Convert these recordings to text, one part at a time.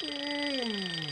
Time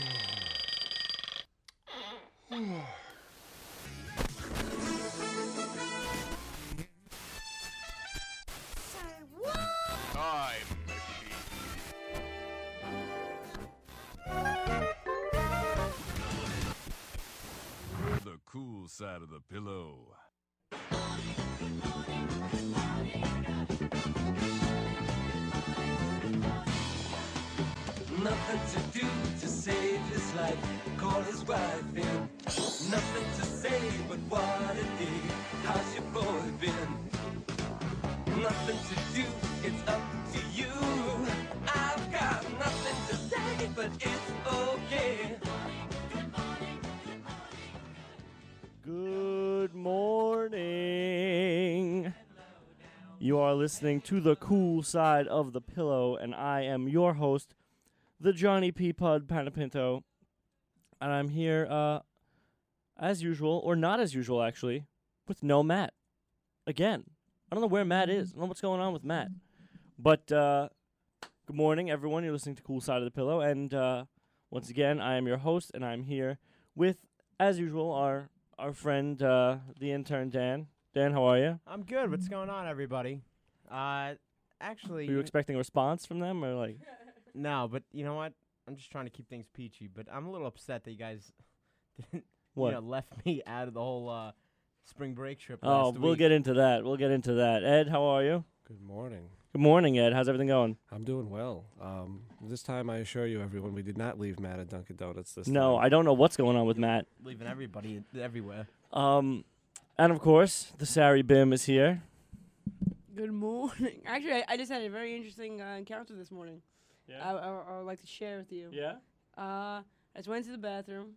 are listening to the cool side of the pillow, and I am your host, the Johnny P. Pud Panapinto. And I'm here, uh, as usual, or not as usual, actually, with no Matt. Again. I don't know where Matt is. I don't know what's going on with Matt. But, uh, good morning, everyone. You're listening to Cool Side of the Pillow. And, uh, once again, I am your host, and I'm here with, as usual, our our friend, uh, the intern Dan. Dan, how are you? I'm good. What's going on, everybody? Uh, actually, Were you expecting a response from them, or like? no, but you know what? I'm just trying to keep things peachy. But I'm a little upset that you guys didn't, What? you know, left me out of the whole uh, spring break trip. Oh, last we'll week. get into that. We'll get into that. Ed, how are you? Good morning. Good morning, Ed. How's everything going? I'm doing well. Um, this time, I assure you, everyone, we did not leave Matt at Dunkin' Donuts this No, time. I don't know what's going on with Matt. leaving everybody everywhere. Um, and of course, the Sari Bim is here. Good morning. Actually, I, I just had a very interesting uh, encounter this morning. I, I, I would like to share with you. Yeah. Uh, I just went to the bathroom.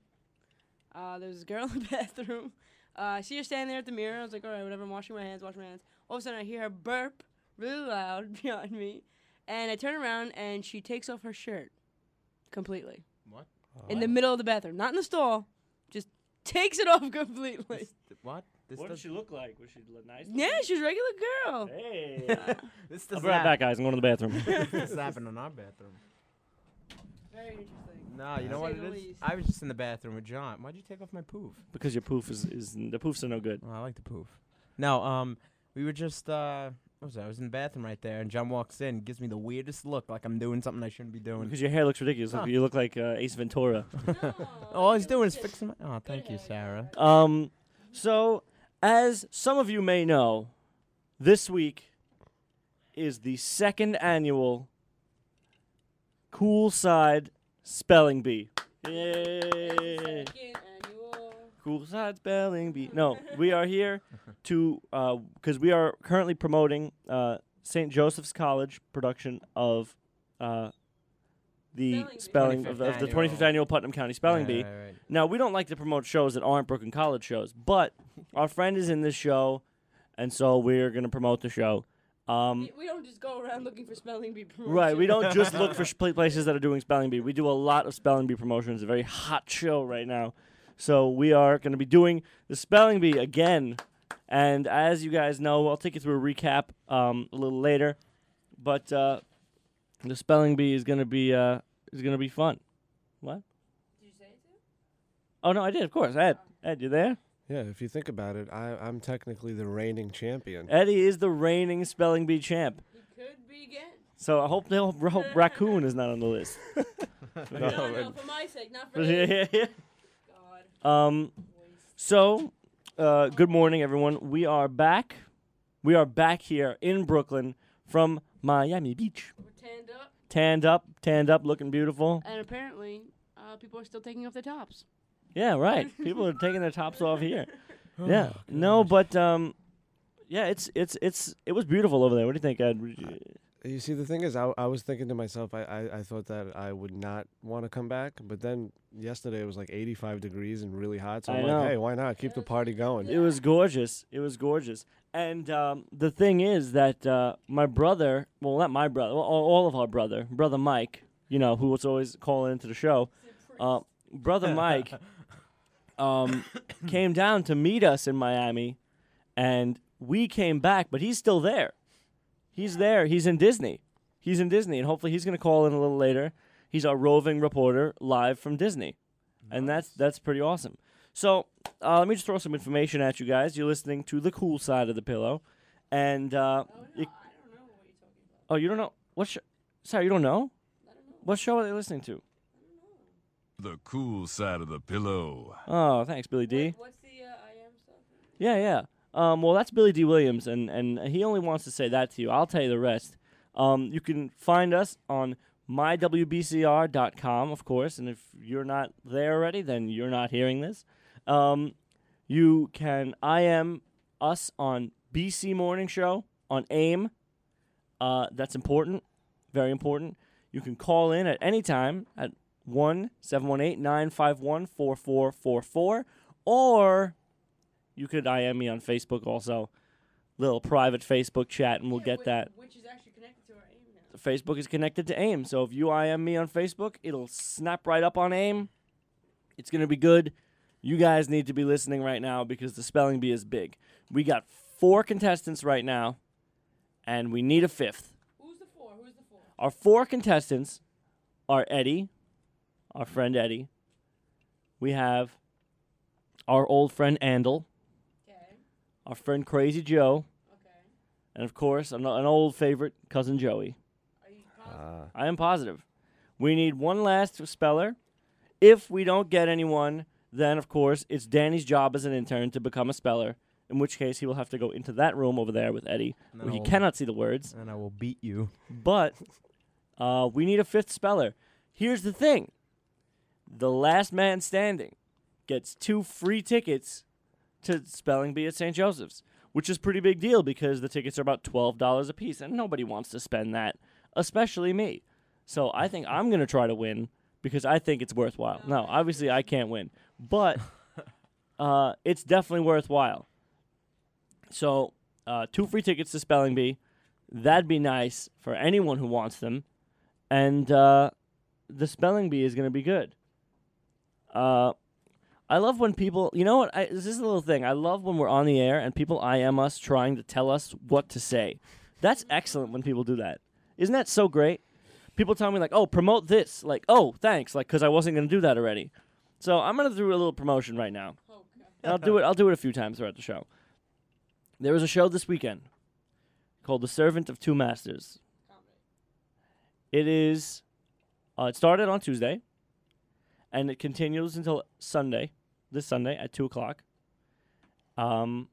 Uh, there was a girl in the bathroom. Uh, I see her standing there at the mirror. I was like, all right, whatever. I'm washing my hands, washing my hands. All of a sudden, I hear her burp really loud behind me. And I turn around, and she takes off her shirt completely. What? In the middle of the bathroom. Not in the stall. Just takes it off completely. This, what? This What did does, she look like? Was she l- nice? Yeah, she's a regular girl. Hey. this I'll be right back, guys. I'm going to the bathroom. this happened in our bathroom. Very interesting. Nah, you know what say it the is? least. I was just in the bathroom with John. Why'd you take off my poof? because your poof is, is the poofs are no good. Oh, I like the poof. No, um, we were just uh, what was that? I was in the bathroom right there, and John walks in, gives me the weirdest look, like I'm doing something I shouldn't be doing. Because your hair looks ridiculous. Huh. You look like uh, Ace Ventura. All he's doing is fixing my. Oh, thank you, Sarah. Um, so, as some of you may know, this week is the second annual Cool Side Spelling Bee. Yay! Second annual. Cool Side Spelling Bee. No, we are here to because we are currently promoting uh, St. Joseph's College production of uh, the Spelling spelling of the, of the 25th 25th annual Putnam County Spelling Bee. Right, right, right. Now, we don't like to promote shows that aren't Brooklyn College shows, but our friend is in this show, and so we're going to promote the show. Um, We- we don't just go around looking for spelling bee promotion. right, we don't just look for sh- places that are doing spelling bee. We do a lot of spelling bee promotions. It's a very hot show right now. So we are going to be doing the spelling bee again. And as you guys know, I'll take you through a recap um, a little later. But uh, the spelling bee is going to be uh, is going to be fun. What? Did you say it too? Oh no, I did. Of course, Ed. Ed, you there? Yeah, if you think about it, I, I'm technically the reigning champion. Eddie is the reigning spelling bee champ. He could be again. So I hope, they hope raccoon is not on the list. No, no, and- for my sake, not for his. yeah. God. Um. So, uh, good morning, everyone. We are back. We are back here in Brooklyn from Miami Beach. We're tanned up, Tanned up, looking beautiful. and apparently, uh, people are still taking off their tops. Yeah, right. People are taking their tops off here. Oh, Yeah. No, but um, yeah, it's it's it's it was beautiful over there. What do you think, Ed? You- see, the thing is, I, I was thinking to myself, I, I, I thought that I would not want to come back, but then yesterday it was like 85 degrees and really hot, so I I'm know. like, hey, why not? Keep the party going. It was gorgeous. It was gorgeous. And um, the thing is that uh, my brother, well, not my brother, well, all all of our brother, brother Mike, you know, who was always calling into the show, uh, brother Mike, um, came down to meet us in Miami, and we came back, but he's still there. He's there. He's in Disney. He's in Disney, and hopefully he's going to call in a little later. He's our roving reporter live from Disney, and that's that's pretty awesome. So uh, let me just throw some information at you guys. You're listening to the cool side of the pillow, and uh, I don't know what you- talking about. oh, you don't know what? Sh- sorry, you don't know. What show are they listening to? The cool side of the pillow. Oh, thanks, Billy D. What's the uh, I am stuff? Yeah, yeah. Um, well, that's Billy D. Williams, and, and he only wants to say that to you. I'll tell you the rest. Um, you can find us on mywbcr.com, of course, and if you're not there already, then you're not hearing this. Um, you can IM us on BC Morning Show on AIM. Uh, that's important, very important. You can call in at any time at 1 718 951 4444, or you could IM me on Facebook also. Little private Facebook chat, and we'll get that. Which is actually connected to our aim now. Facebook is connected to AIM. So if you IM me on Facebook, it'll snap right up on AIM. It's going to be good. You guys need to be listening right now because the spelling bee is big. We got four contestants right now, and we need a fifth. Who's the four? Who's the four? Our four contestants are Eddie, our friend Eddie. We have our old friend Andel. Our friend Crazy Joe, Okay. and of course, an, an old favorite, cousin Joey. Are you positive? Uh, I am positive. We need one last speller. If we don't get anyone, then of course it's Danny's job as an intern to become a speller. In which case he will have to go into that room over there with Eddie, where he No. cannot see the words. And I will beat you. But uh, we need a fifth speller. Here's the thing: the last man standing gets two free tickets to spelling bee at St. Joseph's, which is pretty big deal because the tickets are about twelve dollars a piece, and nobody wants to spend that, especially me. So I think I'm gonna try to win because I think it's worthwhile. No, obviously I can't win, but uh, it's definitely worthwhile. So uh, two free tickets to spelling bee. That'd be nice for anyone who wants them. And uh, the spelling bee is going to be good. Uh, I love when people, you know what? I, this is a little thing. I love when we're on the air and people IM us trying to tell us what to say. That's excellent when people do that. Isn't that so great? People tell me, like, oh, promote this. Like, oh, thanks. Like, because I wasn't going to do that already. So I'm going to do a little promotion right now. And I'll do it. I'll do it a few times throughout the show. There was a show this weekend called "The Servant of Two Masters." It is. Uh, it started on Tuesday, and it continues until Sunday, this Sunday at two o'clock. Um,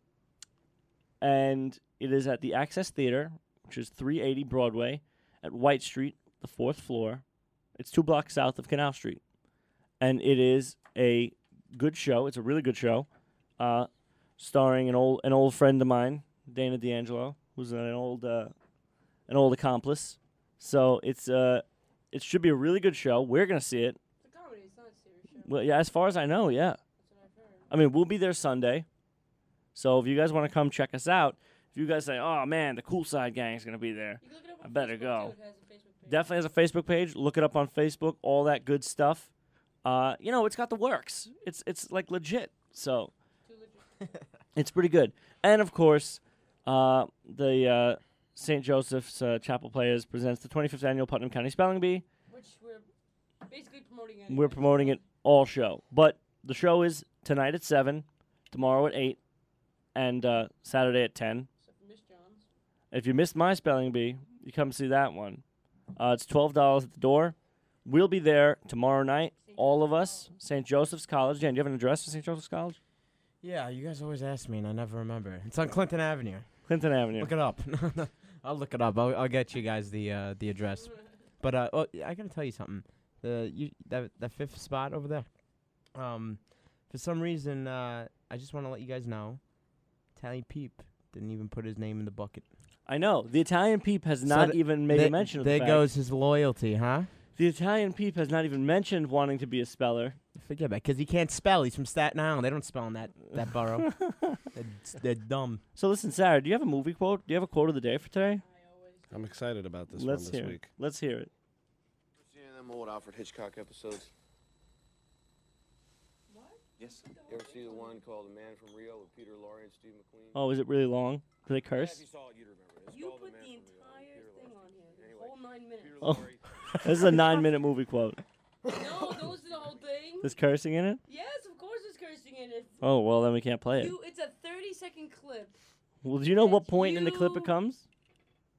and it is at the Access Theater, which is 380 Broadway, at White Street, the fourth floor. It's two blocks south of Canal Street, and it is a good show. It's a really good show, uh, starring an old an old friend of mine, Dana D'Angelo, who's an old uh, an old accomplice. So it's uh it should be a really good show. We're gonna see it. It's a comedy. It's not a serious show. Well, yeah, as far as I know, yeah. I mean, we'll be there Sunday. So if you guys want to come check us out, if you guys say, "Oh man, the Cool Side Gang is gonna be there," You can look it up I better Facebook, go. Too. Has definitely has a Facebook page. Look it up on Facebook. All that good stuff. Uh, you know, it's got the works. It's it's like legit. So legit. it's pretty good. And of course, uh, the uh, St. Joseph's uh, Chapel Players presents the 25th annual Putnam County Spelling Bee. Which we're basically promoting. We're promoting it all show, but the show is tonight at seven, tomorrow at eight, and uh, Saturday at ten. So for Miss Johns. If you missed my spelling bee, you come see that one. Uh, it's twelve dollars at the door. We'll be there tomorrow night. All of us, St. Joseph's College. Jan, do you have an address for St. Joseph's College? Yeah, you guys always ask me, and I never remember. It's on Clinton Avenue. Clinton Avenue. Look it up. I'll look it up. I'll, I'll get you guys the uh, the address. But uh, oh, I gotta tell you something. The you that that fifth spot over there. Um, for some reason, uh, I just want to let you guys know. Italian Peep didn't even put his name in the bucket. I know the Italian peep has So not th- even made a There- mention of There the fact. goes his loyalty, huh? The Italian peep has not even mentioned wanting to be a speller. Forget about because he can't spell. He's from Staten Island. They don't spell in that that borough. they're, they're dumb. So listen, Sarah, do you have a movie quote? Do you have a quote of the day for today? I always. I'm excited about this Let's one this hear week. it. Let's hear it. Seen any of them old Alfred Hitchcock episodes? What? Yes. You ever see the one called The Man from Rio with Peter Lorre and Steve McQueen? Oh, is it really long? Do they Yeah, if curse? you saw it, you'd remember. it. It's You put Man the from Rio with entire thing Lorre. on here. The Anyway, whole nine minutes. Peter Oh. This is a nine-minute movie quote. No, those are the whole thing. There's cursing in it. Yes, of course there's cursing in it. Oh well, then we can't play it. You, it's a 30 second clip. Well, do you know what That's point in the clip it comes?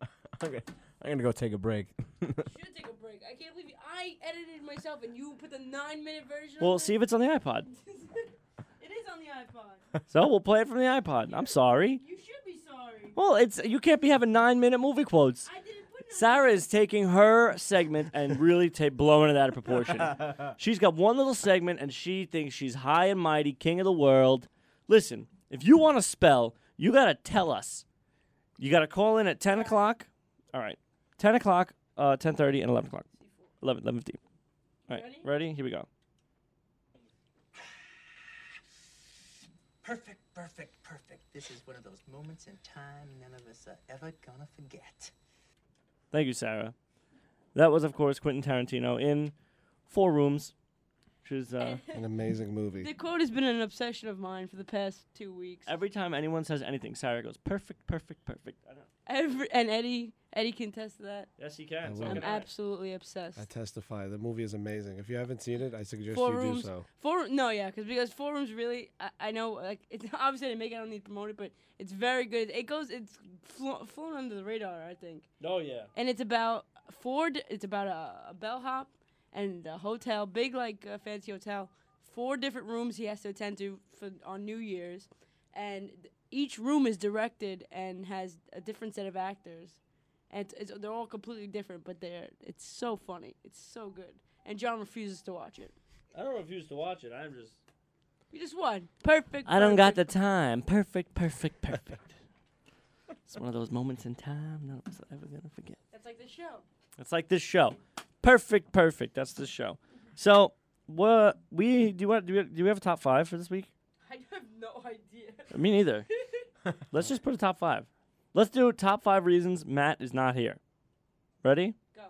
Okay, I'm gonna go take a break. You should take a break. I can't believe you. I edited myself and you put the nine minute version. Well, of see it. if it's on the iPod. it is on the iPod. So we'll play it from the iPod. I'm sorry. You should be sorry. Well, it's you can't be having nine-minute movie quotes. I didn't put it Sarah is taking her segment and really ta- blowing it out of proportion. She's got one little segment and she thinks she's high and mighty, king of the world. Listen, if you want to spell, you got to tell us. You got to call in at 10 o'clock. All right. 10 o'clock, uh, 10.30, and 11 o'clock. 11, 11.15. All right. Ready? Ready? Here we go. Perfect, perfect, perfect. This is one of those moments in time none of us are ever gonna forget. Thank you, Sarah. That was, of course, Quentin Tarantino in Four Rooms, which is uh, An amazing movie. The quote has been an obsession of mine for the past two weeks. every time anyone says anything, Sarah goes, perfect, perfect, perfect. I don't Every and Eddie, Eddie can test to that. Yes, he can. I So will. I'm can I. absolutely obsessed. I testify. The movie is amazing. If you haven't seen it, I suggest Four you Rooms. do so. Four no, yeah, cause because four rooms really, I, I know like it's obviously I didn't make it, I don't need to promote it, but it's very good. It goes, it's flo- flown under the radar, I think, Oh, yeah. and it's about Ford. It's about a, a bellhop and a hotel, big like uh, fancy hotel. Four different rooms he has to attend to for on New Year's, and th- each room is directed and has a different set of actors, and it's, it's, they're all completely different, but they're it's so funny, it's so good, and John refuses to watch it. I don't refuse to watch it. I'm just. You just won. Perfect. I don't got the perfect. time. Perfect, perfect, perfect. it's one of those moments in time none of us ever gonna forget. That's like the show. It's like this show. Perfect, perfect. That's the show. So, what we do? You want do we, do we have a top five for this week? I have no idea. Me neither. Let's just put a top five. Let's do top five reasons Matt is not here. Ready? Go.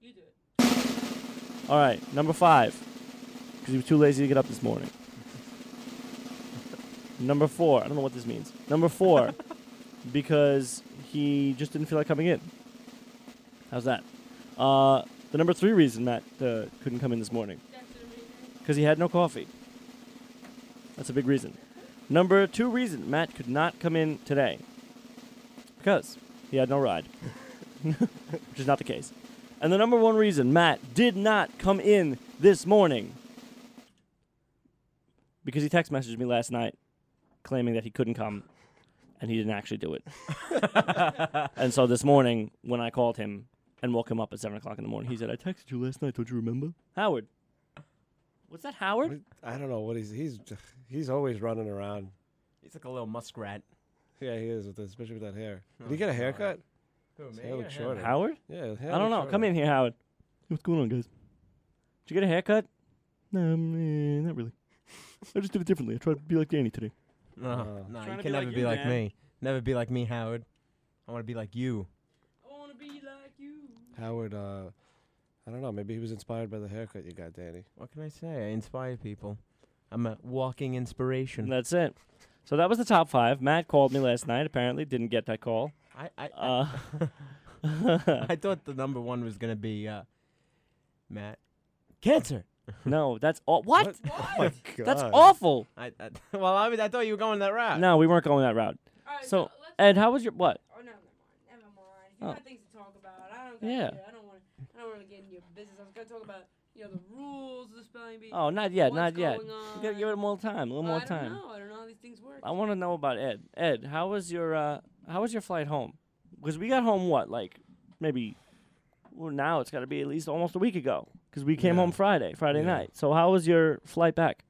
You do it. All right, number five, because he was too lazy to get up this morning. number four, I don't know what this means. Number four, because he just didn't feel like coming in. How's that? Uh, the number three reason Matt uh, couldn't come in this morning, That's the reason. because he had no coffee. That's a big reason. Number two reason Matt could not come in today, because he had no ride, which is not the case. And the number one reason Matt did not come in this morning because he text messaged me last night claiming that he couldn't come and he didn't actually do it. and so this morning when I called him and woke him up at seven o'clock in the morning, he said, "I texted you last night. Don't you remember?" Howard. What's that, Howard? What- I don't know what he's he's he's always running around. He's like a little muskrat. Yeah, he is with this, especially with that hair. Did Oh, he get a haircut? Who, His hair looks shorter. Howard? Yeah, his hair I don't looks know. shorter. Come in here, Howard. What's going on, guys? Did you get a haircut? No, um, eh, not really. I just did it differently. I tried to be like Danny today. No, Uh, no, Trying you to can be never like be you, like man. me. Never be like me, Howard. I want to be like you. I want to be like you. Howard, uh, I don't know. Maybe he was inspired by the haircut you got, Danny. What can I say? I inspire people. I'm a walking inspiration. That's it. So that was the top five. Matt called me last night. Apparently, didn't get that call. I I, Uh, I, I thought the number one was gonna be uh, Matt. Cancer. no, that's all. What? Oh my god. That's awful. I, I well, I, was- I thought you were going that route. No, we weren't going that route. All right, So, let's. Ed, how was your what? oh no, never mind. Never mind. You Oh. got things to talk about. I don't. Got Yeah. I don't want. I don't want to get into your business. I was gonna talk about you know the rules of the spelling bee. Oh, not yet, not yet. going You gotta give it more time. A little more I don't time. know. I don't know how these things work. I want to know about Ed. Ed, how was your uh, how was your flight home? Because we got home what, like maybe. Well, now it's got to be at least almost a week ago. Because we came Yeah. home Friday, Friday Yeah. night. So how was your flight back?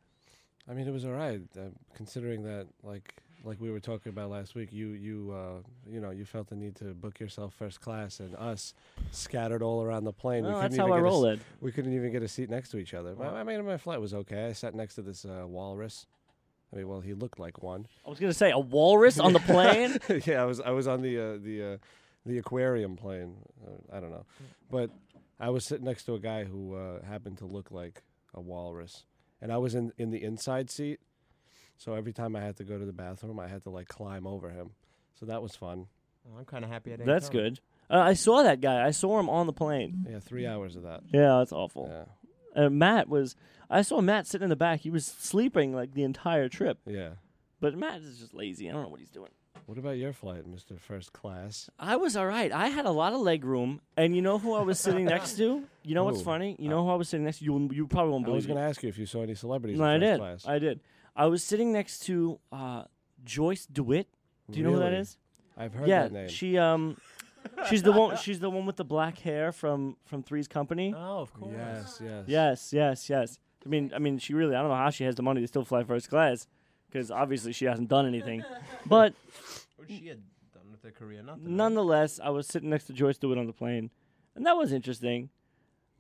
I mean, it was all right. Uh, considering that, like, like we were talking about last week, you, you, uh, you know, you felt the need to book yourself first class, and us scattered all around the plane. Well, we that's couldn't how even I get a s- roll, Ed. We couldn't even get a seat next to each other. Wow. I mean, my flight was okay. I sat next to this uh, walrus. I mean, well, he looked like one. I was gonna say a walrus on the plane. yeah, I was I was on the uh, the uh, the aquarium plane. Uh, I don't know, but I was sitting next to a guy who uh, happened to look like a walrus, and I was in in the inside seat. So every time I had to go to the bathroom, I had to like climb over him. So that was fun. Well, I'm kind of happy I didn't. That's come. good. Uh, I saw that guy. I saw him on the plane. Yeah, three hours of that. Yeah, that's awful. Yeah, Uh, Matt was. I saw Matt sitting in the back. He was sleeping like the entire trip. yeah. But Matt is just lazy. I don't know what he's doing. What about your flight, Mister First Class? I was all right. I had a lot of leg room, and you know who I was sitting next to? You know what's funny? You know who I was sitting next to? You you probably won't believe. I was going to ask you if you saw any celebrities. No, in I did. Class. I did. I was sitting next to uh, Joyce DeWitt. Do you know who that Really? is? I've heard yeah, that name. she um, she's the one. She's the one with the black hair from from Three's Company. Oh, of course. yes, yes. Yes, yes, yes. I mean, I mean, she really. I don't know how she has the money to still fly first class, because obviously she hasn't done anything. but What she had done with her career? Nothing. nonetheless, I was sitting next to Joyce DeWitt on the plane, and that was interesting.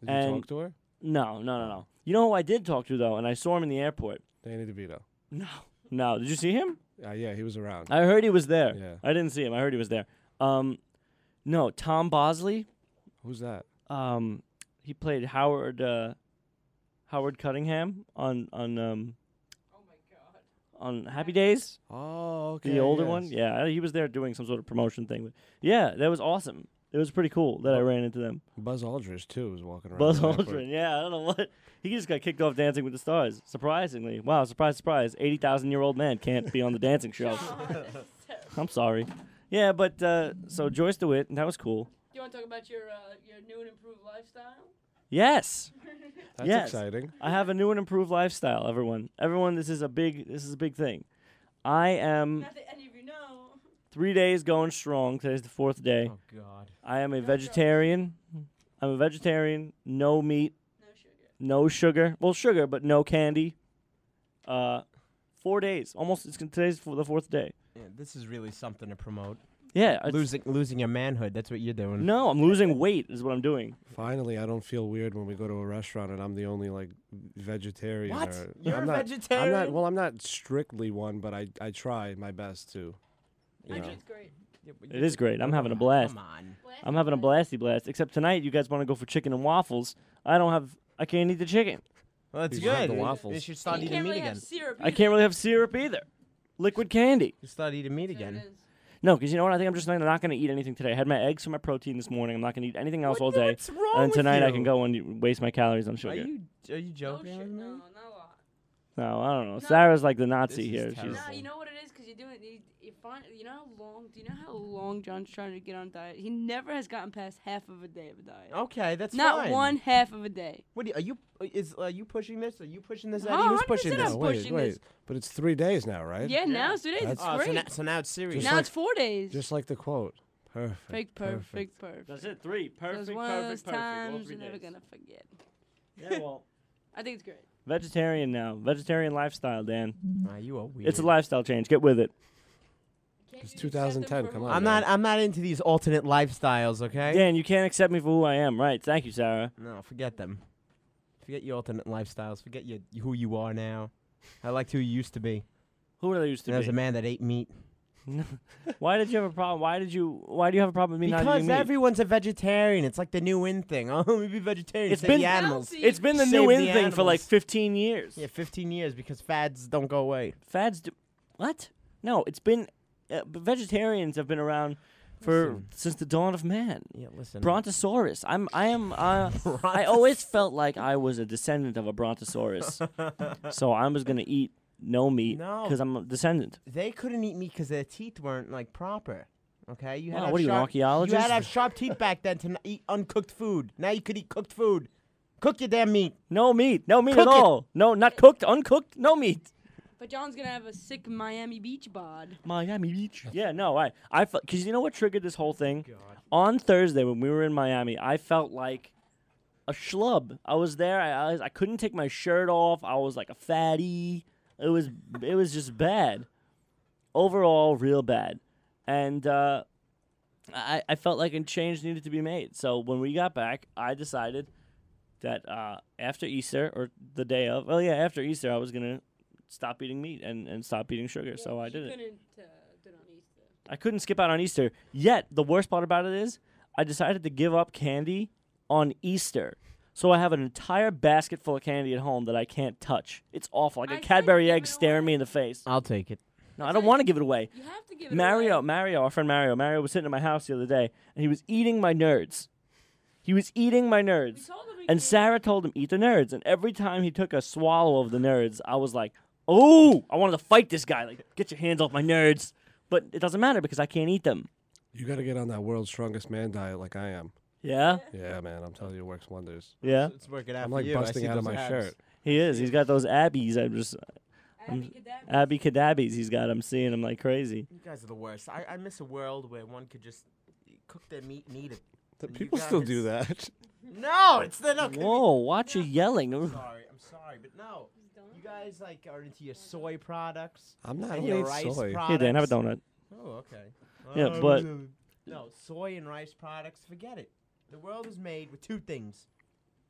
Did you and- talk to her? No, no, no, no. You know who I did talk to though, and I saw him in the airport. Danny DeVito. No, no. Did you see him? Uh, yeah, he was around. I heard he was there. Yeah. I didn't see him. I heard he was there. Um, no, Tom Bosley. Who's that? Um, he played Howard. Uh, Howard Cunningham on on um. oh On Happy Days, Oh, okay. the older yes. one, yeah, he was there doing some sort of promotion thing. Yeah, that was awesome. It was pretty cool that I ran into them. Buzz Aldridge too was walking around. Buzz the. Aldrin, yeah, I don't know what he just got kicked off Dancing with the Stars. Surprisingly, wow, surprise, surprise, eighty thousand year old man can't be on the dancing show. I'm sorry. Yeah, but uh, so Joyce DeWitt, and that was cool. Do you want to talk about your uh, your new and improved lifestyle? Yes, That's Yes. exciting. I have a new and improved lifestyle. Everyone, everyone, this is a big, this is a big thing. I am Not that any of you know. Three days going strong. Today's the fourth day. Oh God. I am a vegetarian. I'm a vegetarian. No meat. No sugar. no sugar. Well, sugar, but no candy. Uh, four days. Almost. It's today's the fourth day. Yeah, this is really something to promote. Yeah. it's- losing losing your manhood. That's what you're doing. No, I'm losing weight. Is what I'm doing. Finally, I don't feel weird when we go to a restaurant and I'm the only like vegetarian. What? or- You're I'm a not, vegetarian? I'm not. Well, I'm not strictly one, but I I try my best to. You know. Actually, it's great. Yeah, but It you- is great. I'm having a blast. Come on. I'm having a blasty blast. Except tonight, you guys want to go for chicken and waffles. I don't have. I can't eat the chicken. Well, that's You should have good. the You- waffles. You should start you eating can't meat really again. have syrup. I can't really have syrup either. Liquid candy. You start eating meat again. It is. No, because you know what? I think I'm just not, not going to eat anything today. I had my eggs for my protein this morning. I'm not going to eat anything else all day. What's wrong And with tonight I you? can go and waste my calories on Are sugar. you are you No joking shit. with me? No, not a lot. No, I don't know. No. Sarah's like the This Nazi is here. She's terrible. Nah, you know what it is? Because you're doing. You, you. You know how long? Do you know how long John's trying to get on a diet? He never has gotten past half of a day of a diet. Okay, that's Not fine. one half of a day. What do you, are you? Is are you pushing this? Are you pushing this? Oh, Eddie? Who's pushing 100% this? I'm Oh, wait, pushing wait. this. But it's three days now, right? Yeah, now it's two days. That's- It's Oh, so great. now, so now it's serious. Just now like- it's four days. Just like the quote. Perfect. Perfect, perfect, perfect. That's it. Three. So Perfect. it's one perfect. of those perfect. All times three you're never days. gonna forget. Yeah, well, I think it's great. vegetarian now. Vegetarian lifestyle, Dan. Ah, you are weird. It's a lifestyle change. Get with it. Can't It's you accept them 2010, come on, I'm they not. are? I'm not into these alternate lifestyles. Okay. Dan, you can't accept me for who I am. Right. Thank you, Sarah. No, forget them. Forget your alternate lifestyles. Forget your who you are now. I liked who you used to be. Who did I used to And as be? a man that ate meat. Why did you have a problem? Why did you? Why do you have a problem with me not Because eating meat? everyone's a vegetarian. It's like the new in thing. Oh, we be vegetarian. It's Save been- the animals. Healthy. It's been the Save new in the thing for like animals. 15 years. Yeah, 15 years because fads don't go away. Fads do what? No, it's been uh, but vegetarians have been around for Listen. since the dawn of man. Yeah, listen. Brontosaurus. I'm. I am. Uh, I always felt like I was a descendant of a brontosaurus, so I was gonna eat no meat No. because I'm a descendant. They couldn't eat meat because their teeth weren't like proper. Okay, you had Wow, what are you, an archaeologist? You had to have sharp teeth back then to eat uncooked food. Now you could eat cooked food. Cook your damn meat. No meat. No meat Cook at it. all. No, not cooked. Uncooked. No meat. But John's gonna have a sick Miami Beach bod. Miami Beach. Yeah, no, I, I because you know what triggered this whole thing. On Thursday when we were in Miami, I felt like a schlub. I was there. I, I, I couldn't take my shirt off. I was like a fatty. It was, it was just bad. Overall, real bad. And uh, I, I felt like a change needed to be made. So when we got back, I decided that uh, after Easter or the day of, well, yeah, after Easter, I was gonna stop eating meat and, and stop eating sugar. so I did it. couldn't uh, do on Easter. I couldn't skip out on Easter. Yet the worst part about it is I decided to give up candy on Easter. So I have an entire basket full of candy at home that I can't touch. It's awful. Like a I Cadbury give egg staring me in the face. I'll take it. No, I don't want to give it away. You have to give it Mario, away. Mario, our friend Mario, Mario was sitting at my house the other day, and he was eating my nerds. He was eating my We nerds, told him we and Sarah told him eat the nerds. And every time he took a swallow of the nerds, I was like, "Oh, I wanted to fight this guy! Like, get your hands off my nerds!" But it doesn't matter because I can't eat them. You got to get on that world's strongest man diet like I am. Yeah, Yeah, man, I'm telling you, it works wonders. yeah, It's working out I'm for like you. Busting out of my abs. shirt. he is. He's got those abbies. I'm just Abby Cadabra. abby cadabbies. He's got. I'm seeing him like crazy. You guys are the worst. I, I miss a world where one could just cook their meat and eat it. The people still do that. No, it's the no. Whoa, watch you yelling. I'm sorry, I'm sorry, but no. You guys like are into your soy products I'm not. I and your rice soy. products. Here, Dan, have a donut. Oh, okay. Yeah, Uh, but- no soy and rice products. Forget it. The world is made with two things.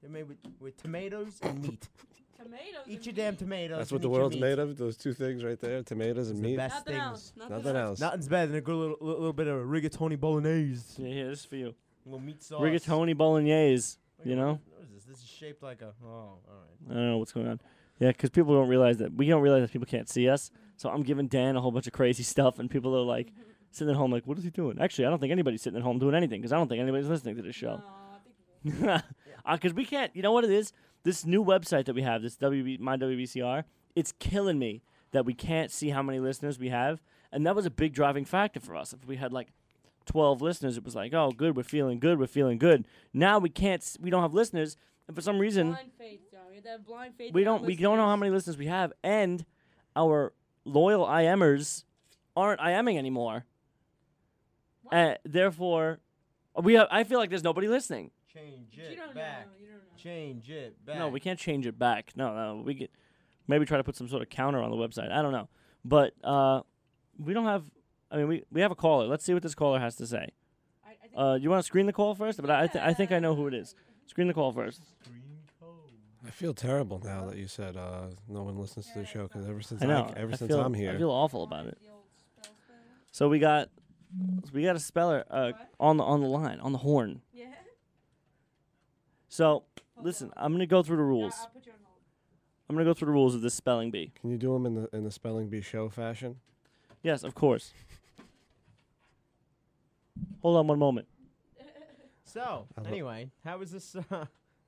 They're made with, with tomatoes and meat. Tomatoes. Eat and your damn meat. tomatoes. That's what and the eat your world's meat. made of. Those two things right there: tomatoes It's and the meat. best Nothing things. else. Nothing, Nothing else. else. Nothing's better than a good little, little, little bit of rigatoni bolognese. Yeah, here, this is for you. A little meat sauce. Rigatoni bolognese. Look You know. What, what is this? This is shaped like a. Oh, all right. I don't know what's going on. Yeah, because people don't realize that we don't realize that people can't see us. So I'm giving Dan a whole bunch of crazy stuff, and people are like sitting at home, like, "What is he doing?" Actually, I don't think anybody's sitting at home doing anything because I don't think anybody's listening to this show. No, I think Because uh, we can't. You know what it is? This new website that we have, this WB, my WBCR, it's killing me that we can't see how many listeners we have, and that was a big driving factor for us. If we had like 12 listeners, it was like, "Oh, good, we're feeling good, we're feeling good." Now we can't. We don't have listeners, and for some reason, blind faith, John. We have blind faith. we don't we don't know how many listeners we have, and our loyal IMers aren't IMing anymore. What? Uh, therefore, we have. I feel like there's nobody listening. Change You it don't back. know. You don't know. Change it back. No, we can't change it back. No, no, we get maybe try to put some sort of counter on the website. I don't know, but uh, we don't have. I mean, we we have a caller. Let's see what this caller has to say. I, I Uh, you want to screen the call first? But I th- I think I know who it is. Screen the call first. I feel terrible now that you said uh, no one listens to the show because ever since I know. ever I since feel, I'm here, I feel awful about it. the old spell spell. So we got we got a speller uh, on the on the line on the horn. Yeah. So listen, I'm gonna go through the rules. I'll put you on hold. I'm gonna go through the rules of this spelling bee. can you do them in the in the spelling bee show fashion? Yes, of course. Hold on one moment. So anyway, how was this uh,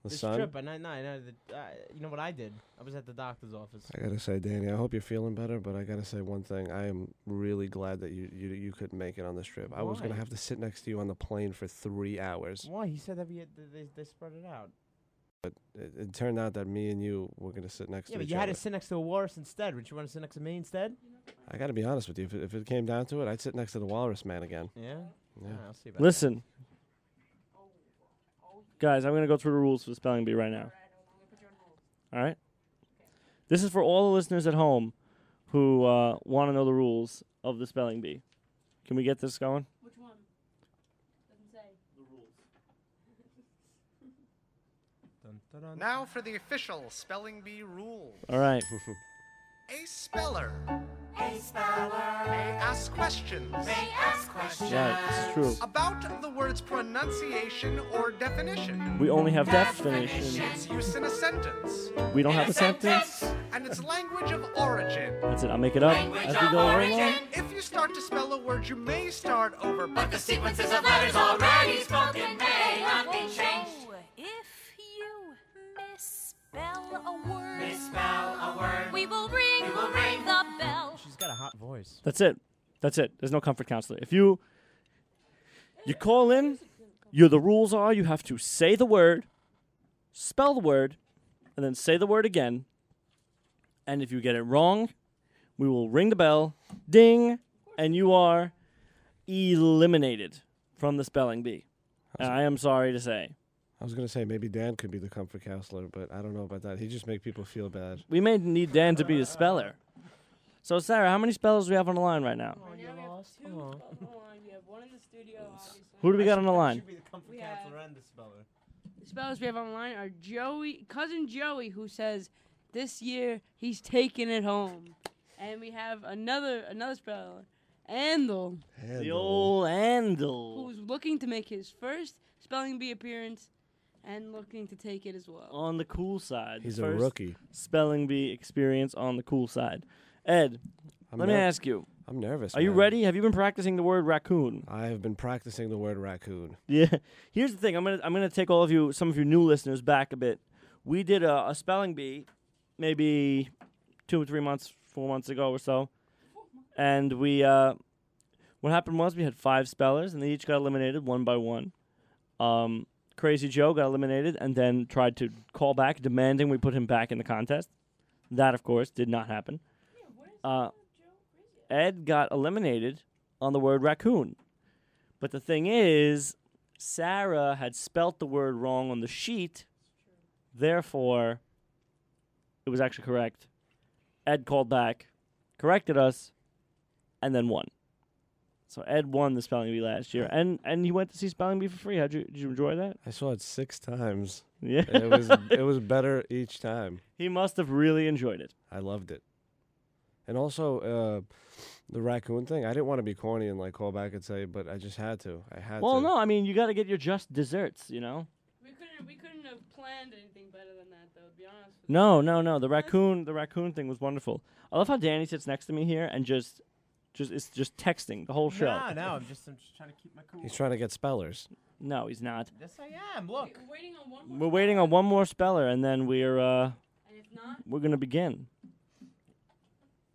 The this sun. trip? I know, I know, I know that, uh, you know what I did? I was at the doctor's office. I gotta say, Danny, I hope you're feeling better, but I gotta say one thing. I am really glad that you you, you couldn't make it on this trip. I was gonna have to sit next to you on the plane for three hours. Why? He said that we had, they, they spread it out. It, it turned out that me and you were gonna sit next Yeah, to but each you had other. to sit next to a walrus instead. Would you want to sit next to me instead? I gotta be honest with you. If it, if it came down to it, I'd sit next to the walrus man again. Yeah. Yeah. I'll see about Listen, guys, I'm gonna go through the rules for the spelling bee right now. All right. This is for all the listeners at home who uh, want to know the rules of the spelling bee. Can we get this going? Which one? Doesn't say. that. Dun, dun, dun. Now for the official spelling bee rule. All right. A speller. A speller. May ask questions. May ask questions. Yeah, this is true. About the word's pronunciation or definition. We only have definition. Its use in a sentence. We don't have a sentence. And its language of origin. That's it. I'll make it up as we go along. If you start to spell a word, you may start over, but the sequences of letters already spoken may not be changed. If misspell a word, Misspell a word. we will ring, will ring. the bell. She's got a hot voice. That's it. That's it. There's no comfort counselor. If you you call in, you the rules are you have to say the word, spell the word, and then say the word again. And if you get it wrong, we will ring the bell, ding, and you are eliminated from the spelling bee. And I am sorry to say. I was gonna say maybe Dan could be the comfort counselor, but I don't know about that. He just make people feel bad. We may need Dan to be the speller. So Sarah, how many spellers do we have on the line right now? Right you now we have lost? two on the line. We have one in the studio, obviously. Who do we I got on the line? should be the comfort We counselor have- and the speller. The spellers we have on the line are Joey, cousin Joey, who says this year he's taking it home, and we have another another speller, Andel, The Handle. old Andel. who's looking to make his first spelling bee appearance, and looking to take it as well. On the cool side. He's the a first rookie. spelling bee experience on the cool side. Ed, I'm Let me ner- ask you. I'm nervous. Are you man. ready? Have you been practicing the word raccoon? I have been practicing the word raccoon. Yeah. Here's the thing. I'm gonna I'm gonna take all of you, some of you new listeners, back a bit. We did a, a spelling bee, maybe two or three months, four months ago or so, and we. Uh, what happened was we had five spellers, and they each got eliminated one by one. Um, Crazy Joe got eliminated, and then tried to call back, demanding we put him back in the contest. That, of course, did not happen. Uh, Ed got eliminated on the word raccoon. But the thing is, Sarah had spelt the word wrong on the sheet. Therefore, it was actually correct. Ed called back, corrected us, and then won. So Ed won the spelling bee last year, and and he went to see spelling bee for free. How'd you did you enjoy that? I saw it six times. Yeah, It was it was better each time. He must have really enjoyed it. I loved it. And also uh, the raccoon thing. I didn't want to be corny and like call back and say, but I just had to. I had Well, to. no, I mean you got to get your just desserts, you know. We couldn't we couldn't have planned anything better than that though. To be honest. with No, no, no. The raccoon, the raccoon thing was wonderful. I love how Danny sits next to me here and just, just is just texting the whole show. No, no, I'm just I'm just trying to keep my cool. He's trying to get spellers. No, he's not. Yes, I am. Look. We're waiting on one more. We're waiting on one more speller, and then we're uh, And if not, we're gonna begin.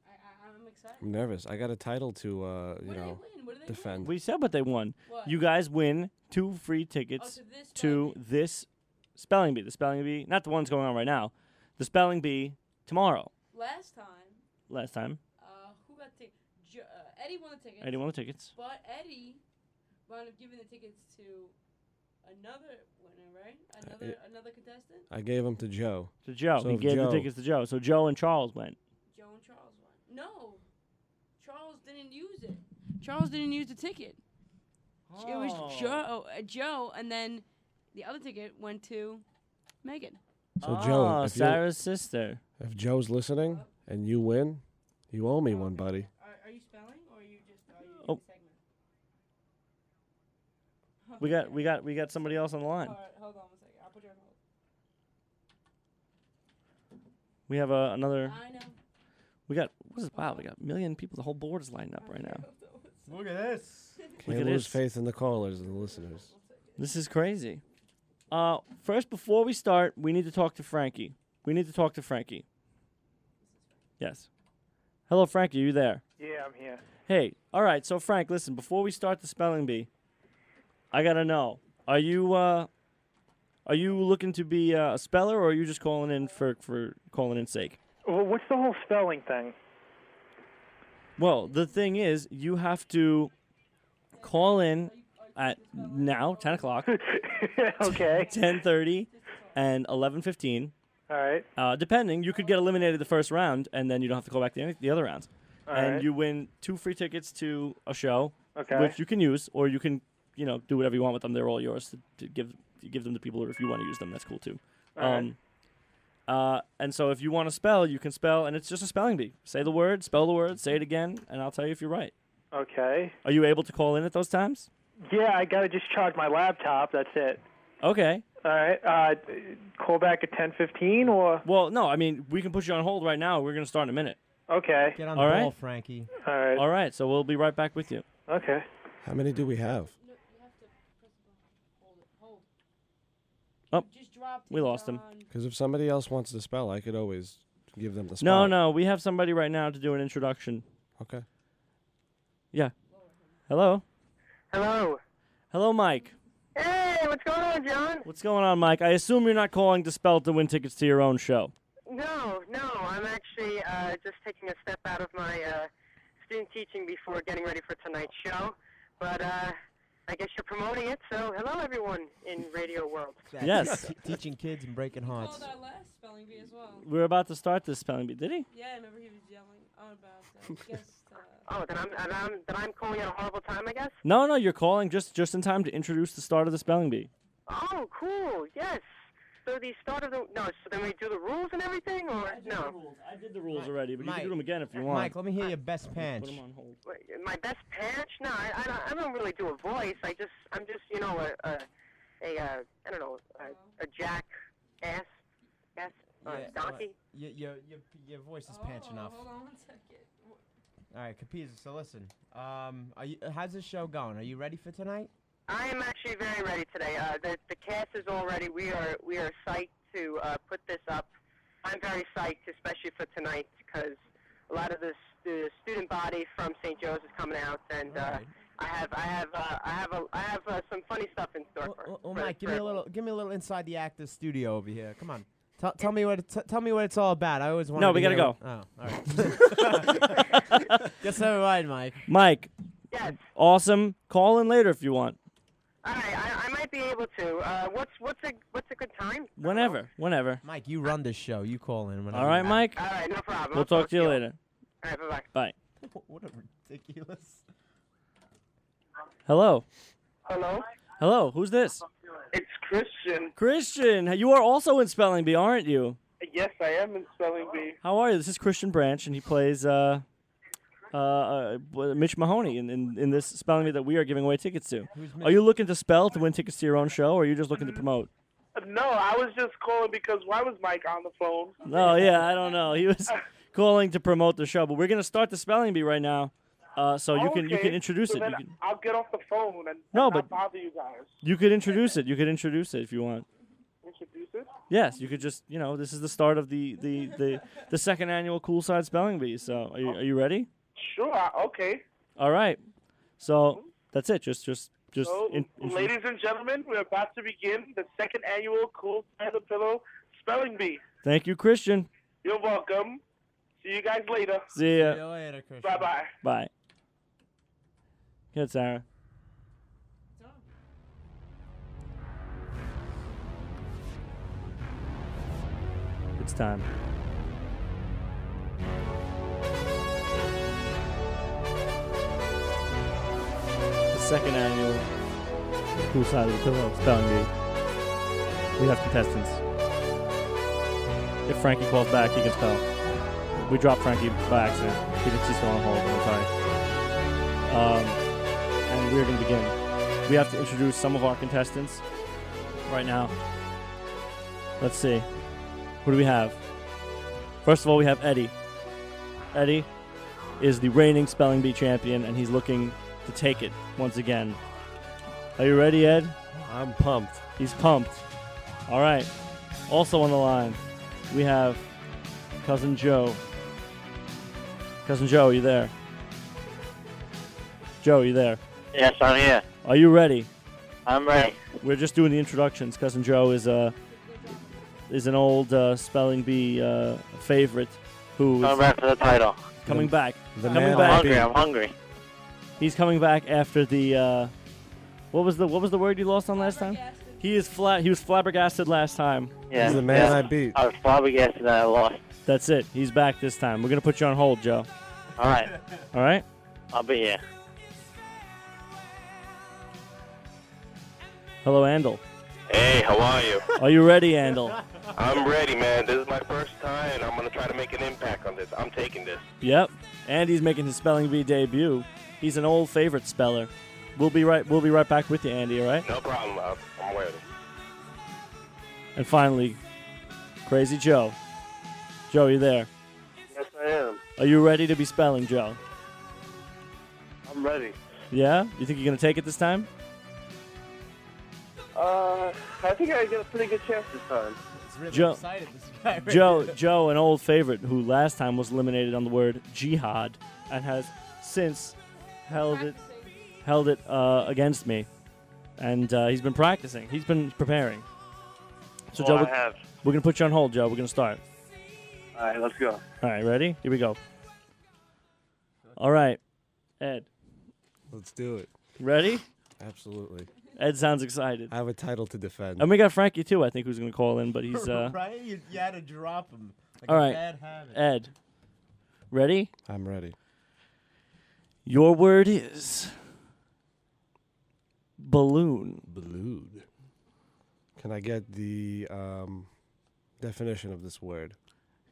I, I I'm excited. I'm nervous. I got a title to uh, you What do they know win? What do they defend. We said what they won. What? You guys win two free tickets to this to this spelling bee. The spelling bee, not the one that's going on right now. The spelling bee tomorrow. Last time, Last time, uh, who got tickets? Jo- uh, Eddie won the tickets. Eddie won the tickets. But Eddie wound up giving the tickets to another winner, right? Another it- another contestant. I gave them to Joe. To Joe, So he gave Joe- the tickets to Joe. So Joe and Charles went. Joe and Charles won. No, Charles didn't use it. Charles didn't use the ticket. It was Oh. Joe, uh, Joe, and then the other ticket went to Megan. So Joe, Oh, if you- Sarah's sister. If Joe's listening and you win, you owe me one, buddy. Are, are you spelling or are you just are you Oh. We got we got we got somebody else on the line. All right, hold on one second. I'll put you on hold. We have uh, another. I know. We got what is wow? We got a million people. The whole board is lined up right now. Look at this. Look Can't at lose this. faith in the callers and the listeners. This is crazy. Uh, first, before we start, we need to talk to Frankie. We need to talk to Frankie. Yes. Hello, Frankie. Are you there? Yeah, I'm here. Hey. All right. So, Frank, listen. Before we start the spelling bee, I gotta know: Are you uh, are you looking to be uh, a speller, or are you just calling in for for calling in sake? Well, what's the whole spelling thing? Well, the thing is, you have to call in at now ten o'clock. okay. Ten thirty and eleven fifteen. All right. Uh, depending, you could get eliminated the first round, and then you don't have to go back to any, the other rounds. All and right. you win two free tickets to a show, Okay. which you can use, or you can, you know, do whatever you want with them. They're all yours to, to give to give them to people, or if you want to use them, that's cool too. All right. Um, uh, and so if you want to spell, you can spell, and it's just a spelling bee. Say the word, spell the word, say it again, and I'll tell you if you're right. Okay. Are you able to call in at those times? Yeah, I gotta just charge my laptop. That's it. Okay. All right. Uh, call back at ten fifteen or Well, no, I mean we can put you on hold right now. We're gonna start in a minute. okay. Get on All the right. ball, Frankie. All right. All right, so we'll be right back with you. Okay. How many do we have? Oh, Just dropped we lost him. Because if somebody else wants to spell, I could always give them the spell. No, no, we have somebody right now to do an introduction. Okay. Yeah. Hello. Hello. Hello, Mike. Hey, what's going on, John? What's going on, Mike? I assume you're not calling to spell to win tickets to your own show. No, no, I'm actually uh, just taking a step out of my uh, student teaching before getting ready for tonight's show. But uh, I guess you're promoting it, so hello, everyone in radio world. Yes. Teaching kids and breaking hearts. Called our last spelling bee as well. We're about to start this spelling bee. Did he? Yeah, I remember he was yelling on about uh, guest. Uh, Oh, then I'm, then I'm, then I'm calling at a horrible time, I guess? No, no, you're calling just just in time to introduce the start of the spelling bee. Oh, cool, yes. So the start of the, no, so then we do the rules and everything, or no? I did the rules already, but you Mike, can do them again if you want. Mike, let me hear your best panch. Put 'em on hold. My best patch? No, I, I, don't, I don't really do a voice. I just, I'm just, you know, a, a, a uh, I don't know, a, a jack ass, ass, uh, Yeah, donkey. Your, your, your, your voice is panch enough. Hold on one second. All right, Capiz. So listen, um, are you, how's this show going? Are you ready for tonight? I am actually very ready today. Uh, the the cast is all ready. We are we are psyched to uh, put this up. I'm very psyched, especially for tonight, because a lot of the, the student body from St. Joe's is coming out, and uh, I have I have uh, I have a, I have uh, some funny stuff in store for. Oh, for- Mike, give me a little, give me a little inside the actors studio over here. Come on, tell, tell me what, it, t- tell me what it's all about. I always want. No, we gotta go. Oh, all right. Guess never mind, Mike. Mike. Yes. Awesome. Call in later if you want. All right, I, I might be able to. Uh, what's what's a what's a good time? Whenever. Whenever. Mike, you run this show. You call in. Whenever All right, Mike. All right, no problem. We'll I'll talk to you later. All right, bye bye. Bye. What a ridiculous. Hello. Hello? Hello. Who's this? It's Christian. Christian. You are also in Spelling Bee, aren't you? Yes, I am in spelling bee. How are you? This is Christian Branch, and he plays uh, uh, uh, Mitch Mahoney in, in, in this spelling bee that we are giving away tickets to. Are you looking to spell to win tickets to your own show, or are you just looking to promote? No, I was just calling because why was Mike on the phone? No, yeah, I don't know. He was calling to promote the show, but we're gonna start the spelling bee right now, uh, so you can you can introduce so it. then You can, I'll get off the phone and No, not but- bother you guys. you could introduce it. You could introduce it if you want. Introduce it. Yes, you could just you know this is the start of the the the, the second annual Cool Side Spelling Bee. So are you are you ready? Sure. uh, Okay. All right. So that's it. Just just just. so, in- intro- ladies and gentlemen, we're about to begin the second annual Cool Side of the Pillow spelling bee. Thank you, Christian. You're welcome. See you guys later. See ya. See you later, Christian. Bye bye. Bye. Good, Sarah. It's time. Second annual Cool Side of the Pillow Spelling Bee. We have contestants. If Frankie calls back, he can spell. We dropped Frankie by accident. He he's still on hold. I'm sorry. Um, and we're going to begin. We have to introduce some of our contestants right now. Let's see. Who do we have? First of all, we have Eddie. Eddie is the reigning spelling bee champion, and he's looking to take it once again. Are you ready, Ed? I'm pumped. He's pumped. All right. Also on the line, we have cousin Joe. Cousin Joe, are you there? Joe, are you there? Yes, I'm here. Are you ready? I'm ready. We're just doing the introductions. Cousin Joe is a is an old uh, spelling bee uh, favorite who Coming back for the title. coming back. the coming man I'm hungry. I'm hungry. He's coming back after the uh, what was the what was the word you lost on last time? He is flat. He was flabbergasted last time. Yeah. He's the man yeah. I beat. I was flabbergasted that I lost. That's it. He's back this time. We're gonna put you on hold, Joe. All right. All right. I'll be here. Hello, Andel. Hey, how are you? Are you ready, Andel? I'm ready, man. This is my first time, and I'm gonna try to make an impact on this. I'm taking this. Yep. Andy's making his spelling bee debut. He's an old favorite speller. We'll be right. We'll be right back with you, Andy. All right. No problem. I'm, I'm ready. And finally, Crazy Joe. Joe, you there? Yes, I am. Are you ready to be spelling, Joe? I'm ready. Yeah. You think you're gonna take it this time? Uh, I think I get a pretty good chance this time. It's really Joe- excited. This guy right Joe, there. Joe, an old favorite who last time was eliminated on the word jihad and has since held it held it uh, against me, and uh, he's been practicing. He's been preparing. So Well, Joe, I we're, have. we're gonna put you on hold, Joe. We're gonna start. All right, let's go. All right, ready? Here we go. All right, Ed, Let's do it. ready? Absolutely. Ed sounds excited. I have a title to defend. And we got Frankie too. I think who's gonna call in, but he's uh. right? You, you had to drop him. Like all a right, bad habit. Ed, ready? I'm ready. Your word is balloon. Balloon. Can I get the um, definition of this word?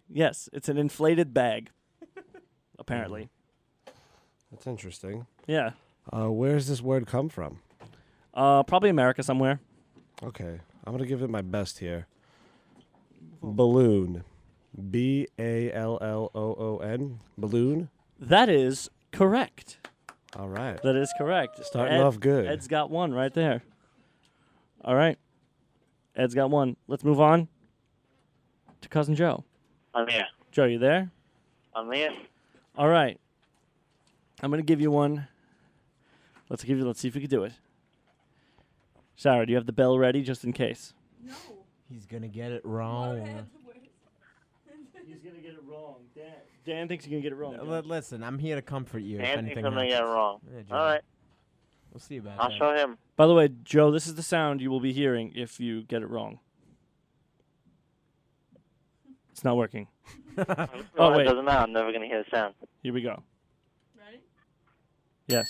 Yes, it's an inflated bag. Apparently. That's interesting. Yeah. Uh, where does this word come from? Uh, probably America somewhere. Okay, I'm gonna give it my best here. Balloon, B A L L O O N. Balloon. That is correct. All right. That is correct. Starting Ed- off good. Ed's got one right there. All right. Ed's got one. Let's move on to cousin Joe. I'm here. Joe, you there? I'm here. All right. I'm gonna give you one. Let's give you. Let's see if we can do it. Sarah, do you have the bell ready just in case? No. He's gonna get it wrong. He's gonna get it wrong. Dan, Dan thinks he's gonna get it wrong. L- listen, I'm here to comfort you. if Dan anything thinks I'm gonna get it happens. wrong. Yeah, Joe. All right. We'll see about I'll that. show him. By the way, Joe, this is the sound you will be hearing if you get it wrong. It's not working. Well, oh it wait, doesn't matter. I'm never gonna hear the sound. here we go. Ready? Yes,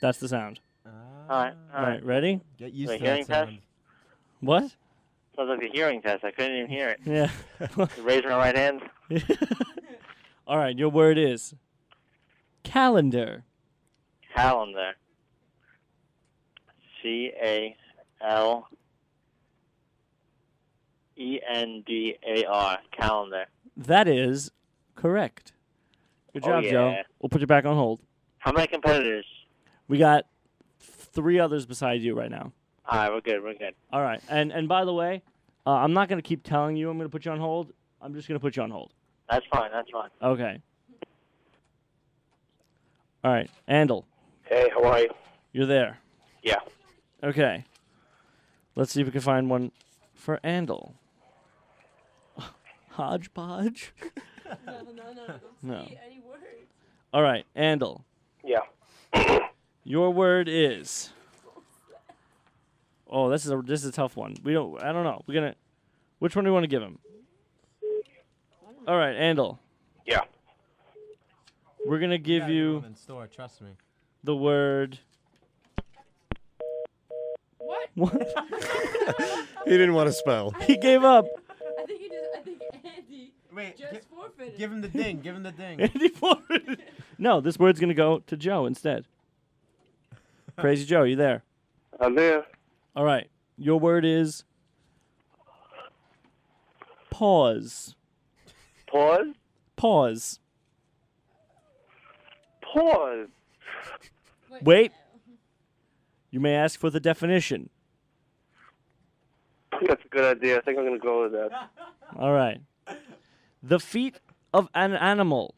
that's the sound. All right. All right, ready? Get used The to that hearing test? sound. What? Sounds like a hearing test. I couldn't even hear it. Yeah. Raise my right hand. All right, your word is calendar. Calendar. C A L E N D A R. Calendar. That is correct. Good Oh, job, Joe. We'll put you back on hold. How many competitors? We got three others beside you right now. All right, we're good. We're good. All right, and and by the way, uh, I'm not going to keep telling you I'm going to put you on hold. I'm just going to put you on hold. That's fine. That's fine. Okay. All right, Andel, Hey, how are you? you're there. Yeah. Okay. Let's see if we can find one for Andel. Hodgepodge. no, no, no. Don't No. say any words. All right, Andel. Yeah. Your word is. Oh, this is a this is a tough one. We don't. I don't know. We're gonna. Which one do we want to give him? All right, Andel. Yeah. We're gonna give gotta you in store. Trust me. the word. What? What? He didn't want to spell. he gave up. I think he just. I think Andy Wait, just gi- forfeited. Give him the ding. Give him the ding. Andy forwarded. No, this word's gonna go to Joe instead. Crazy Joe, you there? I'm there. All right. Your word is pause. Pause. Pause. Pause. Wait. You may ask for the definition. That's a good idea. I think I'm gonna go with that. All right. The feet of an animal.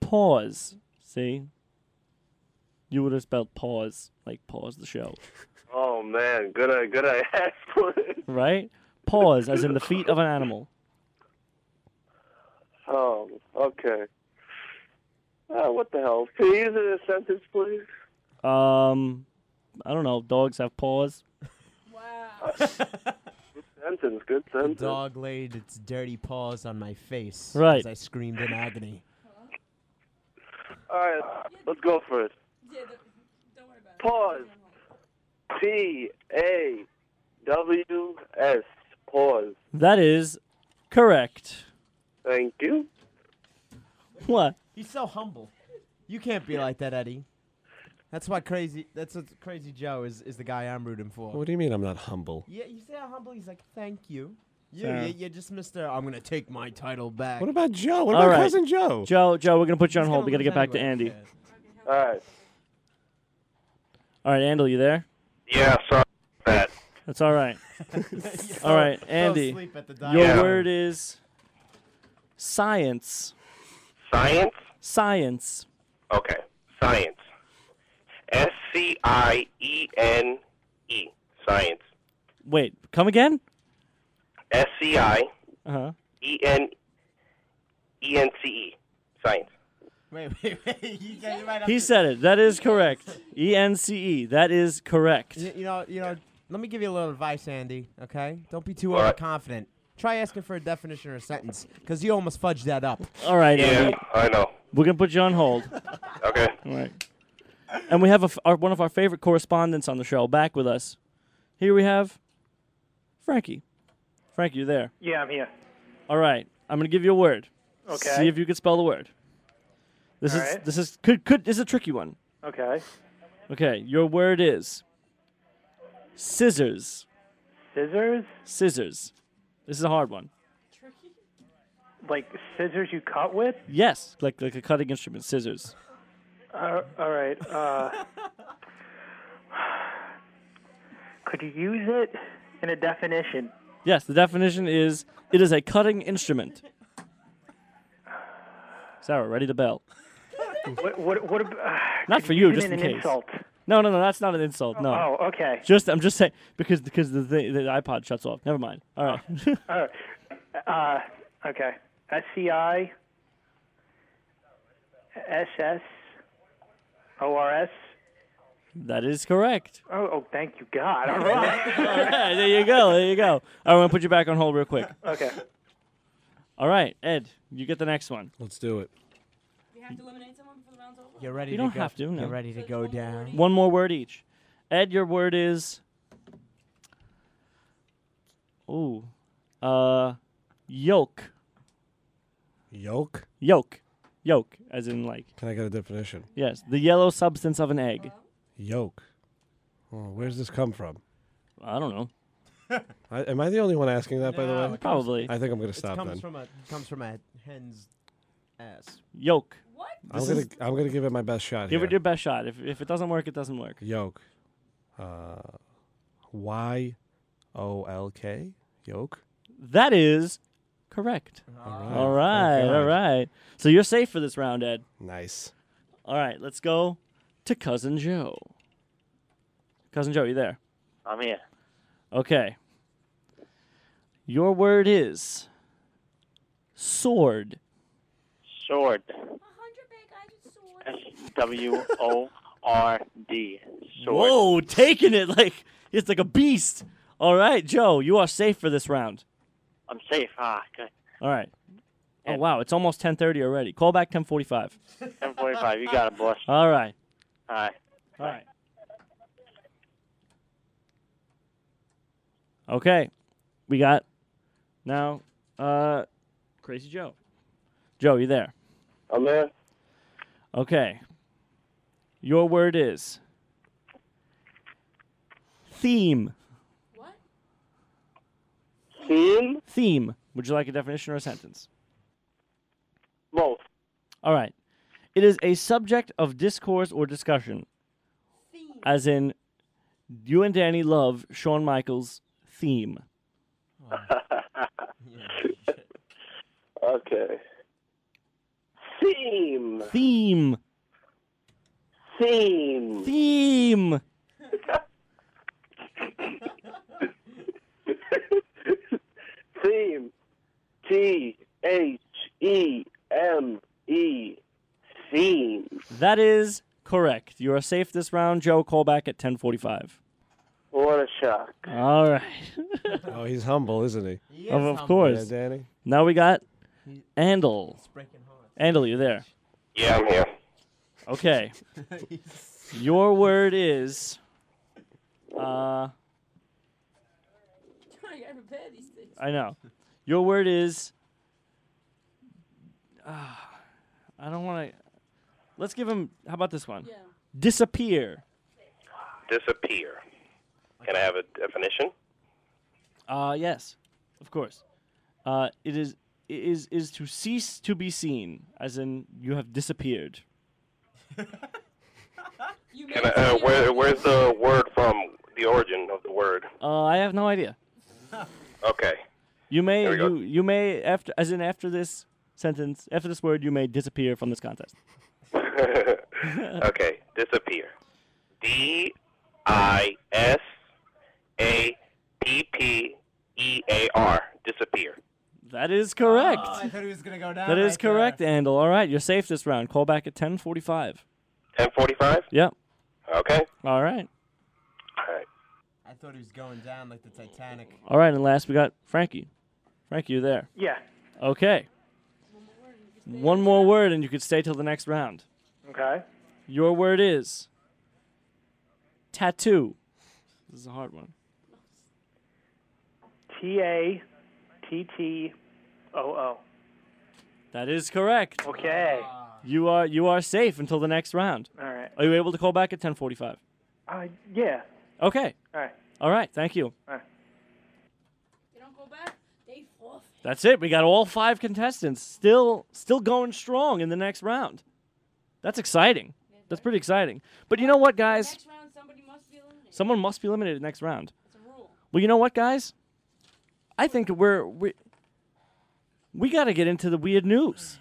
Pause. See? You would have spelled pause, like pause the show, Oh man, good. I good. I asked for it. right? Pause, as in the feet of an animal. Oh, okay. Uh, what the hell? Can you use it in a sentence, please? Um, I don't know. Dogs have paws. Wow. good sentence. Good sentence. The sentence. dog laid its dirty paws on my face Right. as I screamed in agony. All right, let's go for it. Pause. P A W S. Pause. That is correct. Thank you. What? He's so humble. You can't be like that, Eddie. That's why crazy. That's what crazy Joe is. Is the guy I'm rooting for. What do you mean I'm not humble? Yeah, you say how humble. He's like, thank you. You, Sarah. you, you're just Mister. I'm gonna take my title back. What about Joe? What All about right. cousin Joe? Joe, Joe, we're gonna put you on He's hold. We gotta get lose back to anyway. Andy. All right. All right, Andel, you there? Yeah, sorry about that. That's all right. all right, Andy. asleep at the Your Yeah. word is science. Science. Science. Okay. Science. S C I E N E. Science. Wait, come again? S C I Uh huh. E N E N C E. Science. Wait, wait, wait. You, guys might have He to- said it. That is correct. E N C E. That is correct. You, you know, you know. Let me give you a little advice, Andy. Okay, don't be too All right. overconfident. Try asking for a definition or a sentence, because you almost fudged that up. All right, Yeah, Andy. I know. We're gonna put you on hold. Okay. All right. And we have a f our, one of our favorite correspondents on the show back with us. Here we have Frankie. Frankie, you there? Yeah, I'm here. All right. I'm gonna give you a word. Okay. See if you can spell the word. This All is right. this is could could this is a tricky one. Okay. Okay. Your word is scissors. Scissors? Scissors. This is a hard one. like scissors you cut with? Yes, like like a cutting instrument, scissors. Uh, all right. Uh, could you use it in a definition? Yes, the definition is it is a cutting instrument. Sarah, ready to bell. What? What? what ab- uh, Not could for you, use it just in in an case. insult. No, no, no, that's not an insult. No. Oh, okay. Just I'm just saying because because the the, the iPod shuts off. Never mind. All right. Uh, uh, okay. S C I S S O R S. that is correct. Oh, oh, thank you, God. All right. All right, there you go. There you go. All right, I'm gonna put you back on hold real quick. Okay. All right, Ed, you get the next one. Let's do it. You have to eliminate someone before the round's over? You're ready You to don't go. have to. No. You're ready to go down. One more word each. Ed, your word is. Ooh, uh, yolk. Yolk? Yolk, yolk, as in like Can I get a definition? yes, the yellow substance of an egg. Yolk. Oh, where's this come from? I don't know. I, am I the only one asking that, by the No, way? Probably. I think I'm going It to stop comes then. from a comes from a hen's ass. Yolk. I'm This gonna is- I'm gonna give it my best shot Give here. it your best shot. If if it doesn't work, it doesn't work. Yoke. Uh, y O L K. Yolk. Yoke. That is correct. All All right. right, Thank all God. right. So you're safe for this round, Ed. Nice. All right, let's go to cousin Joe. Cousin Joe, you there? I'm here. Okay. Your word is sword. Sword. S W O R D. Sword. Whoa, taking it like it's like a beast. All right, Joe, you are safe for this round. I'm safe. Ah, good. All right. Oh wow, it's almost 10:30 already. Call back 10:45. 10:45. You got it, boss. All right. All right. All right. Okay. We got now uh Crazy Joe. Joe, you there? I'm there. Okay. Your word is theme. What? Theme? Theme. Would you like a definition or a sentence? Both. All right. It is a subject of discourse or discussion. As in, you and Danny love Shawn Michaels' theme. Okay. Theme. Theme. Theme. Theme. Theme. T H E M E. Theme. That is correct. You are safe this round. Joe, call back at 1045. What a shock. All right. oh, he's humble, isn't he? of, of course. Yeah, Danny. Now we got Andel. Andel, you there? Yeah, I'm here. Okay. Your word is uh Trying to get prepared these things. I know. Your word is uh, I don't want to Let's give him how about this one? Yeah. Disappear. Disappear. Can I have a definition? Uh yes. Of course. Uh it is is is to cease to be seen as in you have disappeared. Can I, uh, where, where's the word from? The origin of the word. Uh I have no idea. Okay. You may There go. you you may after as in after this sentence after this word you may disappear from this contest. okay. Disappear. D I S A P P E A R. Disappear. That is correct. Oh, I thought he was gonna go down. That is right there. correct, Andel. All right, you're safe this round. Call back at 10:45. 10:45. Yep. Okay. All right. All right. I thought he was going down like the Titanic. All right, and last we got Frankie. Frankie, you there? Yeah. Okay. One more word, and you could stay till the next round. Okay. Your word is tattoo. This is a hard one. T A T T O O. That is correct. Okay. You are you are safe until the next round. All right. Are you able to call back at 10:45? Uh, yeah. Okay. All right. All right. Thank you. All right. They don't go back. They forfeit. That's it. We got all five contestants still still going strong in the next round. That's exciting. That's pretty exciting. But you know what, guys? Next round, somebody must be eliminated. Someone must be eliminated next round. That's a rule. Well, you know what, guys? I think we're we we got to get into the weird news.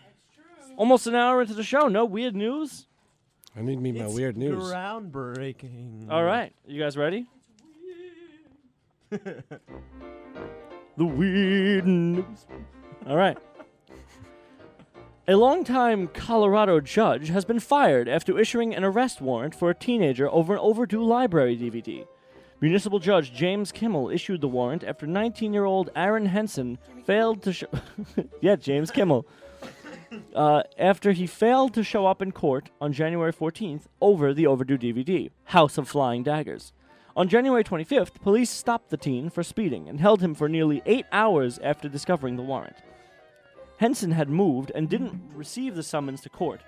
Almost an hour into the show, no weird news. I need me my weird news. Groundbreaking. All right, you guys ready? the weird news. All right. A longtime Colorado judge has been fired after issuing an arrest warrant for a teenager over an overdue library DVD. Municipal Judge James Kimmel issued the warrant after 19 year old Aaron Henson failed to show. yeah, James Kimmel. Uh, after he failed to show up in court on January 14th over the overdue DVD, House of Flying Daggers. On January 25th, police stopped the teen for speeding and held him for nearly eight hours after discovering the warrant. Henson had moved and didn't receive the summons to court.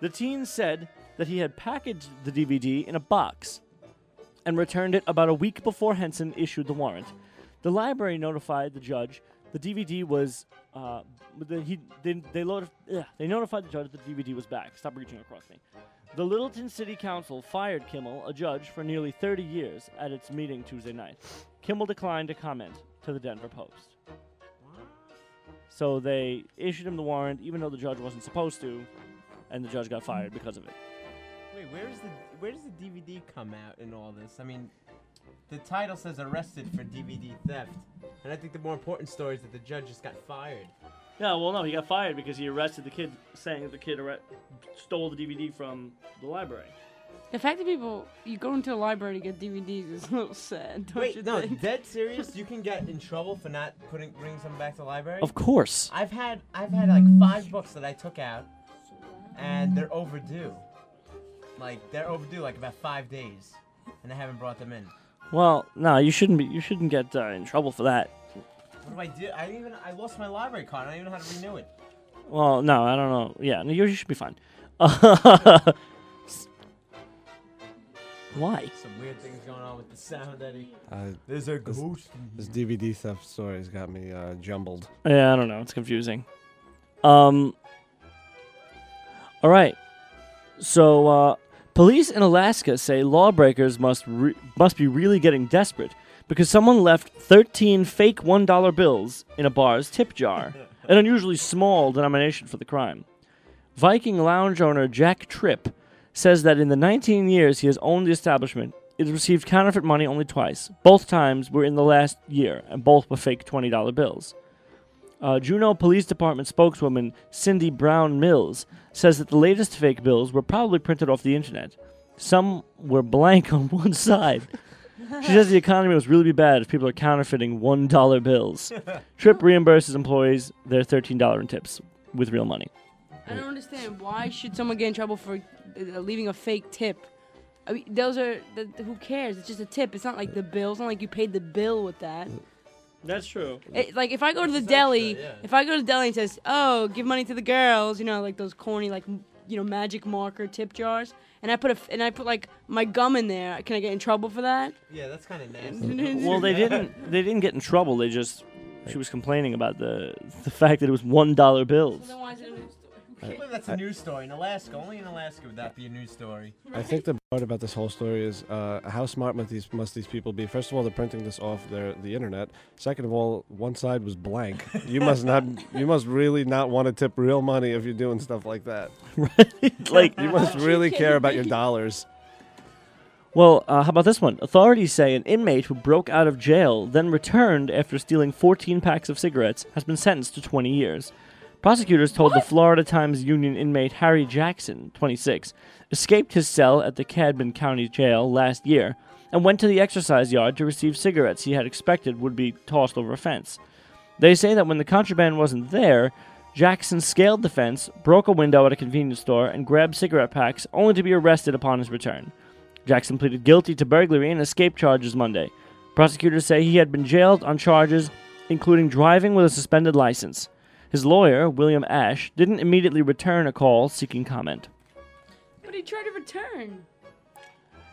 The teen said that he had packaged the DVD in a box and returned it about a week before Henson issued the warrant. The library notified the judge the DVD was. Uh, the, he, they, they, load, ugh, they notified the judge the DVD was back. Stop reaching across me. The Littleton City Council fired Kimmel, a judge, for nearly 30 years at its meeting Tuesday night. Kimmel declined to comment to the Denver Post. So they issued him the warrant, even though the judge wasn't supposed to, and the judge got fired because of it. Wait, where's the where does the DVD come out in all this? I mean, the title says arrested for DVD theft, and I think the more important story is that the judge just got fired. Yeah, well, no, he got fired because he arrested the kid, saying that the kid arre- stole the DVD from the library. The fact that people you go into a library to get DVDs is a little sad, don't you Wait, no, think? dead serious? You can get in trouble for not putting bringing something back to the library. Of course. I've had I've had like five books that I took out, and they're overdue. Like they're overdue like about five days, and I haven't brought them in. Well, no, you shouldn't be. You shouldn't get uh, in trouble for that. What do I do? I even I lost my library card. I don't even know how to renew it. Well, no, I don't know. Yeah, no, you, you should be fine. Why? Some weird things going on with the sound, Eddie. Uh, There's a this, ghost This DVD theft story's got me uh, jumbled. Yeah, I don't know. It's confusing. Um. All right. So, uh, police in Alaska say lawbreakers must re- must be really getting desperate because someone left 13 fake one dollar bills in a bar's tip jar, an unusually small denomination for the crime. Viking lounge owner Jack Tripp says that in the 19 years he has owned the establishment, it has received counterfeit money only twice. Both times were in the last year, and both were fake $20 bills. Uh, Juneau Police Department spokeswoman Cindy Brown Mills says that the latest fake bills were probably printed off the internet. Some were blank on one side. She says the economy must really be bad if people are counterfeiting $1 bills. Tripp reimburses employees their $13 in tips with real money. I don't understand why should someone get in trouble for uh, leaving a fake tip. I mean, those are the, the- who cares? It's just a tip. It's not like the bill. It's not like you paid the bill with that. That's true. It, like if I go to the deli, if I go to the deli and says, "Oh, give money to the girls," you know, like those corny like you know magic marker tip jars, and I put a f- and I put like my gum in there, can I get in trouble for that? Yeah, that's kind of nasty. Well, they didn't. They didn't get in trouble. They just. She was complaining about the the fact that it was one dollar bills. Then can't believe that's a news story in Alaska. Only in Alaska would that be a news story. I think the part about this whole story is uh, how smart must these must these people be? First of all, they're printing this off their the internet. Second of all, one side was blank. You must not. You must really not want to tip real money if you're doing stuff like that. Right? Like you must really care about your dollars. Well, uh, how about this one? Authorities say an inmate who broke out of jail, then returned after stealing 14 packs of cigarettes, has been sentenced to 20 years. Prosecutors told the Florida Times Union inmate Harry Jackson, 26, escaped his cell at the Cadman County Jail last year and went to the exercise yard to receive cigarettes he had expected would be tossed over a fence. They say that when the contraband wasn't there, Jackson scaled the fence, broke a window at a convenience store, and grabbed cigarette packs, only to be arrested upon his return. Jackson pleaded guilty to burglary and escape charges Monday. Prosecutors say he had been jailed on charges including driving with a suspended license. His lawyer, William Ash, didn't immediately return a call seeking comment. But he tried to return.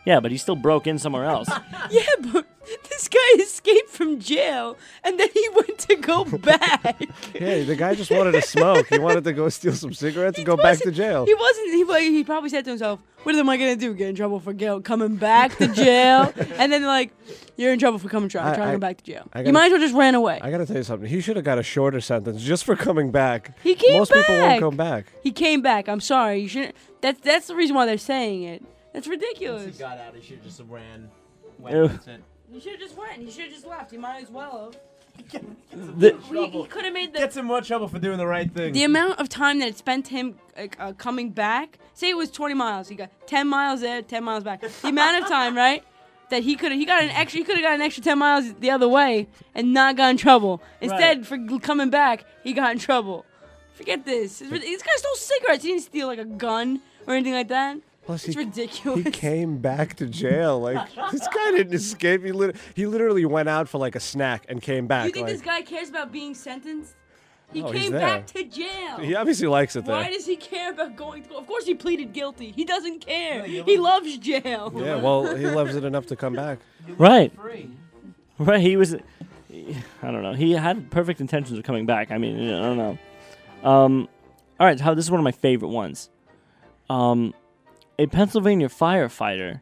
Yeah, but he still broke in somewhere else. Yeah, but this guy escaped from jail and then he went to go back. Hey, the guy just wanted to smoke. He wanted to go steal some cigarettes and go back to jail. He wasn't. He, wa- he probably said to himself, "What am I gonna do? Get in trouble for jail, coming back to jail?" and then like, "You're in trouble for coming trying I- trying to I- come back to jail. I you gotta- might as well just ran away." I gotta tell you something. He should have got a shorter sentence just for coming back. He came Most people won't back. come back. He came back. I'm sorry. You shouldn't. That's that's the reason why they're saying it. That's Once ridiculous. he got out, he should have just ran. Ew. Went, that's it. He should have just went. He should have just left. He might as well The- have. He, he could have made the Gets in more trouble for doing the right thing. the amount of time that it spent him like, uh, coming back. Say it was 20 miles. He got 10 miles there, 10 miles back. The amount of time, right? That he could have, he got an extra, he could have got an extra 10 miles the other way and not got in trouble. Instead, for g- coming back, he got in trouble. Forget this. It's rid- This guy stole cigarettes. He didn't steal like a gun or anything like that. Plus, it's he, ridiculous. he came back to jail. Like this guy didn't escape. He lit- he literally went out for like a snack and came back. you think like, this guy cares about being sentenced? He Oh, came back to jail. He obviously likes it though. Why does he care about going to? Of course, he pleaded guilty. He doesn't care. He loves jail. Yeah, well, he loves it enough to come back. Right. Right. He was. I don't know. He had perfect intentions of coming back. I mean, I don't know. Um, all right. How this is one of my favorite ones. Um, a Pennsylvania firefighter.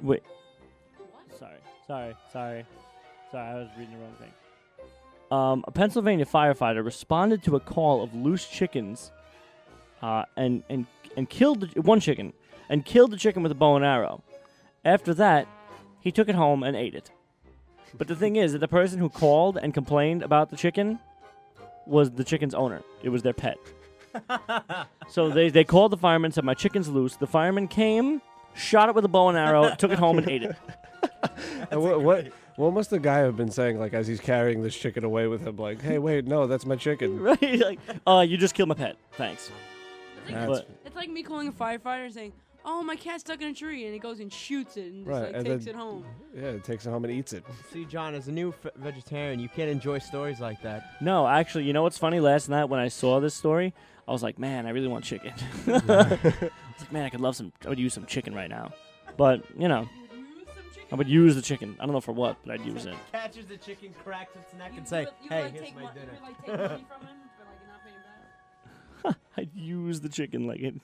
Wait. Sorry. Sorry. Sorry. Sorry. I was reading the wrong thing. Um, a Pennsylvania firefighter responded to a call of loose chickens, uh, and and and killed the, one chicken, and killed the chicken with a bow and arrow. After that, he took it home and ate it. But the thing is that the person who called and complained about the chicken was the chicken's owner. It was their pet. So they, they called the fireman, said, My chicken's loose. The fireman came, shot it with a bow and arrow, took it home and ate it. And what, what what must the guy have been saying like as he's carrying this chicken away with him? Like, hey, wait, no, that's my chicken. right? Like, uh, you just killed my pet. Thanks. That's- But- It's like me calling a firefighter and saying, "Oh, my cat's stuck in a tree," and he goes and shoots it and just, Right, like, and takes then- it home. Yeah, it takes it home and eats it. See, John, as a new f- vegetarian, you can't enjoy stories like that. No, actually, you know what's funny? Last night when I saw this story, I was like, man, I really want chicken. I was like, man, I could love some. I would use some chicken right now. But you know, I would use the chicken. I don't know for what, but I'd use it. Catches the chicken, cracks its neck, and say, "Hey, here's my dinner." I'd use the chicken like it.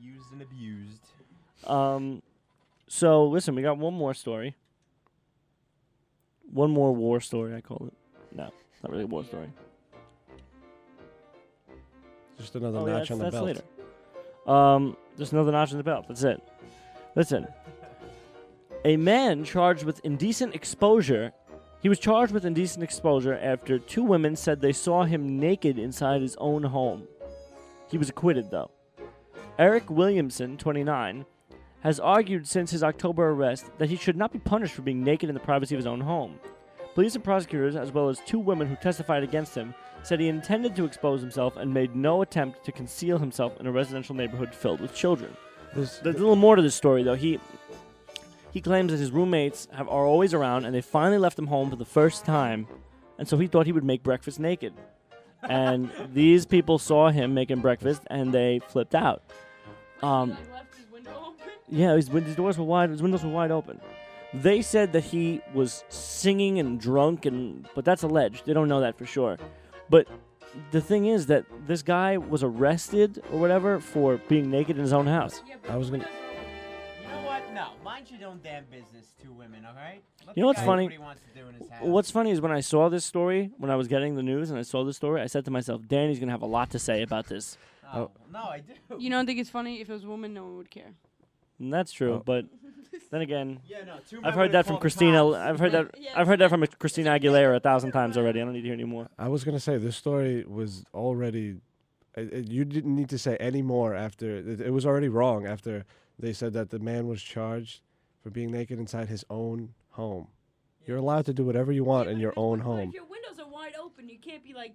Used and abused. Um, so listen, we got one more story. One more war story, I call it. No, not really a war story. Just another Oh, notch that's, on the that's belt. later. Um, just another notch on the belt. That's it. Listen, a man charged with indecent exposure. He was charged with indecent exposure after two women said they saw him naked inside his own home. He was acquitted, though. Eric Williamson, 29, has argued since his October arrest that he should not be punished for being naked in the privacy of his own home. Police and prosecutors, as well as two women who testified against him, said he intended to expose himself and made no attempt to conceal himself in a residential neighborhood filled with children. This- There's a little more to this story, though. He he claims that his roommates have, are always around, and they finally left him home for the first time, and so he thought he would make breakfast naked. And these people saw him making breakfast, and they flipped out. Um, yeah, his, his doors were wide. His windows were wide open. They said that he was singing and drunk, and but that's alleged. They don't know that for sure. But the thing is that this guy was arrested or whatever for being naked in his own house. I was gonna. You know what? No, mind your own damn business, two women. All right. Let You know what's funny? what wants to do in his. What's funny is when I saw this story, when I was getting the news and I saw this story, I said to myself, Danny's gonna have a lot to say about this. Oh, no, I do. You don't think it's funny? If it was a woman, no one would care. And that's true, Oh. but then again, Yeah, no, I've heard that from Christina. cops. I've heard that. I've heard that from Christina Aguilera a thousand times already. I don't need to hear any more. I was gonna say this story was already. It, it- you didn't need to say any more after it, it was already wrong after they said that the man was charged for being naked inside his own home. You're allowed to do whatever you want in your own home. if your windows are wide open, you can't be like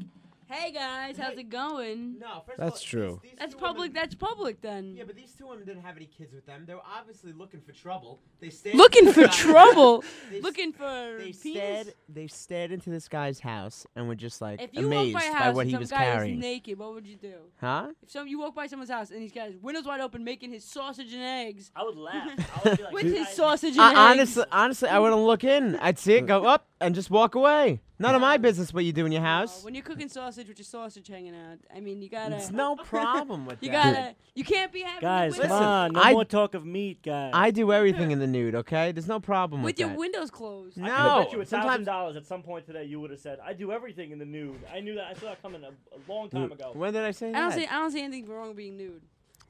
Hey guys, how's it going? No, first That's true. That's public. That's public then. Yeah, but these two women didn't have any kids with them. They were obviously looking for trouble. They stared Looking into for this trouble. They Looking for They penis. stared. They stared into this guy's house and were just like If you amazed walk by a by house what and he some was guy carrying. is naked, what would you do? Huh? If some you walk by someone's house and he's got his windows wide open making his sausage and eggs. I would laugh. I would be like, With his sausage and I, eggs. honestly, honestly, I wouldn't look in. I'd see it go up and just walk away. None of my business what you do in your house. When you're cooking sausage with your sausage hanging out, I mean, you gotta. It's no problem with you that. gotta. You can't be having Guys, your come on. No I- more talk of meat, guys. I do everything in the nude. Okay, there's no problem with that. with, your that. windows closed. No, I bet you a thousand dollars at some point today you would have said, "I do everything in the nude." I knew that. I saw that coming a, a long time ago. When did I say I that? don't see. I don't see anything wrong with being nude,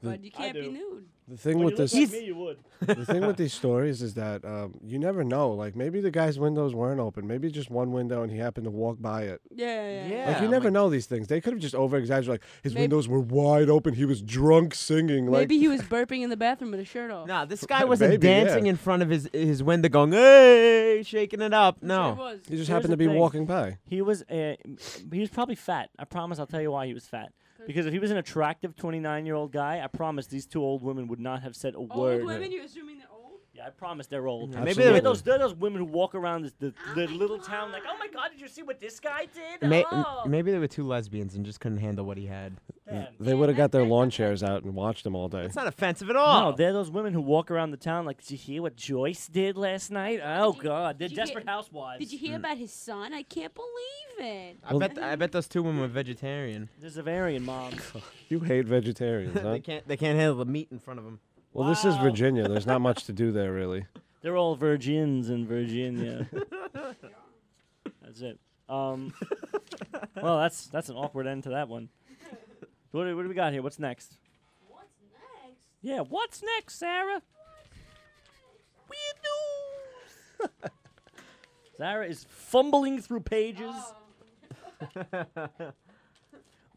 but you can't be do. nude. The thing When with you look this, like me, you would. the thing with these stories is that um, you never know. Like maybe the guy's windows weren't open. Maybe just one window, and he happened to walk by it. Yeah, yeah. Like you never know these things. They could have just over exaggerated. Like his Maybe- windows were wide open. He was drunk singing. Like Maybe he was burping in the bathroom with his shirt off. Nah, this guy wasn't Maybe, yeah. dancing in front of his his window, going "Hey," shaking it up. No, was. he just Here's happened the to be thing. walking by. He was. Uh, he was probably fat. I promise. I'll tell you why he was fat. Because if he was an attractive 29 year old guy, I promise these two old women would not have said a Old word. women, you assuming old? I promise they're old. Yeah, maybe they're those they're those women who walk around this, the, the little town like, oh my god, did you see what this guy did? May- oh. maybe they were two lesbians and just couldn't handle what he had. Mm, they would have got their lawn chairs out and watched him all day. It's not offensive at all. No, they're those women who walk around the town like, did you hear what Joyce did last night? Oh god, they're did you hear- desperate housewives. Did you hear mm. about his son? I can't believe it. I bet I bet those two women were vegetarian. There's a variant mom. You hate vegetarians, huh? they can't they can't handle the meat in front of them. Well, this is Virginia. There's not much to do there, really. They're all virgins in Virginia. that's it. Um, well, that's that's an awkward end to that one. What do, what do we got here? What's next? What's next? Yeah, what's next, Sarah? Weird news. Sarah is fumbling through pages. Oh,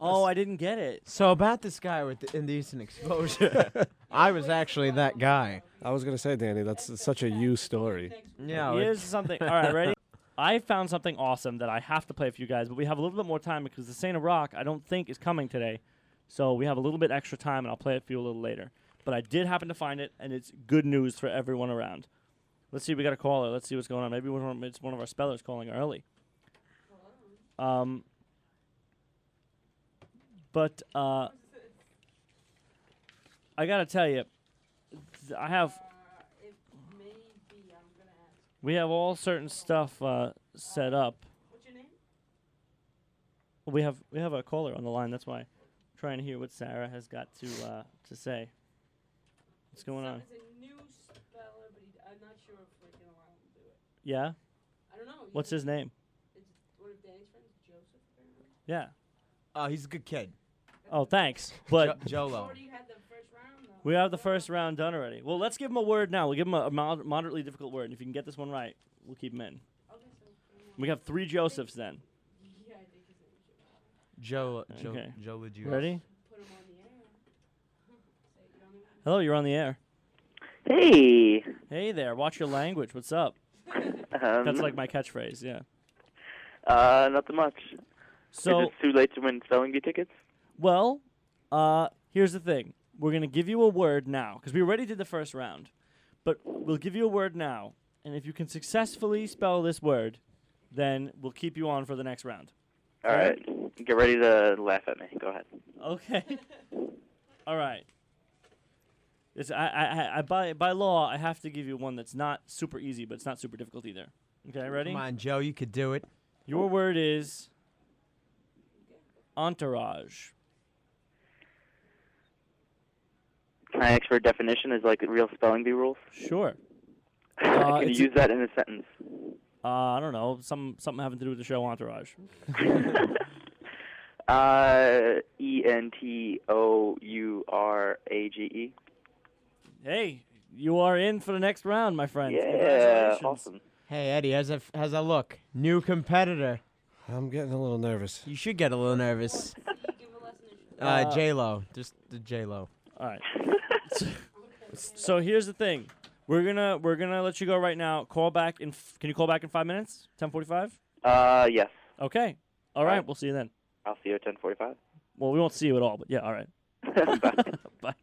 I didn't get it. So about this guy with the indecent exposure, I was actually that guy. I was gonna say, Danny, that's such a you story. Yeah, Here's something. All right, ready? I found something awesome that I have to play for you guys, but we have a little bit more time because the Saint of Rock I don't think is coming today, so we have a little bit extra time, and I'll play it for you a little later. But I did happen to find it, and it's good news for everyone around. Let's see, we got a caller. Let's see what's going on. Maybe one of- it's one of our spellers calling early. Um, but uh, I gotta tell you, I have we have all certain stuff uh, set up. What's your name? We have we have a caller on the line. That's why I'm trying to hear what Sarah has got to uh, to say. What's going on? It's a new speller, but he, I'm not sure if we can allow him to do it. Yeah. I don't know. What's his name? It's one of Danny's friends, Joseph. Apparently. Yeah. Oh, he's a good kid. Oh, thanks. But Jo- Jolo. Already had the first round. We have the first round done already. Well, let's give him a word now. We'll give him a, a mod- moderately difficult word, and if you can get this one right, we'll keep him in. We have three Josephs then. Yeah, I think his name is Joe, Joe, Okay. Joe LeJesus. Ready? Put him on the air. Say, you don't Hello, you're on the air. Hey. Hey there. Watch your language. What's up? Um, That's like my catchphrase. Yeah. Uh, nothing much. So Is it too late to win spelling bee tickets? Well, uh, here's the thing. We're gonna give you a word now because we already did the first round, but we'll give you a word now, and if you can successfully spell this word, then we'll keep you on for the next round. All right. Get ready to laugh at me. Go ahead. Okay. All right. It's, I, I, I, I, by, by law, I have to give you one that's not super easy, but it's not super difficult either. Okay, ready? Come on, Joe, you could do it. Your word is entourage. Can I ask for a definition as like real spelling bee rules? Sure. Uh, Can you use that in a sentence? Uh, I don't know, some something having to do with the show Entourage. Uh, E N T O U R A G E. Hey, you are in for the next round, my friend. Yeah, Congratulations. awesome. Hey, Eddie, how's that, how's that look? New competitor. I'm getting a little nervous. You should get a little nervous. Uh, Uh, J Lo, just the J Lo. All right. so here's the thing. We're gonna we're gonna let you go right now. Call back in. F- can you call back in five minutes? Ten forty-five. Uh, yes. Okay. All right. We'll see you then. I'll see you at 10:45. Well, we won't see you at all, but yeah, all right. Bye.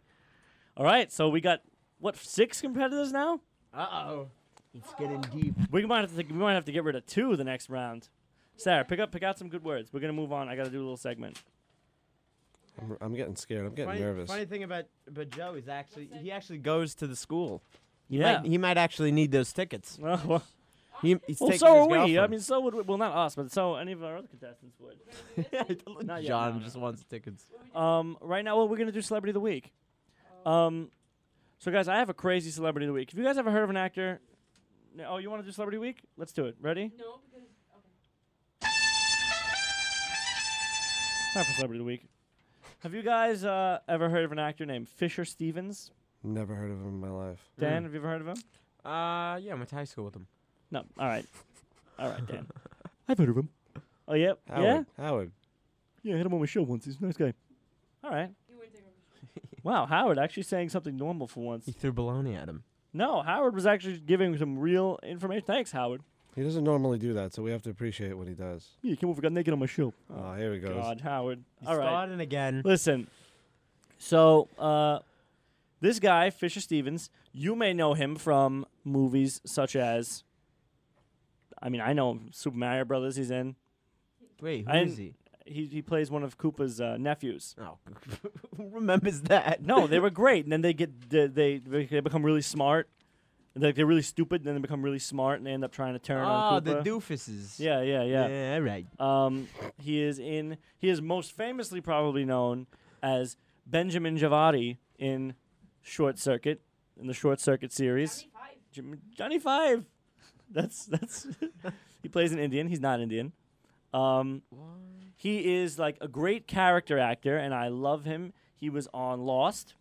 All right, so we got what six competitors now? Uh oh. It's getting deep. We might have to we might have to get rid of two the next round. Sarah, pick up pick out some good words. We're gonna move on. I got to do a little segment. I'm, I'm getting scared. I'm getting funny, nervous. Funny thing about about Joe is actually he actually goes to the school. He Yeah. might, he might actually need those tickets. Well, well, He, he's well so are we. I mean, so would we, well not us, but so any of our other contestants would. Not yet, John no, no. just wants tickets. Um, right now, well, we're gonna do celebrity of the week. Um, so guys, I have a crazy celebrity of the week. Have you guys ever heard of an actor? No, oh, you want to do celebrity week? Let's do it. Ready? No, Time for celebrity of the week. Have you guys uh, ever heard of an actor named Fisher Stevens? Never heard of him in my life. Dan, have you ever heard of him? Uh, yeah, I went to high school with him. No. All right. All right, Dan. I've heard of him. Oh, yep. Yeah. Howard. Howard. Yeah, I had him on my show once. He's a nice guy. All right. wow, Howard actually saying something normal for once. He threw baloney at him. No, Howard was actually giving some real information. Thanks, Howard. He doesn't normally do that, so we have to appreciate what he does. Yeah, you came over, got naked on my show. Oh, here he goes. God, Howard. He's All right. starting again. Listen. So, uh, this guy, Fisher Stevens, you may know him from movies such as. I mean, I know him. Super Mario Brothers. He's in. Wait, who I is he? He he plays one of Koopa's uh, nephews. Oh, who remembers that? No, they were great, and then they get they they, they become really smart. And like they're really stupid, and then they become really smart, and they end up trying to turn on Oh, the doofuses. Yeah, yeah, yeah. Yeah, all right. Um, he is in. He is most famously probably known as Benjamin Javati in Short Circuit in the Short Circuit series. Jim- Johnny Five. That's that's. he plays an Indian. He's not Indian. Um, he is like a great character actor, and I love him. He was on Lost.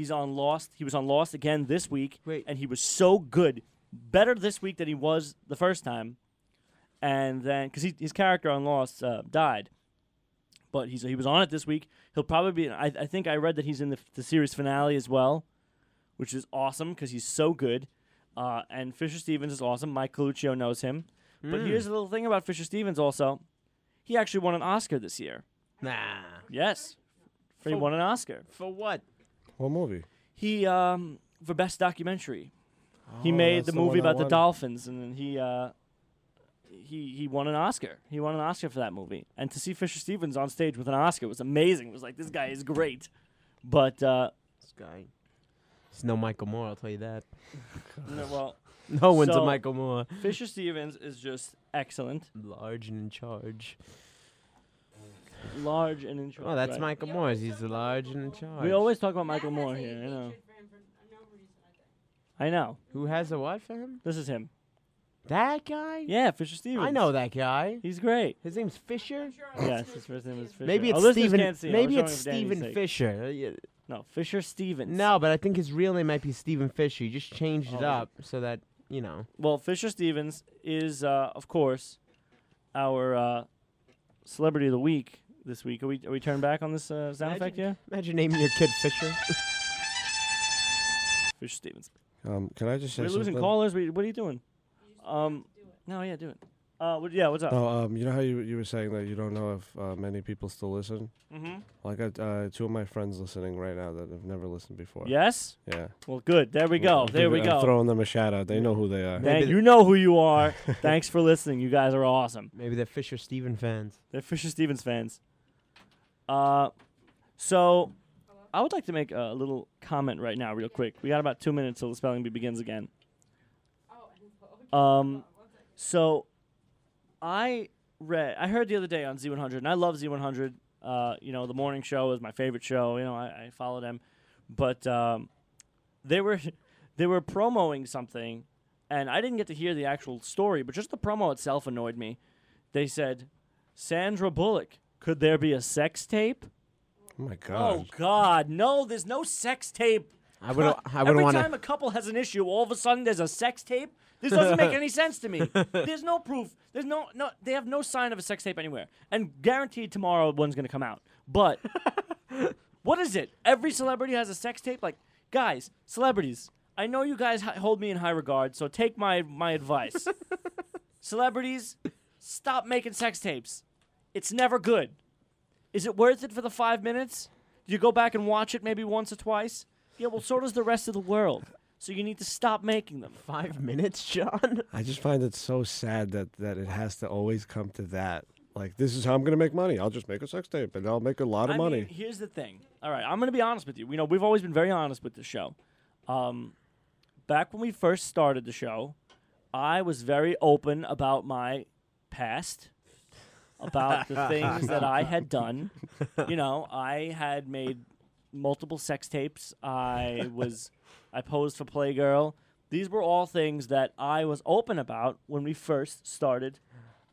He's on Lost. He was on Lost again this week, and he was so good, better this week than he was the first time. And then, because his character on Lost uh, died, but he's he was on it this week. He'll probably be. I, I think I read that he's in the, the series finale as well, which is awesome because he's so good. Uh, and Fisher Stevens is awesome. Mike Coluccio knows him. But Mm. here's a little thing about Fisher Stevens also. He actually won an Oscar this year. Nah. Yes. he won an Oscar. For what? What movie? He um for best documentary. he Oh, made the the movie one about the dolphins and then he uh he he won an Oscar. He won an Oscar for that movie. And to see Fisher Stevens on stage with an Oscar was amazing. It was like this guy is great. But uh This guy. It's no Michael Moore, I'll tell you that. no, well No one's a Michael Moore. Fisher Stevens is just excellent. Large and in charge. Large and in charge. Oh, that's right. Michael Moore. He's large and in charge. We always talk about Michael Moore here. I know. I know. Who has a what for him? This is him. That guy? Yeah, Fisher Stevens. I know that guy. He's great. His name's Fisher. Yes, his first name is Fisher. Maybe it's listeners Steven. can't see him. Maybe it's showing him for Danny's Steven. Fisher. Uh, yeah. No, Fisher Stevens. No, but I think his real name might be Steven Fisher. He just changed it Oh. up so that you know. Well, Fisher Stevens is, uh, of course, our uh, celebrity of the week this week. Are we are we turning back on this uh, sound effect? Yeah. Imagine naming your kid Fisher. Fisher Stevens. Um, can I just say We're losing something? callers. We, what are you doing? Um, no, yeah, do it. Uh, what, yeah, what's up? No, um, you know how you you were saying that you don't know if uh, many people still listen. Mm-hmm. Well, I got uh, two of my friends listening right now that have never listened before. Yes. Yeah. Well, good. There we go. There we giving- I'm go. throwing them a shout out. They know who they are. Thank, you know who you are. Thanks for listening. You guys are awesome. Maybe they're Fisher Steven fans. They're Fisher Stevens fans. Uh, so I would like to make a little comment right now, real quick. We got about two minutes till the spelling bee begins again. Um, so I read, I heard the other day on Z100, and I love Z100. Uh, you know, the morning show is my favorite show. You know, I, I follow them, but um, they were they were promoting something, and I didn't get to hear the actual story, but just the promo itself annoyed me. They said, Sandra Bullock, could there be a sex tape? Oh my god. Oh god. No! There's no sex tape. I wouldn't- I wouldn't Every time a couple has an issue, all of a sudden there's a sex tape. This doesn't make any sense to me. There's no proof. There's no no. They have no sign of a sex tape anywhere, and guaranteed tomorrow one's gonna come out. But what is it? Every celebrity has a sex tape. Like guys, celebrities. I know you guys hi- hold me in high regard, so take my my advice. celebrities, stop making sex tapes. It's never good. Is it worth it for the five minutes? Do you go back and watch it maybe once or twice? Yeah, well, so does the rest of the world. So you need to stop making them. Five minutes, John. I just find it so sad that that it has to always come to that. Like this is how I'm gonna make money. I'll just make a sex tape and I'll make a lot of I money. Mean, here's the thing. All right, I'm going to be honest with you. You know, we've always been very honest with the show. Um, back when we first started the show, I was very open about my past, about the things that I had done. You know, I had made multiple sex tapes. I was, I posed for Playgirl. These were all things that I was open about when we first started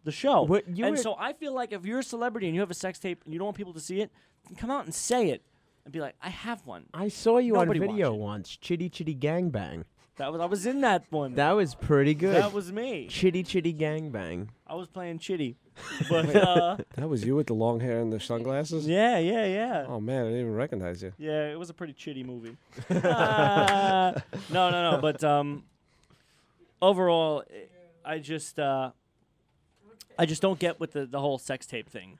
the show. What, you and were- so I feel like if you're a celebrity and you have a sex tape and you don't want people to see it, then come out and say it and be like, I have one. I saw you Nobody on watched video it. once. Chitty Chitty Gang Bang. That was I was in that one. That was pretty good. That was me. Chitty Chitty Gang Bang. I was playing Chitty. But uh, that was you with the long hair and the sunglasses. yeah, yeah, yeah. Oh man, I didn't even recognize you. Yeah, it was a pretty chitty movie. Uh, no, no, no. But um, overall, I- I just uh, I just don't get with the, the whole sex tape thing.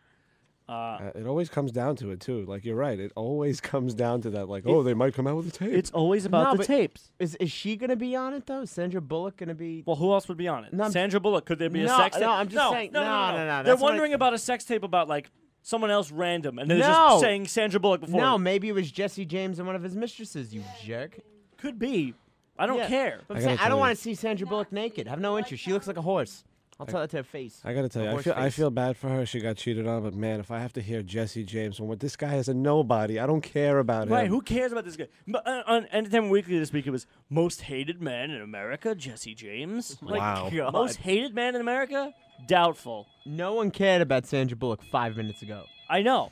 Uh, Uh, it always comes down to it too. Like you're right. It always comes down to that. Like, oh, they might come out with a tape. it's always about No, the tapes. Is is she gonna be on it though? Sandra Bullock gonna be? Well, who else would be on it? No, Sandra Bullock. Could there be a sex tape? no, I'm just no, saying- No, no, no, no. no, no, They're that's what I- wondering about a sex tape about like someone else random, and they're No. just saying Sandra Bullock before. No, it. maybe it was Jesse James and one of his mistresses. You jerk. could be. I don't Yeah. care. I'm I saying, I don't want to see Sandra Bullock naked. I Have no interest. She looks like a horse. I'll tell that to her face. I gotta tell you, I horse feel I feel bad for her. She got cheated on, but man, if I have to hear Jesse James, when this guy is a nobody, I don't care about Right, him. who cares about this guy? But, uh, on Entertainment Weekly this week, it was most hated man in America, Jesse James. Like, Wow. God. Most hated man in America? Doubtful. No one cared about Sandra Bullock five minutes ago. I know.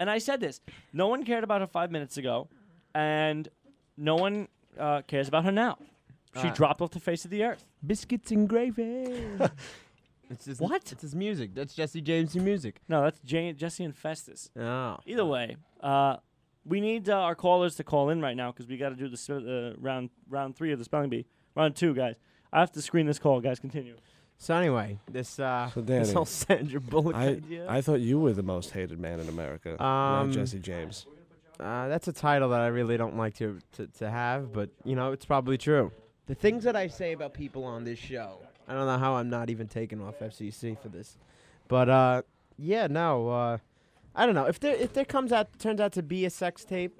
And I said this. No one cared about her five minutes ago, and no one uh, cares about her now. She Uh, dropped off the face of the earth. Biscuits and gravy. it's his, What? It's his music. That's Jesse James' music. No, that's Jane, Jesse and Festus. Oh. Either way, uh, we need uh, our callers to call in right now because we got to do the sp- uh, round round three of the spelling bee. Round two, guys. I have to screen this call, guys. Continue. So anyway, this uh, So this whole Sandra Bullock I idea. I thought you were the most hated man in America, Um, not Jesse James. Uh, that's a title that I really don't like to, to, to have, but you know it's probably true. The things that I say about people on this show, I don't know how I'm not even taken off FCC for this, but uh, yeah, no, uh, I don't know if there if there comes out turns out to be a sex tape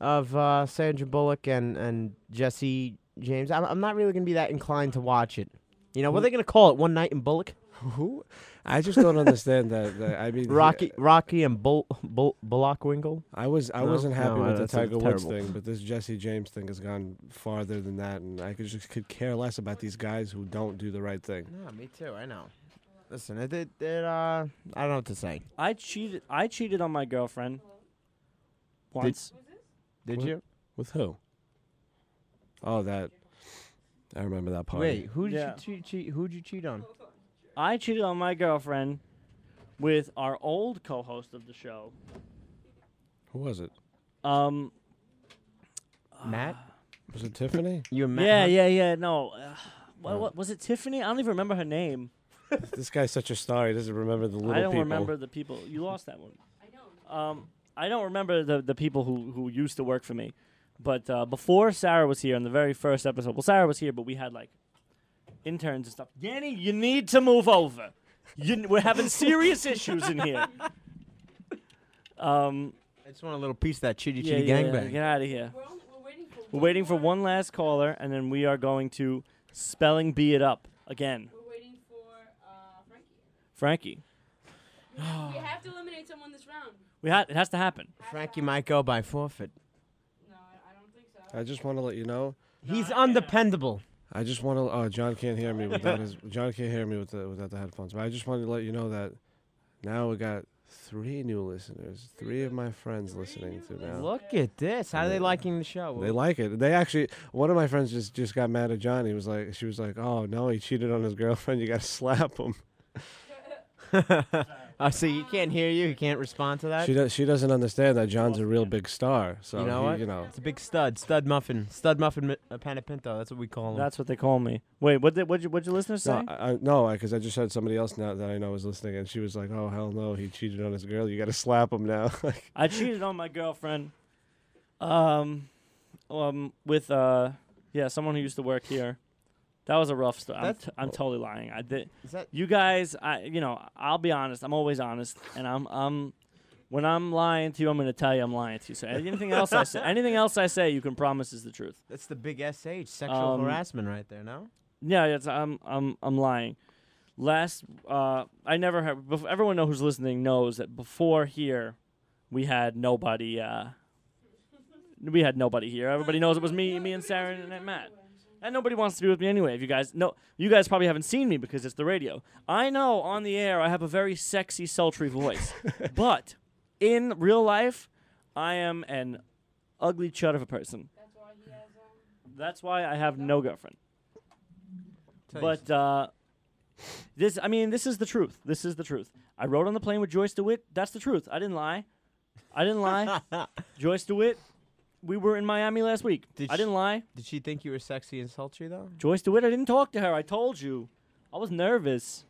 of uh, Sandra Bullock and and Jesse James, I'm, I'm not really gonna be that inclined to watch it. You know, what are they gonna call it? One night in Bullock? Who? I just don't understand that. that I mean, he- Rocky, Rocky, and Bull, Bull, Bullock-Wingle. I was I No? wasn't happy No, with the that's a Tiger Woods terrible. thing, but this Jesse James thing has gone farther than that, and I could just could care less about these guys who don't do the right thing. Yeah, me too. I know. Listen, it, it, it uh, I don't know what to say. I cheated. I cheated on my girlfriend once. Did What? you? With who? Oh, that. I remember that part. Wait, who did Yeah. you cheat, cheat? Who'd you cheat on? I cheated on my girlfriend with our old co-host of the show. Who was it? Um. Matt? Was it Tiffany? You and Matt? Yeah, Hunt? yeah, yeah. No. Uh, what, what was it? Tiffany? I don't even remember her name. this guy's such a star. He doesn't remember the little I don't people. remember the people. You lost that one. I don't. Um, I don't remember the the people who who used to work for me, but uh, before Sarah was here in the very first episode. Well, Sarah was here, but we had like interns and stuff. Danny, you need to move over. You, we're having serious issues in here. Um, I just want a little piece of that chitty yeah, chitty yeah, gangbang. Get out of here. We're waiting for one last caller, and then we are going to spelling bee it up again. We're waiting for uh, Frankie, Frankie. we have to eliminate someone this round. we ha- it has to happen. Frankie might go by forfeit. No, I, I don't think so. I just want to let you know. He's undependable. I just want to. Oh, uh, John can't hear me without his. John can't hear me with the, without the headphones. But I just wanted to let you know that now we got three new listeners. Three of my friends listening to now. Look at this. How are they liking the show? They like it. They actually. One of my friends just just got mad at John. He was like, she was like, "Oh no, he cheated on his girlfriend. You got to slap him." oh, so you can't hear you? He can't respond to that? She does. She doesn't understand that John's a real big star. So you know he- what? You know. It's a big stud. Stud muffin. Stud muffin mi- uh, panapinto. That's what we call him. That's what they call me. Wait, what did what you what your listeners say? No, I, I, no, because I just had somebody else now that I know was listening, and she was like, "Oh hell no, he cheated on his girl. You got to slap him now." Like, I cheated on my girlfriend. Um, um, with uh, yeah, someone who used to work here. That was a rough story. I'm, t- I'm totally lying. I did. That- you guys? I you know I'll be honest. I'm always honest, and I'm I'm when I'm lying to you, I'm going to tell you I'm lying to you. So anything else I say, anything else I say, you can promise is the truth. That's the big SH. Sexual Um, harassment right there, no? Yeah, it's, I'm I'm I'm lying. Last, uh, I never had. Bef- everyone know who's listening knows that before here, we had nobody. Uh, we had nobody here. Everybody knows it was me, me and Sarah and Matt. And nobody wants to be with me anyway. If you guys know, you guys probably haven't seen me because it's the radio. I know on the air I have a very sexy, sultry voice, but in real life, I am an ugly chud of a person. That's why he has. Um, That's why I have no girlfriend. But uh, this, I mean, this is the truth. This is the truth. I rode on the plane with Joyce DeWitt. That's the truth. I didn't lie. I didn't lie. Joyce DeWitt. We were in Miami last week. Did I sh- didn't lie. Did she think you were sexy and sultry though? Joyce DeWitt. I didn't talk to her. I told you. I was nervous.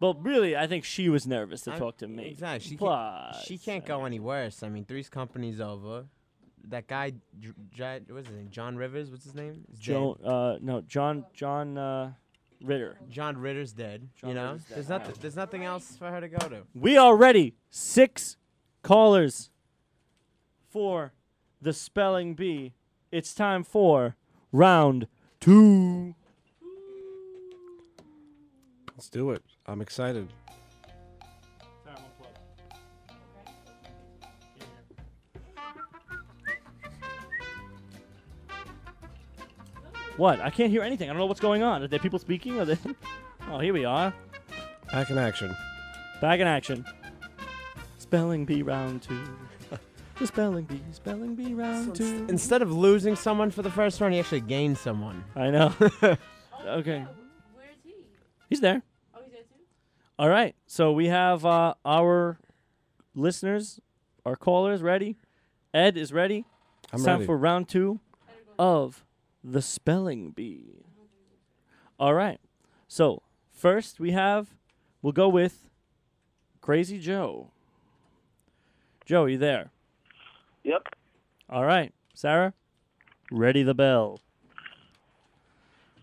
But really, I think she was nervous to I'm- talk to me. Exactly. She But can't, she can't go any worse. I mean, Three's Company's over. That guy, J- what's his name? John Rivers. What's his name? Is. Joe, uh, no, John, John uh, Ritter. John Ritter's dead. John you know, there's nothing. There's nothing else for her to go to. We are ready. Six callers for the spelling bee. It's time for round two. let's do it. I'm excited. What? I can't hear anything. I don't know what's going on. Are there people speaking? Are they? Oh, here we are. Back in action. Back in action. Spelling bee round two. The spelling bee, spelling bee round two. Instead of losing someone for the first round, he actually gained someone. I know. okay. Where's he? He's there. Oh, he's there too? All right. So we have uh, our listeners, our callers ready. Ed is ready. I'm it's time ready. for round two of the spelling bee. All right. So first we have, we'll go with Crazy Joe. Joe, you there? Yep. All right. Sarah, ready the bell.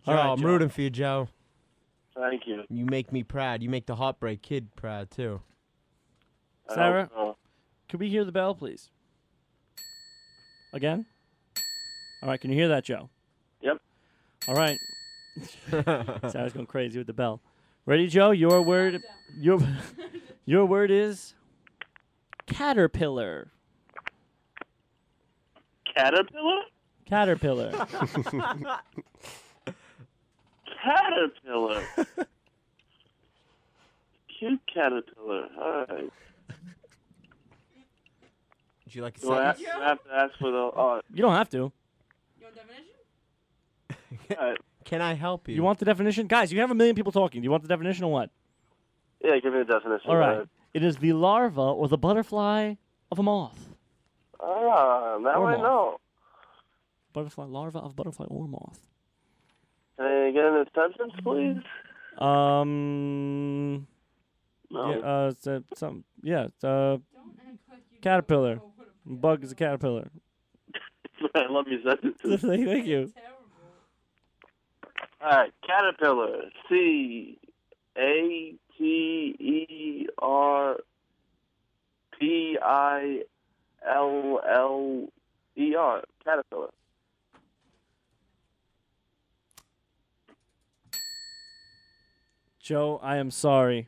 Joe, All right, I'm Joe. rooting for you, Joe. Thank you. You make me proud. You make the Heartbreak Kid proud too. I Sarah, hope could we hear the bell, please? Again? All right, can you hear that, Joe? Yep. All right. Sarah's going crazy with the bell. Ready, Joe? Your word, your your word is caterpillar. Caterpillar? Caterpillar. Caterpillar. Cute caterpillar. All right. Would you like a Do I have, sentence? I have to ask for the? Uh, you don't have to. all right. Can I help you? You want the definition, guys? You have a million people talking. Do you want the definition or what? Yeah, give me the definition. All right. It is the larva or the butterfly of a moth. Ah, now Or I moth. know. Butterfly larva of butterfly or moth. Can I get in a sentence, please? Um. No. Yeah, uh, it's, uh, some, yeah, it's, uh, caterpillar. Bug is a caterpillar. I love your sentences. Thank thank you. All right, caterpillar. C A T E R P I L L E R. Caterpillar. Joe, I am sorry.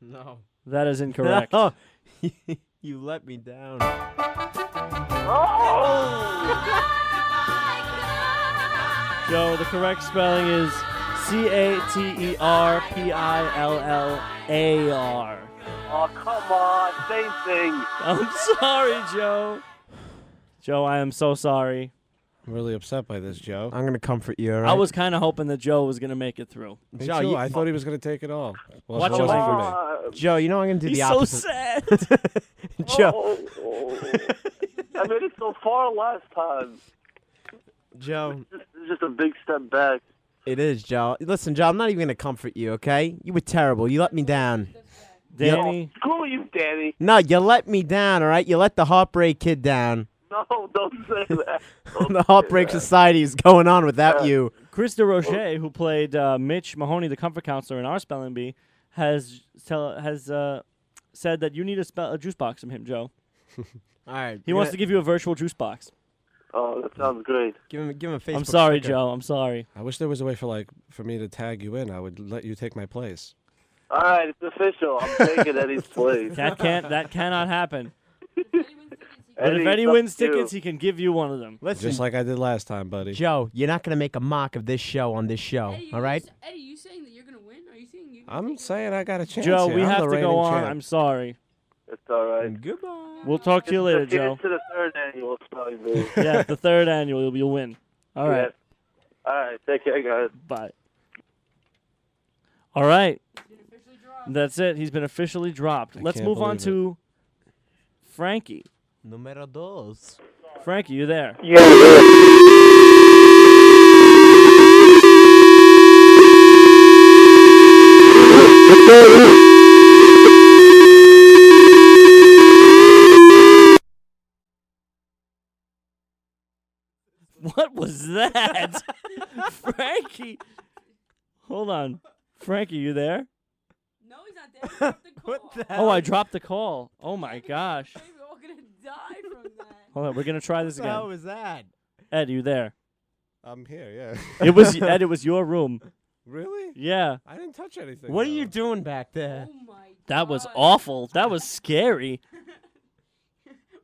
No. That is incorrect. No. you let me down. Oh! Joe, the correct spelling is C A T E R P I L L A R. Oh, come on. Same thing. I'm sorry, Joe. Joe, I am so sorry. I'm really upset by this, Joe. I'm gonna comfort you. All right? I was kind of hoping that Joe was gonna make it through. Me Joe, too. you- I thought he was going to take it all. Well, Watch it your wasn't for language. me. Joe, you know I'm gonna do He's the so opposite. sad. Joe, Oh, oh, oh. I made it so far last time. Joe, This just a big step back. it is Joe. Listen, Joe, I'm not even gonna comfort you. Okay? You were terrible. You let me down. Danny, Screw you, Danny. No, you let me down. All right? You let the Heartbreak Kid down. No, don't say that. the Heartbreak Society is going on without you. Chris DeRoche, who played uh, Mitch Mahoney, the comfort counselor in our spelling bee, has tell, has uh, said that you need a, spell, a juice box from him, Joe. All right. He wants to give you a virtual juice box. Oh, that sounds great. give him give him a Facebook. I'm sorry, sticker. Joe. I'm sorry. I wish there was a way for like for me to tag you in. I would let you take my place. All right, it's official. I'm taking Eddie's place. That can't. That cannot happen. But if Eddie, Eddie it's up wins to you. tickets, he can give you one of them. Listen, Just like I did last time, buddy. Joe, you're not gonna make a mock of this show on this show. Eddie, All right? You, Eddie, you saying that you're gonna win? Are you saying you? I'm saying I got a chance. Joe, here. we I'm have the to go on. champ. I'm sorry. It's all right. And Goodbye. We'll talk to you later, Let's get Joe. into the third annual spelling bee. yeah, the third annual, you'll, you'll win. All right. All right, take care, guys. Bye. All right. That's it. He's been officially dropped. I Let's can't move on believe it. to Frankie. Numero dos. Frankie, you there? What was that? Frankie. Hold on. Frankie, you there? No, he's not there. He dropped the call. Oh, I dropped the call. Oh my gosh. We're all gonna die from that. Hold on, we're gonna try this What the hell was that? Ed, you there? I'm here. Yeah. It was Ed. It was your room. really? Yeah, I didn't touch anything. What are though. you doing back there? Oh my. that was God. awful. That was scary.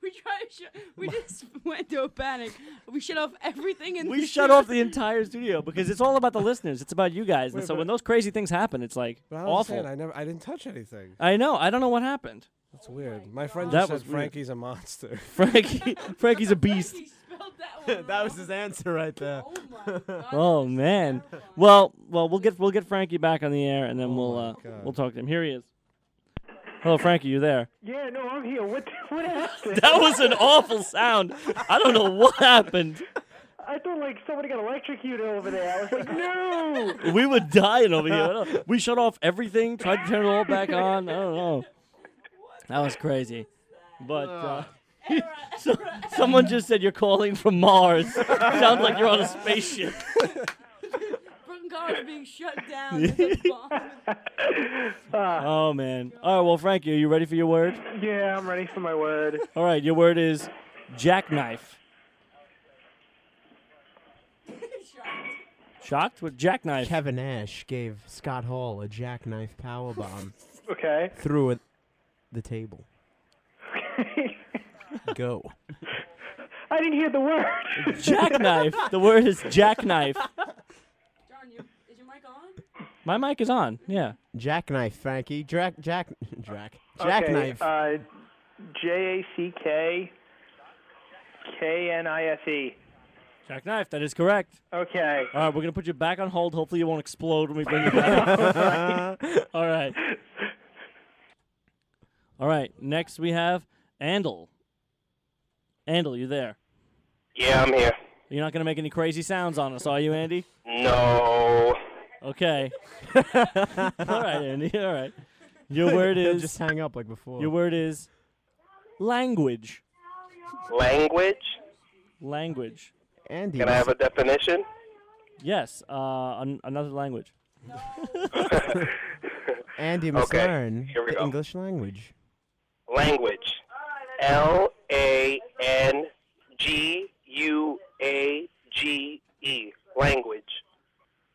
We tried. Sh- we just went to a panic. We shut off everything in. We the shut studio. off the entire studio because it's all about the listeners. It's about you guys. and so when those crazy things happen, it's like But I was awful. saying, I never. I didn't touch anything. I know. I don't know what happened. That's weird. My friend That just was said weird. Frankie's a monster. Frankie, Frankie's a beast. He spelled that one that was his answer right there. Oh my god. Oh man. Well, well, we'll get we'll get Frankie back on the air, and then Oh we'll my uh, God. we'll talk to him. Here he is. Hello, Frankie. You there? Yeah, no, I'm here. What what happened? That was an awful sound. I don't know what happened. I thought like somebody got electrocuted over there. I was like, no. We were dying over here. We shut off everything, tried to turn it all back on. I don't know. That was crazy. But uh, so, someone just said you're calling from Mars. Sounds like you're on a spaceship. Brooklyn College being shut down. There's. Oh man. All right. Well, Frankie, are you ready for your word? Yeah, I'm ready for my word. All right. Your word is jackknife. Shocked with jackknife. Kevin Nash gave Scott Hall a jackknife power bomb Okay. through it, the table. Okay. Go. I didn't hear the word. Jackknife. The word is jackknife. John, you, is your mic on? My mic is on. Yeah. Jackknife, Frankie. Jack, Jack, Jack. Jackknife. Okay, Jackknife. uh, J A C K K N I S E. Jackknife. That is correct. Okay. All right. We're gonna put you back on hold. Hopefully, you won't explode when we bring you back. All right. All right. Next, we have Andel. Andel, you there? Yeah, I'm here. You're not gonna make any crazy sounds on us, are you, Andy? No. Okay. All right, Andy. All right. Your word He'll is just hang up like before. your word is language. Language? Language. Andy. Can I have a definition? Yes. Uh, an- another language. Andy must Okay, learn here we the go. English language. Language. L A N G U A G E. Language.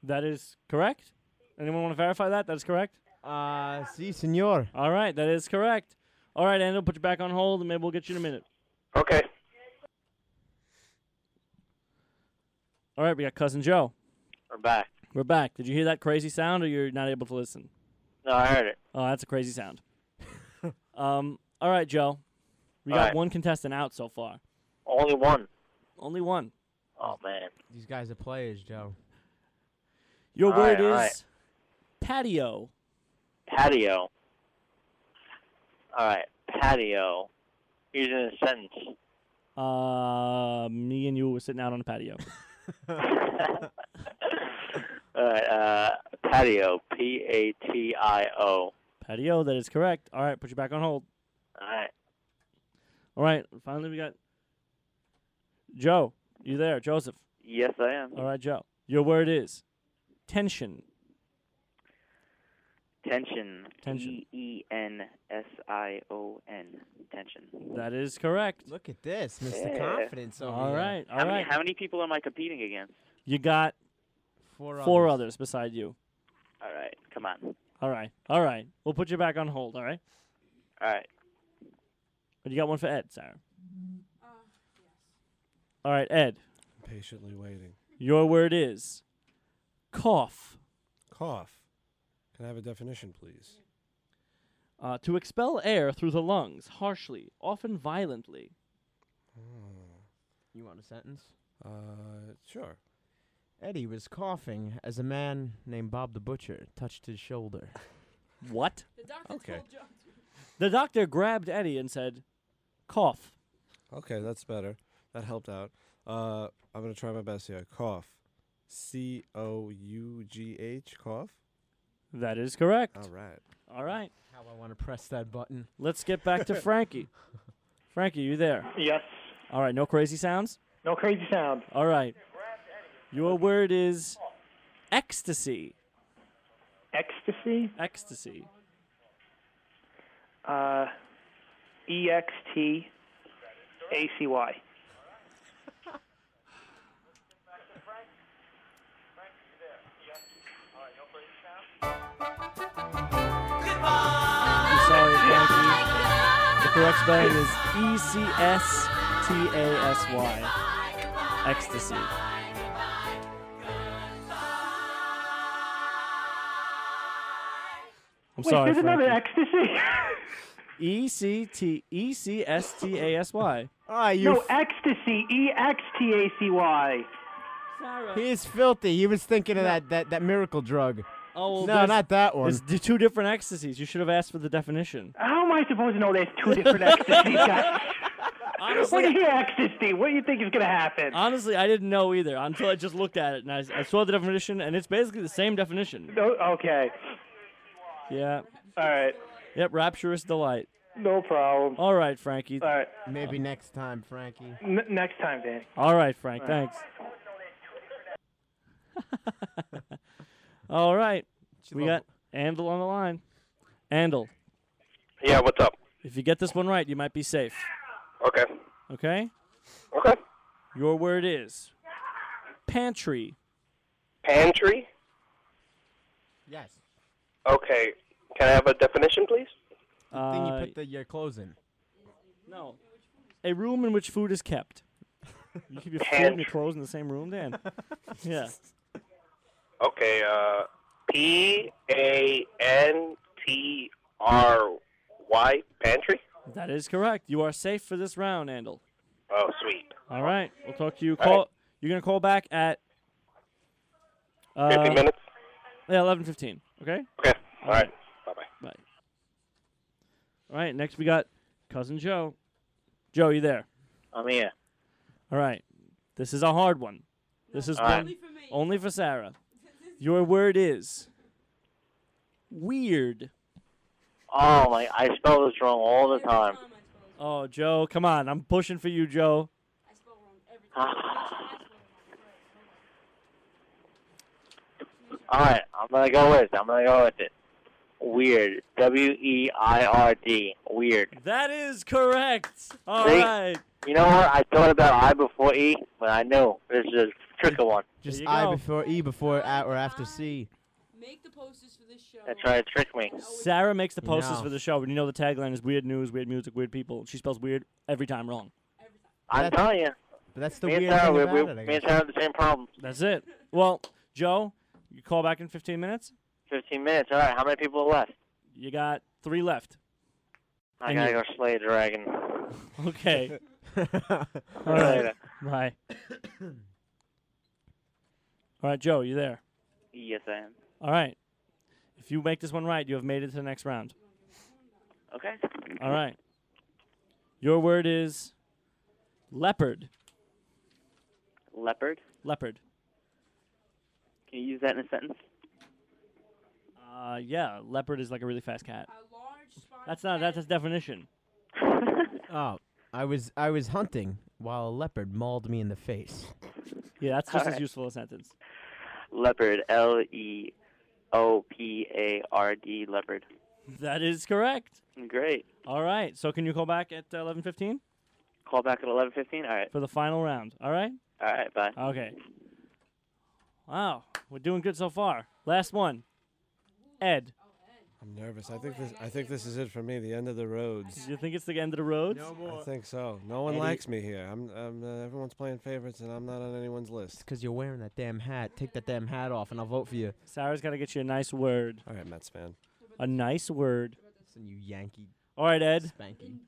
That is correct. Anyone want to verify that? That is correct. Uh, si, senor. All right, that is correct. All right, Andy, we'll put you back on hold, and maybe we'll get you in a minute. Okay. All right, we got cousin Joe. We're back. We're back. Did you hear that crazy sound, or you're not able to listen? No, I heard it. Oh, that's a crazy sound. um. All right, Joe. We All got right. one contestant out so far. Only one. Only one. Oh man. These guys are players, Joe. Your All word right, is right. patio. Patio. All right. Patio. Using a sentence. Uh, me and you were sitting out on the patio. All right. Uh, patio. P A T I O. patio, that is correct. All right, put you back on hold. All right. All right, finally we got Joe. You there, Joseph? Yes, I am. All right, Joe. Your word is tension. Tension. Tension. E E N S I O N. Tension. That is correct. Look at this, Mr. Yeah. Confidence over All here. right, how many how many people am I competing against? You got Four, four others. others beside you. All right, come on. All right, all right. We'll put you back on hold. All right. All right. But you got one for Ed, Sarah. Uh, all right, Ed. Patiently waiting. Your word is cough. Cough. Can I have a definition, please? Uh, to expel air through the lungs harshly, often violently. You want a sentence? Uh, sure. Eddie was coughing as a man named Bob the Butcher touched his shoulder. What? The doctor Okay. told Joe. The doctor grabbed Eddie and said, "Cough." Okay, that's better. That helped out. Uh, I'm gonna try my best here. Cough. C O U G H. Cough. That is correct. All right. All right. How I want to press that button. Let's get back to Frankie. Frankie, you there? Yes. All right. No crazy sounds. No crazy sound. All right. Your word is ecstasy. Ecstasy. Ecstasy. Uh, E X T A C Y. correct spelling is E C S T A S Y. Ecstasy. I'm Wait, sorry, there's another ecstasy. E C T E C S T A S Y. Ah, you. no, ecstasy. E X T A C Y. he is filthy. He was thinking of that, that, that miracle drug. Oh, well, no, not that one. There's d- two different ecstasies. You should have asked for the definition. How am I supposed to know there's two different ecstasies, guys? Honestly- when you hear ecstasy, what do you think is going to happen? Honestly, I didn't know either until I just looked at it and I, I saw the definition, and it's basically the same definition. No, okay. Yeah. All right. Yep. Rapturous delight. No problem. All right, Frankie. All right. Maybe next time, Frankie. N- next time, Danny. All right, Frank. All right. Thanks. All right. We got Andel on the line. Andel, Yeah, what's up? if you get this one right, you might be safe. Okay. Okay? Okay. Your word is pantry. Pantry? Yes. Okay. Can I have a definition, please? The thing you Uh, put the, your clothes in. No. A room in which food is kept. You keep your food and Pantry. your clothes in the same room, Dan. yeah. Okay, uh, P A N T R Y, pantry? That is correct. You are safe for this round, Andel. Oh, sweet. All right. We'll talk to you. Call. right. You're gonna call back at. Uh, 50 minutes? Yeah, eleven fifteen. Okay. Okay, all right. Bye-bye. Bye. All right. Next we got cousin Joe. Joe, you there? I'm here. All right. This is a hard one. This is All right. one Only only for Sarah. Your word is weird. Oh my! I spell this wrong all the time. Oh, Joe, come on. I'm pushing for you, Joe. All right, I'm gonna go with it. I'm gonna go with it. Weird. W E I R D. Weird. That is correct. All See? right. You know what? I thought about I before E, but I know this is a tricky one. Just I go. before E before A or after C. Make the posters for this show. They try to trick me. Sarah makes the posters No. for the show, and you know the tagline is weird news, weird music, weird people. She spells weird every time wrong. I'm That's- telling you. But that's the me and weird Sarah, thing we, about we, it, I me and. Sarah have the same problem. That's it. Well, Joe, you call back in 15 minutes? 15 minutes. All right, how many people are left? You got three left. I And gotta go slay a dragon. Okay. All right. Later. Bye. All right, Joe, you there? Yes, I am. All right. If you make this one right, you have made it to the next round. Okay. All right. Your word is leopard. Leopard. Leopard. Can you use that in a sentence? Uh, yeah, leopard is like a really fast cat. That's not that's a definition. Oh, I was I was hunting while a leopard mauled me in the face. Yeah, that's just as Alright. useful a sentence. Leopard. L E O P A R D. Leopard. That is correct. Great. All right. So can you call back at eleven fifteen Call back at eleven fifteen. All right. for the final round? All right. All right. Bye. Okay. Wow, we're doing good so far. Last one. Ed. I'm nervous. I think this. I think this is it for me. The end of the roads. You think it's the end of the road? I think so. No one Eddie- likes me here. I'm. I'm uh, everyone's playing favorites, and I'm not on anyone's list. Because you're wearing that damn hat. Take that damn hat off, and I'll vote for you. Sarah's got to get you a nice word. All right, Mets fan. A nice word. Listen, you Yankee. All right, Ed. Spanky.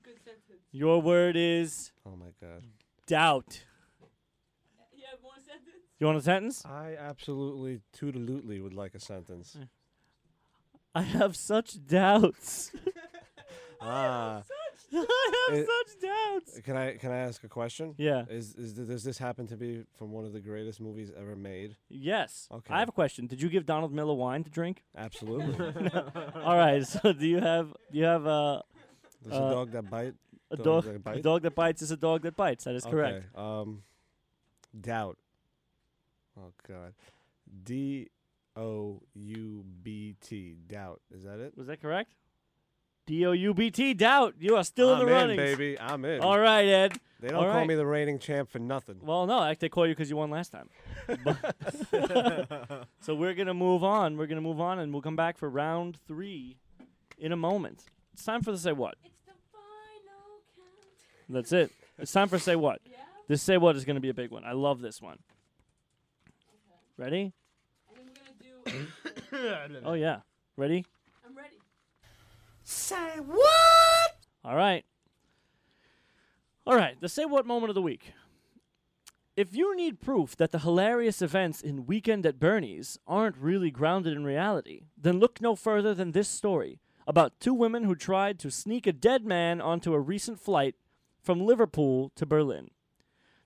Your word is Oh my God. doubt. You have one sentence? You want a sentence? I absolutely, toodalutely would like a sentence. I have such doubts. ah. I have It- such doubts. Can I can I ask a question? Yeah. Is is th- does this happen to be from one of the greatest movies ever made? Yes. Okay. I have a question. Did you give Donald Miller wine to drink? Absolutely. All right. So do you have do you have uh, There's a uh, dog that bite. a dog dog that a bite? dog that bites is a dog that bites. That is correct. Okay, Um, doubt. Oh God. D O U B T. Doubt. Is that it? Was that correct? D O U B T doubt. You are still I'm in the running, baby. I'm in. All right, Ed. They don't All call right. me the reigning champ for nothing. Well, no, I- they call you because you won last time. So we're gonna move on. We're gonna move on, and we'll come back for round three in a moment. It's time for the say what. That's it. It's time for say what. This say what is gonna be a big one. I love this one. Ready? Mm-hmm. oh yeah. Ready? I'm ready. Say what? All right. All right, the say what moment of the week. If you need proof that the hilarious events in Weekend at Bernie's aren't really grounded in reality, then look no further than this story about two women who tried to sneak a dead man onto a recent flight from Liverpool to Berlin.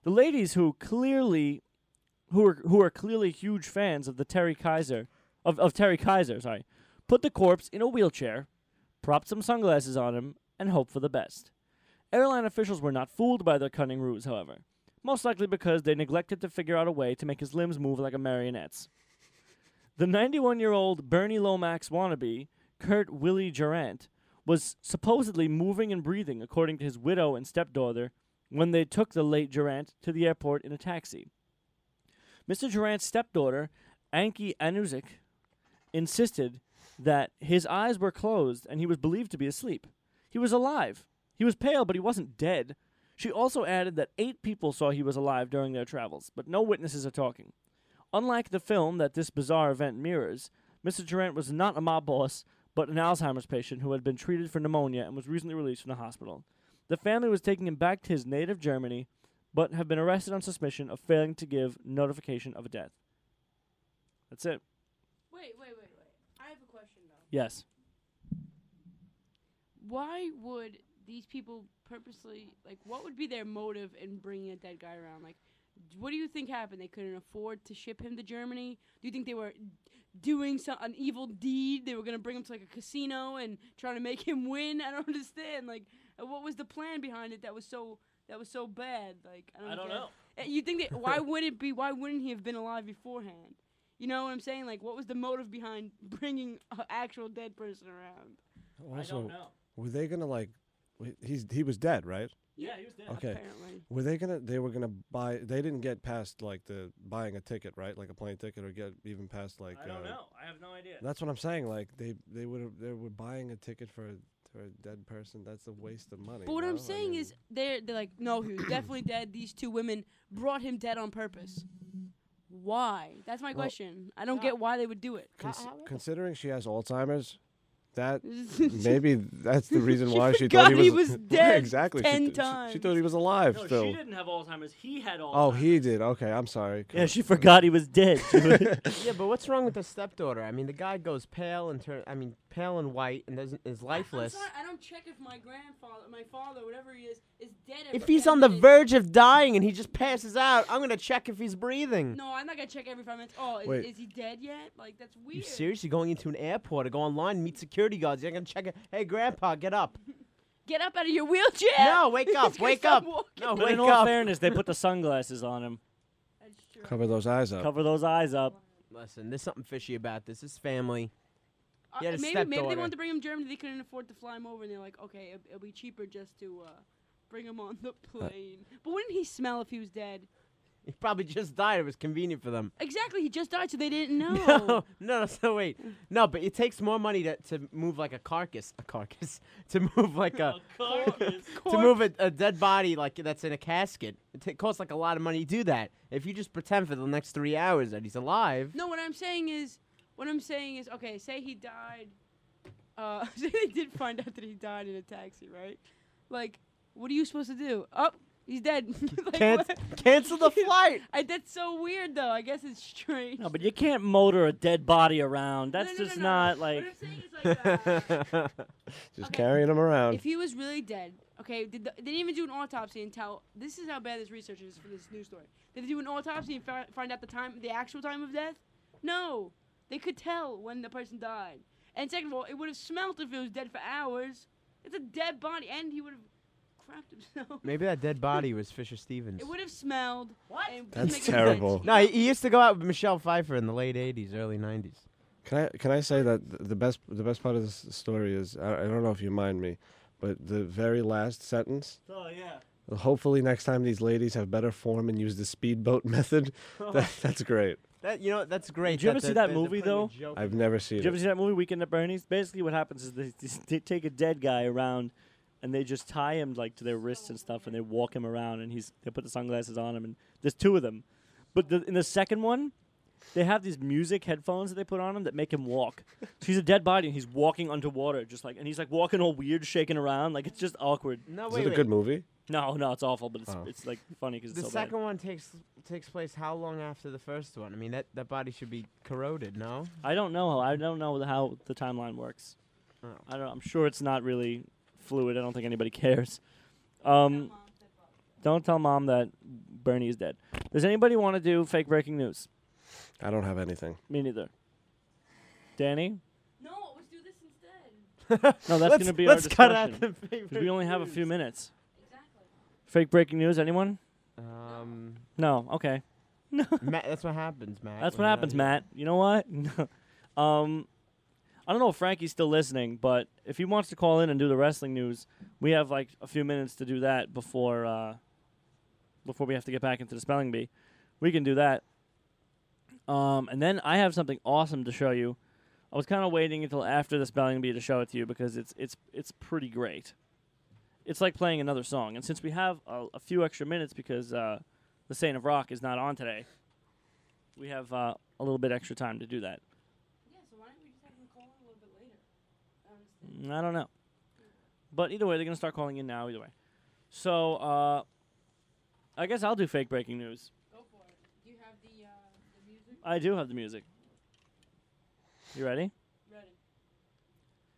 The ladies who clearly who are who are clearly huge fans of the Terry Kiser of, of Terry Kiser, sorry, put the corpse in a wheelchair, propped some sunglasses on him, and hoped for the best. Airline officials were not fooled by their cunning ruse, however, most likely because they neglected to figure out a way to make his limbs move like a marionette's. The 91 year old Bernie Lomax wannabe, Kurt Willie Durant, was supposedly moving and breathing, according to his widow and stepdaughter, when they took the late Durant to the airport in a taxi. Mr. Durant's stepdaughter, Anki Anuzik, insisted that his eyes were closed and he was believed to be asleep. He was alive. He was pale, but he wasn't dead. She also added that eight people saw he was alive during their travels, but no witnesses are talking. Unlike the film that this bizarre event mirrors, Mr. Durant was not a mob boss, but an Alzheimer's patient who had been treated for pneumonia and was recently released from the hospital. The family was taking him back to his native Germany, but have been arrested on suspicion of failing to give notification of a death. That's it. Wait, wait, wait, wait. I have a question though. Yes. Why would these people purposely like? What would be their motive in bringing a dead guy around? Like, what do you think happened? They couldn't afford to ship him to Germany. Do you think they were doing some an evil deed? They were gonna bring him to like a casino and trying to make him win. I don't understand. Like, uh, what was the plan behind it that was so that was so bad? Like, I don't. I don't get- know. Uh, You think that? Why would it be? Why wouldn't he have been alive beforehand? You know what I'm saying? Like, what was the motive behind bringing an actual dead person around? Also, I don't know. were they gonna like? He's he was dead, right? Yeah, he was dead. Okay. Apparently. Were they gonna? They were gonna buy. They didn't get past like the buying a ticket, right? Like a plane ticket, or get even past like. I don't uh, know. I have no idea. That's what I'm saying. Like they they would they were buying a ticket for for a dead person. That's a waste of money. But what no? I'm I saying mean- is, they're they're like, no, he was definitely dead. These two women brought him dead on purpose. Why? That's my Well, question. I don't get why they would do it. Cons- considering she has Alzheimer's, That maybe that's the reason She why she thought he he was, was dead exactly. ten she, th- she- She, thought he was alive No, still. she didn't have Alzheimer's. He had Alzheimer's. Oh, he did. Okay, I'm sorry. Yeah, she forgot he was dead. yeah, but what's wrong with the stepdaughter? I mean, the guy goes pale and turn. I mean, pale and white, and doesn't is lifeless. I'm sorry, I don't check if my grandfather, my father, whatever he is, is dead. every- If he's on the minute. verge of dying and he just passes out, I'm gonna check if he's breathing. No, I'm not gonna check every five minutes. Oh, is, Wait. is he dead yet? Like that's weird. You seriously going into an airport to go online, meet security guards? You're gonna check it. Hey, Grandpa, get up. Get up out of your wheelchair. No, wake up, He's gonna wake up. walking. No, But wake in all up. fairness, they put the sunglasses on him. Cover those eyes up. Cover those eyes up. Listen, there's something fishy about this. This family. Uh, He had a maybe maybe they stepdaughter. wanted to bring him to Germany. They couldn't afford to fly him over, and they're like, okay, it'll, it'll be cheaper just to uh, bring him on the plane. but wouldn't he smell if he was dead? He probably just died. It was convenient for them. Exactly, he just died, so they didn't know. No, no, no. So wait, no, but it takes more money to, to move like a carcass, a carcass, to move like a, carcass. to move a, a dead body like that's in a casket. It ta- costs like a lot of money to do that. If you just pretend for the next three hours that he's alive, No, what I'm saying is, what I'm saying is, okay, say he died. Uh, say they did find out that he died in a taxi, right? Like, what are you supposed to do? Oh, he's dead. like, Can- what? cancel the flight. I, that's so weird, though. I guess it's strange. No, but you can't motor a dead body around. That's no, just no. not like. Just carrying him around. If he was really dead, okay, did the, they didn't even do an autopsy and tell. This is how bad this research is for this news story. Did they do an autopsy and fi- find out the time, the actual time of death? No, they could tell when the person died. And second of all, it would have smelt if it was dead for hours. It's a dead body, and he would have crapped himself. maybe that dead body was Fisher Stevens. It would have smelled. What? That's terrible. No, he, he used to go out with Michelle Pfeiffer in the late '80s, early '90s. Can I can I say that th- the best the best part of this story is I, I don't know if you mind me, but the very last sentence. Oh yeah. Hopefully next time these ladies have better form and use the speedboat method. that, that's great. That you know, that's great. Did you ever see that movie though? I've never seen it. Did you ever it. see that movie Weekend at Bernie's? Basically, what happens is they, they take a dead guy around, and they just tie him like to their wrists and stuff, and they walk him around, and he's they put the sunglasses on him, and there's two of them. But the, in the second one, they have these music headphones that they put on him that make him walk. so he's a dead body, and he's walking underwater, just like, and he's like walking all weird, shaking around, like it's just awkward. No, Is wait, it a wait. good movie? No, no, it's awful, but it's Oh. it's like funny because The so second one takes takes place how long after the first one? I mean, that that body should be corroded, no? bad. I don't know. I don't know how the timeline works. Oh. I don't. I'm sure it's not really fluid. I don't think anybody cares. Um, don't tell mom that Bernie is dead. Does anybody want to do fake breaking news? I don't have anything. Me neither. Danny? No, let's do this instead. No, that's Let's- going to be let's our cut out discussion. the fake 'cause we only have a few minutes. Fake breaking news. Anyone? Um, No. Okay. No. Matt, that's what happens, Matt. That's what happens. Matt. You know what? um, I don't know if Frankie's still listening, but if he wants to call in and do the wrestling news, we have like a few minutes to do that before uh, before we have to get back into the spelling bee. We can do that. Um, and then I have something awesome to show you. I was kind of waiting until after the spelling bee to show it to you because it's it's it's pretty great. It's like playing another song, and since we have a, a few extra minutes because uh, the Saint of Rock is not on today, we have uh, a little bit extra time to do that. Yeah, so why don't we just have him call in a little bit later? Mm, I don't know. But either way, they're going to start calling in now, either way. So, uh, I guess I'll do fake breaking news. Go for it. Do you have the uh, the music? I do have the music. You ready? Ready.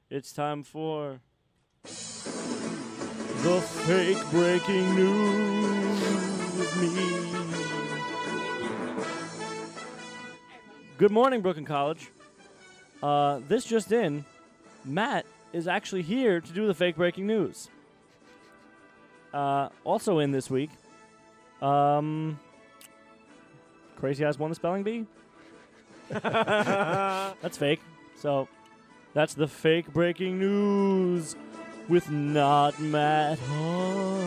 It's time for the fake breaking news with me. Good morning, Brooklyn College. Uh, this just in, Matt is actually here to do the fake breaking news. Uh, also in this week, um, Crazy Eyes won the spelling bee. that's fake. So that's the fake breaking news with not Matt Hall.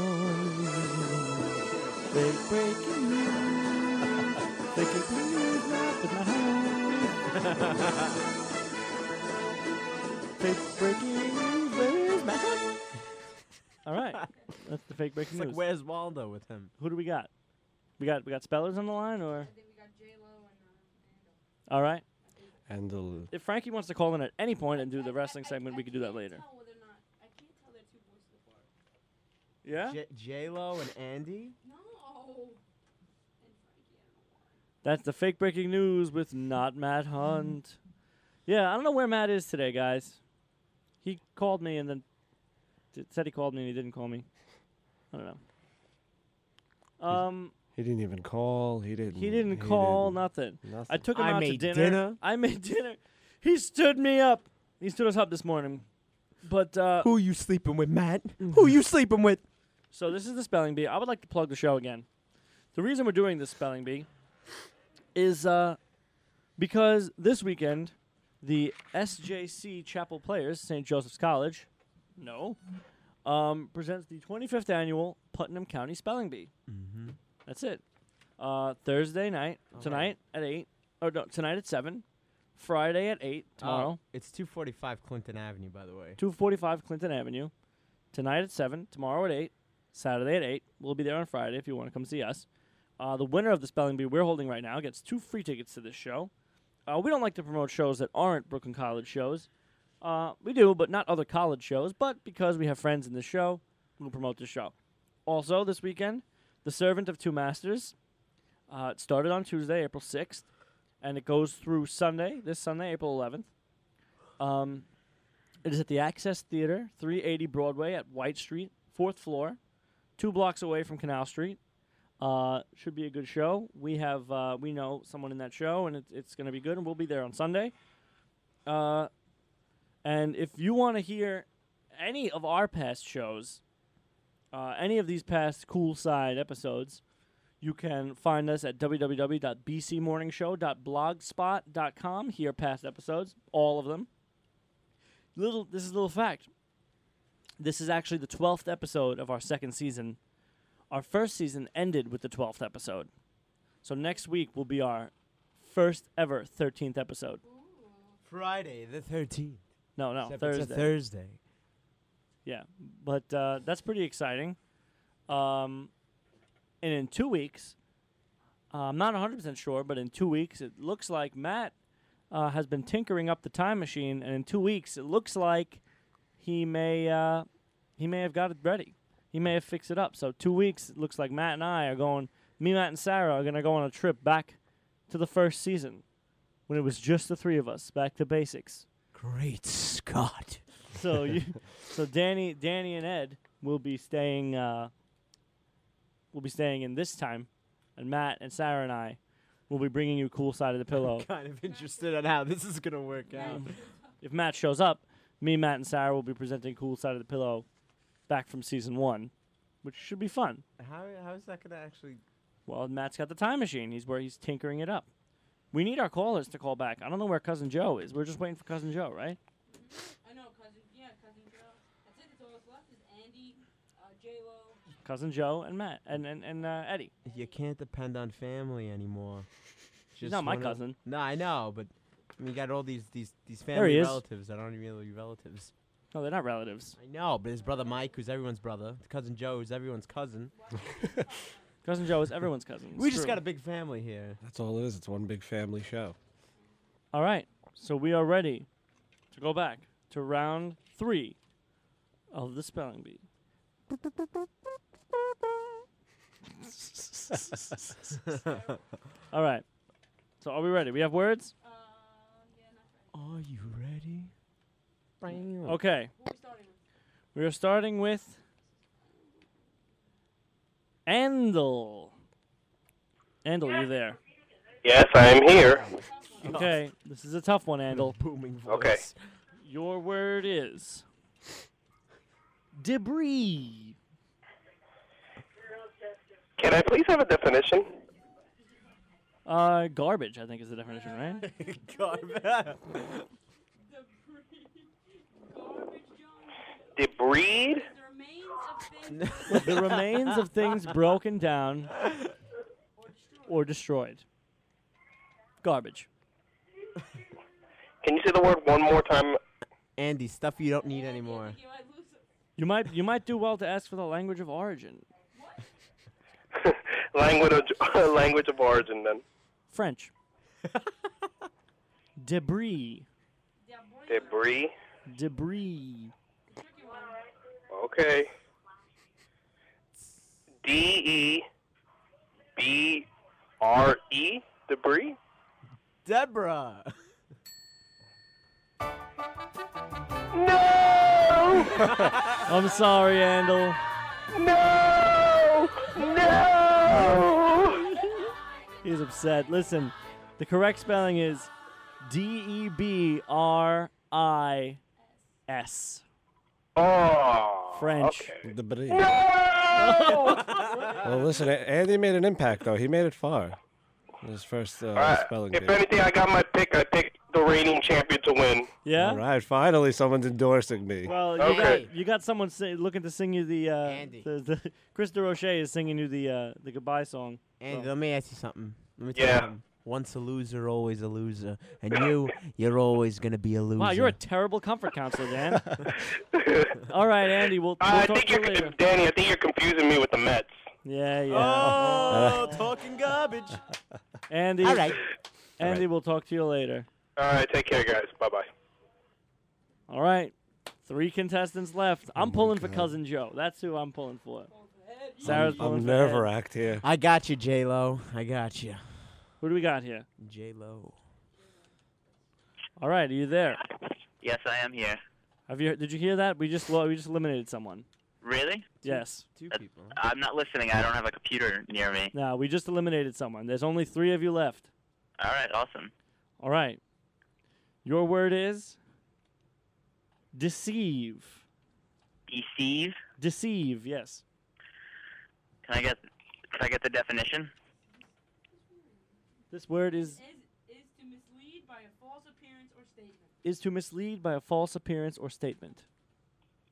Fake breaking news. fake breaking news not with Matt Hall. fake breaking news. Where is Matt Hall? All right, that's the fake breaking It's like news. where's Waldo with him? Who do we got? We got we got spellers on the line, or I think we got J Lo and uh, all right. Andal. If Frankie wants to call in at any point and do the wrestling segment, we could do that later. Yeah? J Lo and Andy. No. That's the fake breaking news with not Matt Hunt. Yeah, I don't know where Matt is today, guys. He called me and then d- said he called me and he didn't call me. I don't know. Um, He didn't even call. He didn't. he didn't call didn't- nothing. Nothing. I took him I out to dinner. dinner. I made dinner. He stood me up. He stood us up this morning. But uh, Who you sleeping with, Matt? Who are you sleeping with? So this is the spelling bee. I would like to plug the show again. The reason we're doing this spelling bee is uh, because this weekend the SJC Chapel Players, St. Joseph's College, no, um, presents the 25th annual Putnam County Spelling Bee. Mm-hmm. That's it. Uh, Thursday night, All tonight at eight, or no, tonight at seven, Friday at eight, tomorrow. Oh, it's 245 Clinton Avenue, by the way. 245 Clinton Avenue. Tonight at 7, tomorrow at 8, Saturday at 8. We'll be there on Friday if you want to come see us. Uh, the winner of the spelling bee we're holding right now gets two free tickets to this show. Uh, we don't like to promote shows that aren't Brooklyn College shows. Uh, we do, but not other college shows. But because we have friends in the show, we'll promote the show. Also, this weekend, The Servant of Two Masters. Uh, it started on Tuesday, April 6th, and it goes through Sunday, this Sunday, April 11th. Um, it is at the Access Theater, 380 Broadway at White Street, fourth floor, two blocks away from Canal Street. Uh, should be a good show. We have uh, we know someone in that show, and it, it's going to be good, and we'll be there on Sunday. Uh, and if you want to hear any of our past shows, uh, any of these past Cool Side episodes, you can find us at www.bcmorningshow.blogspot.com. Hear past episodes, all of them. Little, this is a little fact. This is actually the twelfth episode of our second season. Our first season ended with the twelfth episode, so next week will be our first ever thirteenth episode. Friday the 13th. No, no, Except Thursday. It's a Thursday. Yeah, but uh, that's pretty exciting. Um, and in two weeks, uh, I'm not 100% sure, but in two weeks, it looks like Matt uh, has been tinkering up the time machine, and in two weeks, it looks like he may uh, he may have got it ready. He may have fixed it up. So two weeks, it looks like Matt and I are going. Me, Matt, and Sarah are going to go on a trip back to the first season when it was just the three of us, back to basics. Great Scott. So you, so Danny, Danny and Ed will be staying. Uh, will be staying in this time, and Matt and Sarah and I will be bringing you cool side of the pillow. kind of interested in how this is going to work out. if Matt shows up, me, Matt, and Sarah will be presenting cool side of the pillow, back from season one, which should be fun. How how is that going to actually? Well, Matt's got the time machine. He's where he's tinkering it up. We need our callers to call back. I don't know where cousin Joe is. We're just waiting for cousin Joe, right? I know, cousin. Yeah, cousin Joe. That's it. That's all that's left is Andy, uh, J Lo. Cousin Joe and Matt and and, and uh, Eddie. You can't depend on family anymore. She's not my one of- cousin. No, I know, but I mean, you got all these these these family he is. relatives that aren't even really relatives. No, they're not relatives. I know, but his brother Mike, who's everyone's brother, cousin Joe, who's everyone's cousin. Cousin Joe is everyone's cousin. we It's just true. got a big family here. That's all it is. It's one big family show. All right, so we are ready to go back to round three of the spelling bee. All right. So are we ready? We have words? Are you ready? Okay. We are starting with Andel. Andel, you there? Yes, I am here. Okay, this is a tough one, Andel. Booming voice. Okay. Your word is debris. Can I please have a definition? Uh, garbage, I think is the definition, right? Garbage. Debris? the remains of things broken down or destroyed. Garbage. Can you say the word one more time? Andy, stuff you don't need anymore. You might you might do well to ask for the language of origin. Language of, language of origin, then. French. Debris. Debris. Debris. Okay. D E B R E. Debris. Deborah. No! I'm sorry, Andel. No! No! He's upset. Listen, the correct spelling is D E B R I S. Oh. French. Debris. No! Well, listen, Andy made an impact though. He made it far. His first uh, All right. spelling If bee. anything, I got my pick. I picked the reigning champion to win. Yeah. All right, finally someone's endorsing me. Well, you Okay. got you got someone say, looking to sing you the uh, the, the Chris DeRoche is singing you the uh, the goodbye song. Andy, So- let me ask you something. Let me tell Yeah. you something. Once a loser, always a loser. And you, you're always gonna be a loser. Wow, you're a terrible comfort counselor, Dan. All right, Andy, we'll, uh, we'll I talk think to you you're, later. Danny. I think you're confusing me with the Mets. Yeah, yeah. Oh, talking garbage. Andy. All right. Andy, we'll talk to you later. All right. Take care, guys. Bye bye. All right. Three contestants left. I'm Oh pulling for cousin Joe. That's who I'm pulling for. Sarah's I'm, pulling I'm for Ed. nerve-wracked here. I got you, J Lo. I got you. Who do we got here? J Lo. All right, are you there? Yes, I am here. Have you? Did you hear that? We just lo- we just eliminated someone. Really? Yes. Two Uh, people. I'm not listening. I don't have a computer near me. No, we just eliminated someone. There's only three of you left. All right, awesome. All right. Your word is deceive. Deceive. Deceive. Yes. Can I get? Can I get the definition? This word is Is, is to mislead by a false appearance or statement. is to mislead by a false appearance or statement.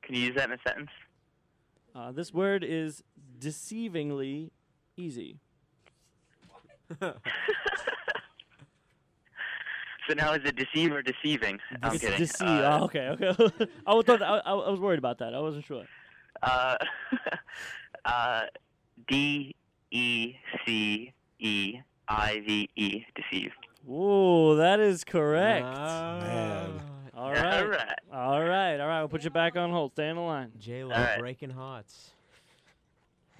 Can you use that in a sentence? Uh, this word is deceivingly easy. So now is it deceive or deceiving? I'm It's kidding. deceive. Uh, oh, okay, okay. I was thought I, I, I was worried about that. I wasn't sure. Uh, uh, D E C E I V E, deceive. Ooh, that is correct. Man. All All right. right. All right. All right. We'll put you back on hold. Stay on the line. J Lo All right. breaking hearts.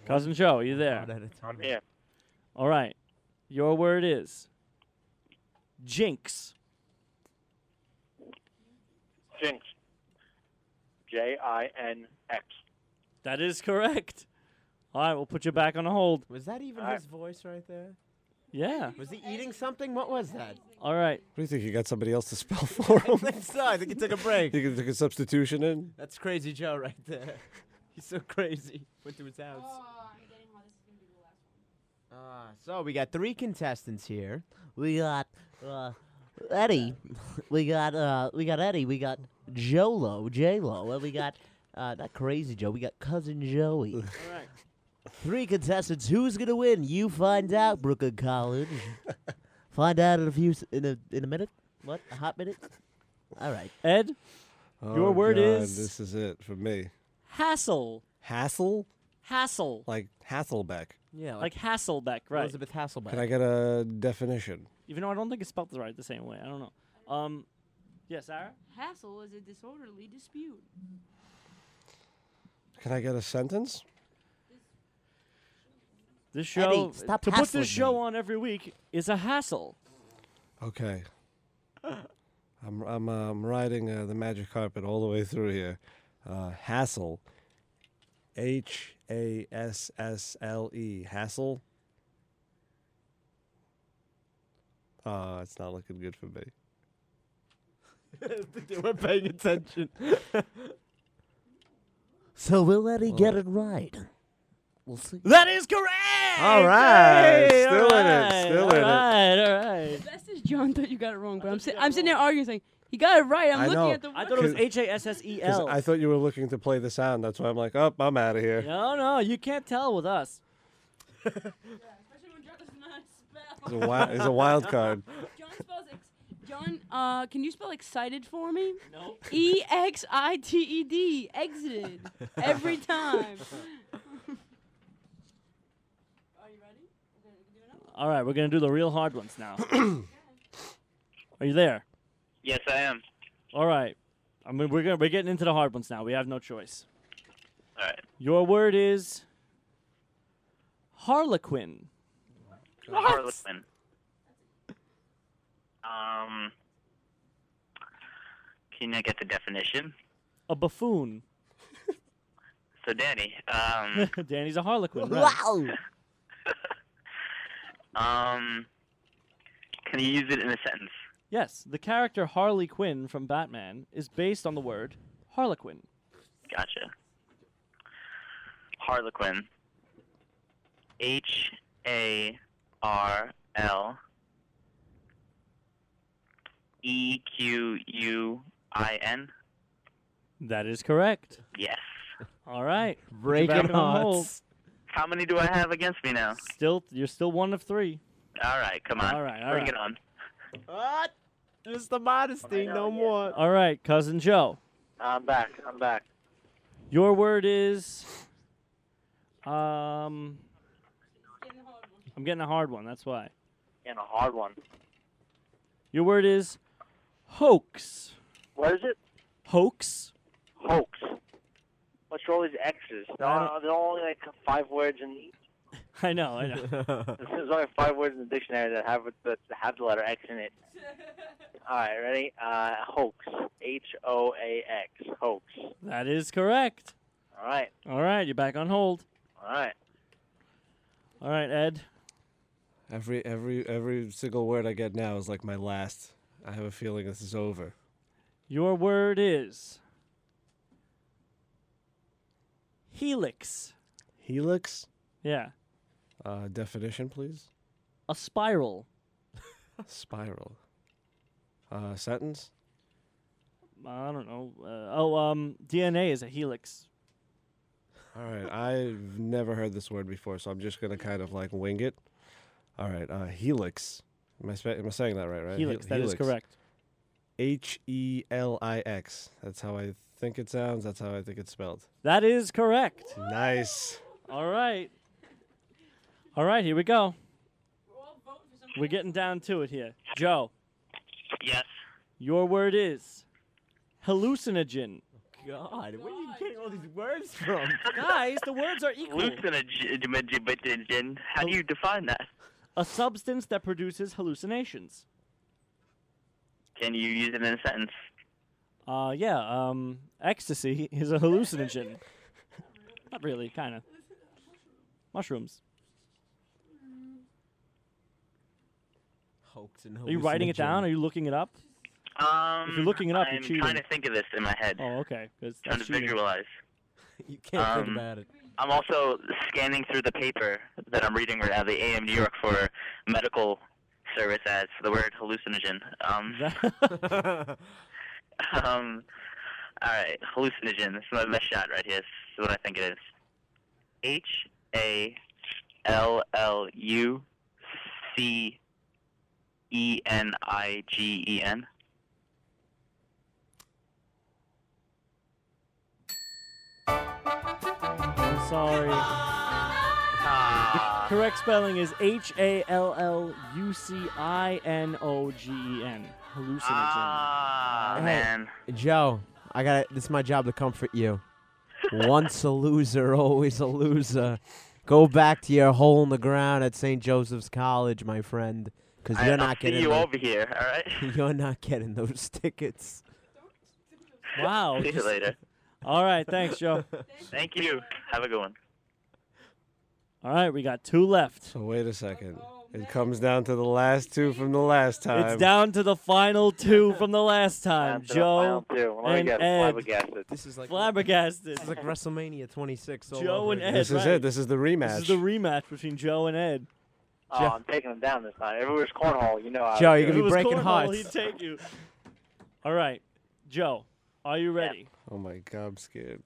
Cousin Joe, are you there? Heart at a time. Yeah. All right. Your word is jinx. Jinx. J I N X. That is correct. All right. We'll put you back on hold. Was that even All his voice right there? Yeah. Was he eating something? What was that? All right. What do you think? You got somebody else to spell for I him? think so. I think he took a break. you took a substitution in? That's crazy Joe right there. He's so crazy. Went to his house. Uh, so we got three contestants here. We got uh, Eddie. We got uh, we got Eddie. We got Jolo, J Lo, and we got uh, not Crazy Joe. We got cousin Joey. All right. Three contestants. Who's gonna win? You find out, Brooklyn College. find out in a few s- in a in a minute. What? A hot minute. All right. Ed, Your Oh, word God, is- This is it for me. hassle. Hassle? Hassle. Like Hasselbeck. Yeah, Like Hasselbeck, right? Elisabeth Hasselbeck. Can I get a definition? Even though I don't think it's spelled the right the same way. I don't know. Um, yeah, Sarah. Hassle is a disorderly dispute. Can I get a sentence? This show Eddie, stop to put this show me. on every week is a hassle. Okay. I'm I'm uh, I'm riding uh, the magic carpet all the way through here. Uh, hassle. H A S S L E. Hassle. Uh, it's not looking good for me. they were paying attention. So will Eddie get it right? We'll see. That is correct. All right, Hey, still all in it, still all in it. right, All right. The best is John thought you got it wrong, but I'm, si- I'm sitting there arguing saying, he got it right. I'm I looking know. at the I thought it was Cause- H A S S E 'Cause L. I thought you were looking to play the sound. That's why I'm like, oh, I'm out of here. No, no, you can't tell with us. Especially when John does not It's a, spell. wi- it's a wild card. John spells ex- John, uh, can you spell excited for me? No. E X I T E D. Exited. Every time. Are you ready? All right, we're gonna do the real hard ones now. Are you there? Yes, I am. All right. I mean, we're gonna we're getting into the hard ones now. We have no choice. All right. Your word is Harlequin. Harlequin. Um, can I get the definition? A buffoon. So, Danny, um, Danny's a Harlequin. right. um, can you use it in a sentence? Yes, the character Harley Quinn from Batman is based on the word Harlequin. Gotcha. Harlequin. H A R L E Q U I N. That is correct. Yes. All right. Breaking back on hold. hearts. How many do I have against me now? Still, you're still one of three. All right, come on. All right, all Bring right. it on. What? Mr. Modesty, no more. All right, cousin Joe. I'm back. I'm back. Your word is um I'm getting a hard one, that's why. And a hard one. Your word is hoax. What is it? Hoax. Hoax. What's all these X's? There I are, there are only like five words in. I know, I know. There's only five words in the dictionary that have that have the letter X in it. All right, ready? Uh, hoax. H O A X. Hoax. that is correct. All right. All right, you're back on hold. All right. All right, Ed. Every every every single word I get now is like my last. I have a feeling this is over. Your word is helix. Helix. Yeah. Uh, definition, please. A spiral. Spiral. Uh, sentence. I don't know. Uh, oh, um, DNA is a helix. All right, I've never heard this word before, so I'm just gonna kind of like wing it. All right, uh, helix. Am I, spe- am I saying that right? Right. Helix, Hel- that is correct. H E L I X. That's how I think it sounds. That's how I think it's spelled. That is correct. Nice. All right. All right, here we go. We're getting down to it here. Joe, Yes. your word is hallucinogen. God, where are you getting all these words from? Guys, the words are equal. Hallucinogen. How do you define that? A substance that produces hallucinations. Can you use it in a sentence? Uh, yeah, um, ecstasy is a hallucinogen. Not really, kind of. Mushrooms. Hoax and Are you writing it down? Are you looking it up? Um, If you're looking it up, I'm you're cheating. trying to think of this in my head. Oh, okay. 'cause trying that's to cheating. visualize. you can't think Um, about it. I'm also scanning through the paper that I'm reading right now, the AM New York, for medical service ads for the word hallucinogen. Um, um, all right, hallucinogen. This is my best shot right here. This is what I think it is. H A L L U C E N I G E N. I'm sorry. Ah. The correct spelling is H A L L U C I N O G E N. Hallucinogen. Ah, Hey. man. Joe, I got This is my job to comfort you. Once a loser, always a loser. Go back to your hole in the ground at St. Joseph's College, my friend, because you're I'll not see getting. you the- over here. All right. You're not getting those tickets. Wow. See you just- later. All right, thanks, Joe. Thank you. Have a good one. All right, we got two left. So wait a second. It comes down to the last two from the last time. It's down to the final two from the last time. to the Joe final two. Let me and guess, Ed. flabbergasted. This is like Flabbergasted. This is like WrestleMania 26. all Joe over and again. Ed. This is right. it. This is the rematch. This is the rematch between Joe and Ed. Oh, I'm taking him down this time. If it was cornhole, you know. I Joe, would you're do gonna it. be was breaking cornhole, hearts. He'd take you. All right, Joe, are you ready? Oh my god, I'm scared.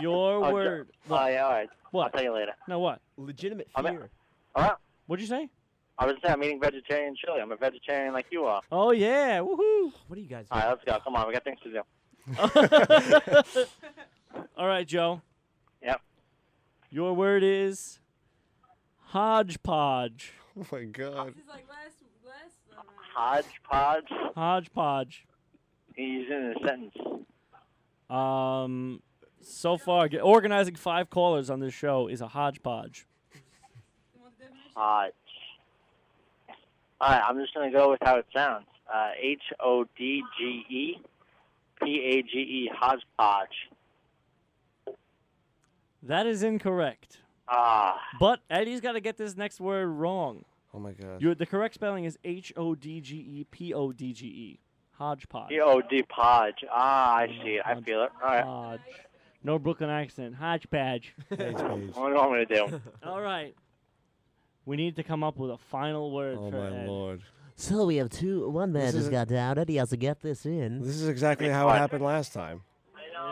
Your Oh, Jo- word. Oh, yeah, all right. What? I'll tell you later. No, what? Legitimate I'm fear. All right. What'd you say? I was saying I'm eating vegetarian chili. I'm a vegetarian like you are. Oh yeah, woohoo! What are you guys? All right, let's go. Come on, we got things to do. All right, Joe. Yep. Your word is hodgepodge. Oh my god. Hodgepodge. Hodgepodge. Can you use it in a sentence? Um, so far, organizing five callers on this show is a hodgepodge. Hodge. All right, I'm just gonna go with how it sounds. Uh, H O D G E P A G E hodgepodge. That is incorrect. Ah, But Eddie's got to get this next word wrong. Oh my god. you the correct spelling is H O D G E P O D G E. Hodgepodge. P O D podge. Ah, I see it. I feel it. All right. Hodge. No Brooklyn accent. Hodgepodge. What do you want me to do? All right. We need to come up with a final word Oh for my Ed. lord. So we have two. One man This just is- got down. Eddie has to get this in. This is exactly how it happened last time.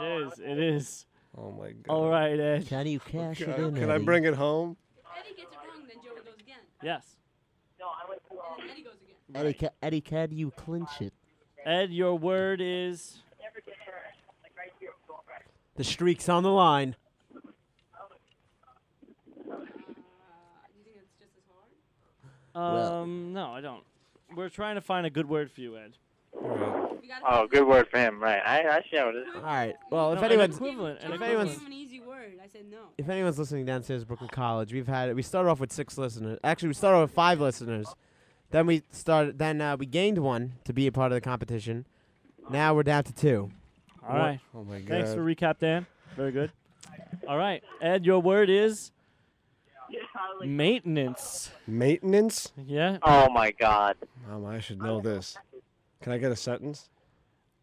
It is. It is. Oh my god. All right, Ed. Can you cash Can, it I- in? can I Eddie? bring it home? Eddie gets it wrong, then Joey goes again. Yes. And then Eddie goes again. Eddie, ca- Eddie, can you clinch it? Ed, your word is The streak's on the line. Um. no, I don't. We're trying to find a good word for you, Ed. Oh, good word for him. Right. I, I see how it is. All right. Well, if No, an anyone's equivalent, an if I anyone's him an easy word. I said no. if anyone's listening downstairs at Brooklyn College, we've had we started off with six listeners. Actually, we started with five listeners. Then we started. Then uh, we gained one to be a part of the competition. Now we're down to two. All right. Oh my god. Thanks for recap, Dan. Very good. All right, Ed, your word is maintenance. Maintenance? Yeah. Oh my God. Um, I should know this. Can I get a sentence?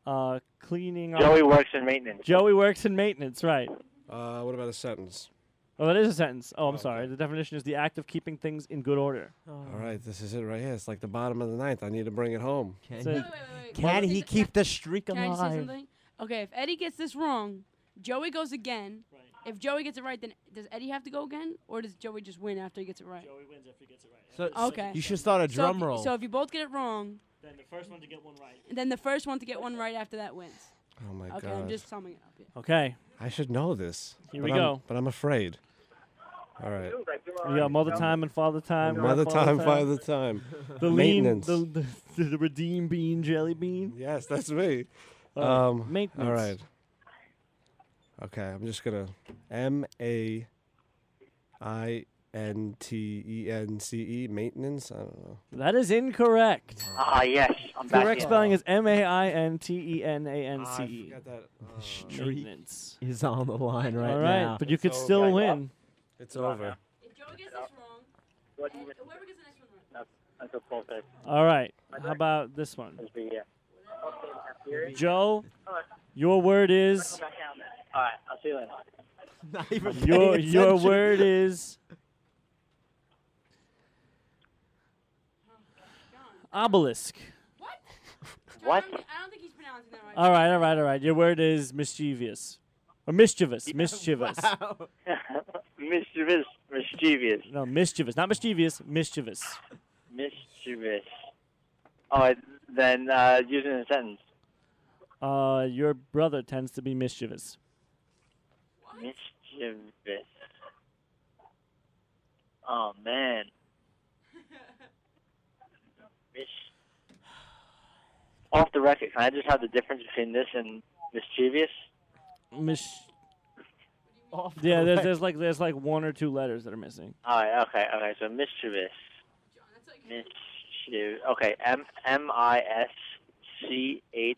Uh, cleaning. Joey up- works in maintenance. Joey works in maintenance. Right. Uh, what about a sentence? Oh, that is a sentence. Oh, I'm sorry. The definition is the act of keeping things in good order. All right, this is it right here. It's like the bottom of the ninth. I need to bring it home. Can So- he, Wait, wait, wait, wait. can he keep the streak Can I say alive? something? Okay, if Eddie gets this wrong, Joey goes again. If Joey gets it right, then does Eddie have to go again, or does Joey just win after he gets it right? Joey wins if he gets it right. So Okay. You should start a So drum if, roll. So if you both get it wrong, Then the first one to get one right. and then the first one to get one right after that wins. Oh my god. okay. I'm just summing it up. Yeah. Okay. I should know this. Here but we I'm- go. But I'm afraid. All right. We got mother time and father time. Mother time, grandfather father time. The lean, Maintenance. the, the, the redeem bean jelly bean. Yes, that's me. Uh, Um, maintenance. All right. Okay, I'm just gonna M A I N T E N C E maintenance. I don't know. That is incorrect. Ah, yes. I'm back Correct in. spelling is M A I N T E N A N C I E. forgot that. Uh, Maintenance. Is on the line right All right, now. but you could It's still over. win. It's over. If Joey gets this wrong, What Ed- whoever gets the next one right. That's, that's a full thing. All right. How about this one? Let's be. Joe, your word is All right. I'll see you later. Not even your paying your attention. word is obelisk. What? I don't think he's pronouncing that right. All right, all right, all right. Your word is mischievous. Or mischievous, mischievous. mischievous, mischievous, No, mischievous, not mischievous, mischievous. mischievous. Oh, then uh, use it in a sentence. Uh, your brother tends to be mischievous. Mischievous. Oh man. Mis- Off the record, can I just have the difference between this and mischievous? Mis- Off yeah, there's, rec- there's like there's like one or two letters that are missing. All right, okay, okay. So mischievous. Mischievous. Okay, M M I S C H.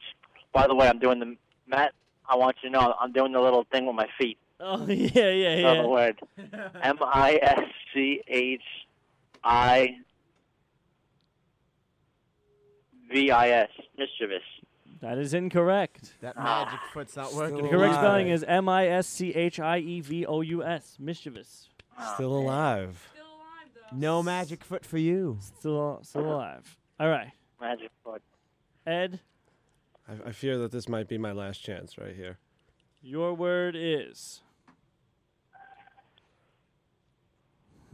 By the way, I'm doing the Matt. I want you to know I'm doing the little thing with my feet. Oh yeah, yeah, Another yeah. word. M I S C H I V I S. Mischievous. That is incorrect. That magic ah, foot's not working. The correct alive. spelling is M I S C H I E V O U S. Mischievous. Ah, still alive. Still alive though. No magic foot for you. Still still alive. All right, Magic foot. Ed. I, I fear that this might be my last chance right here. Your word is.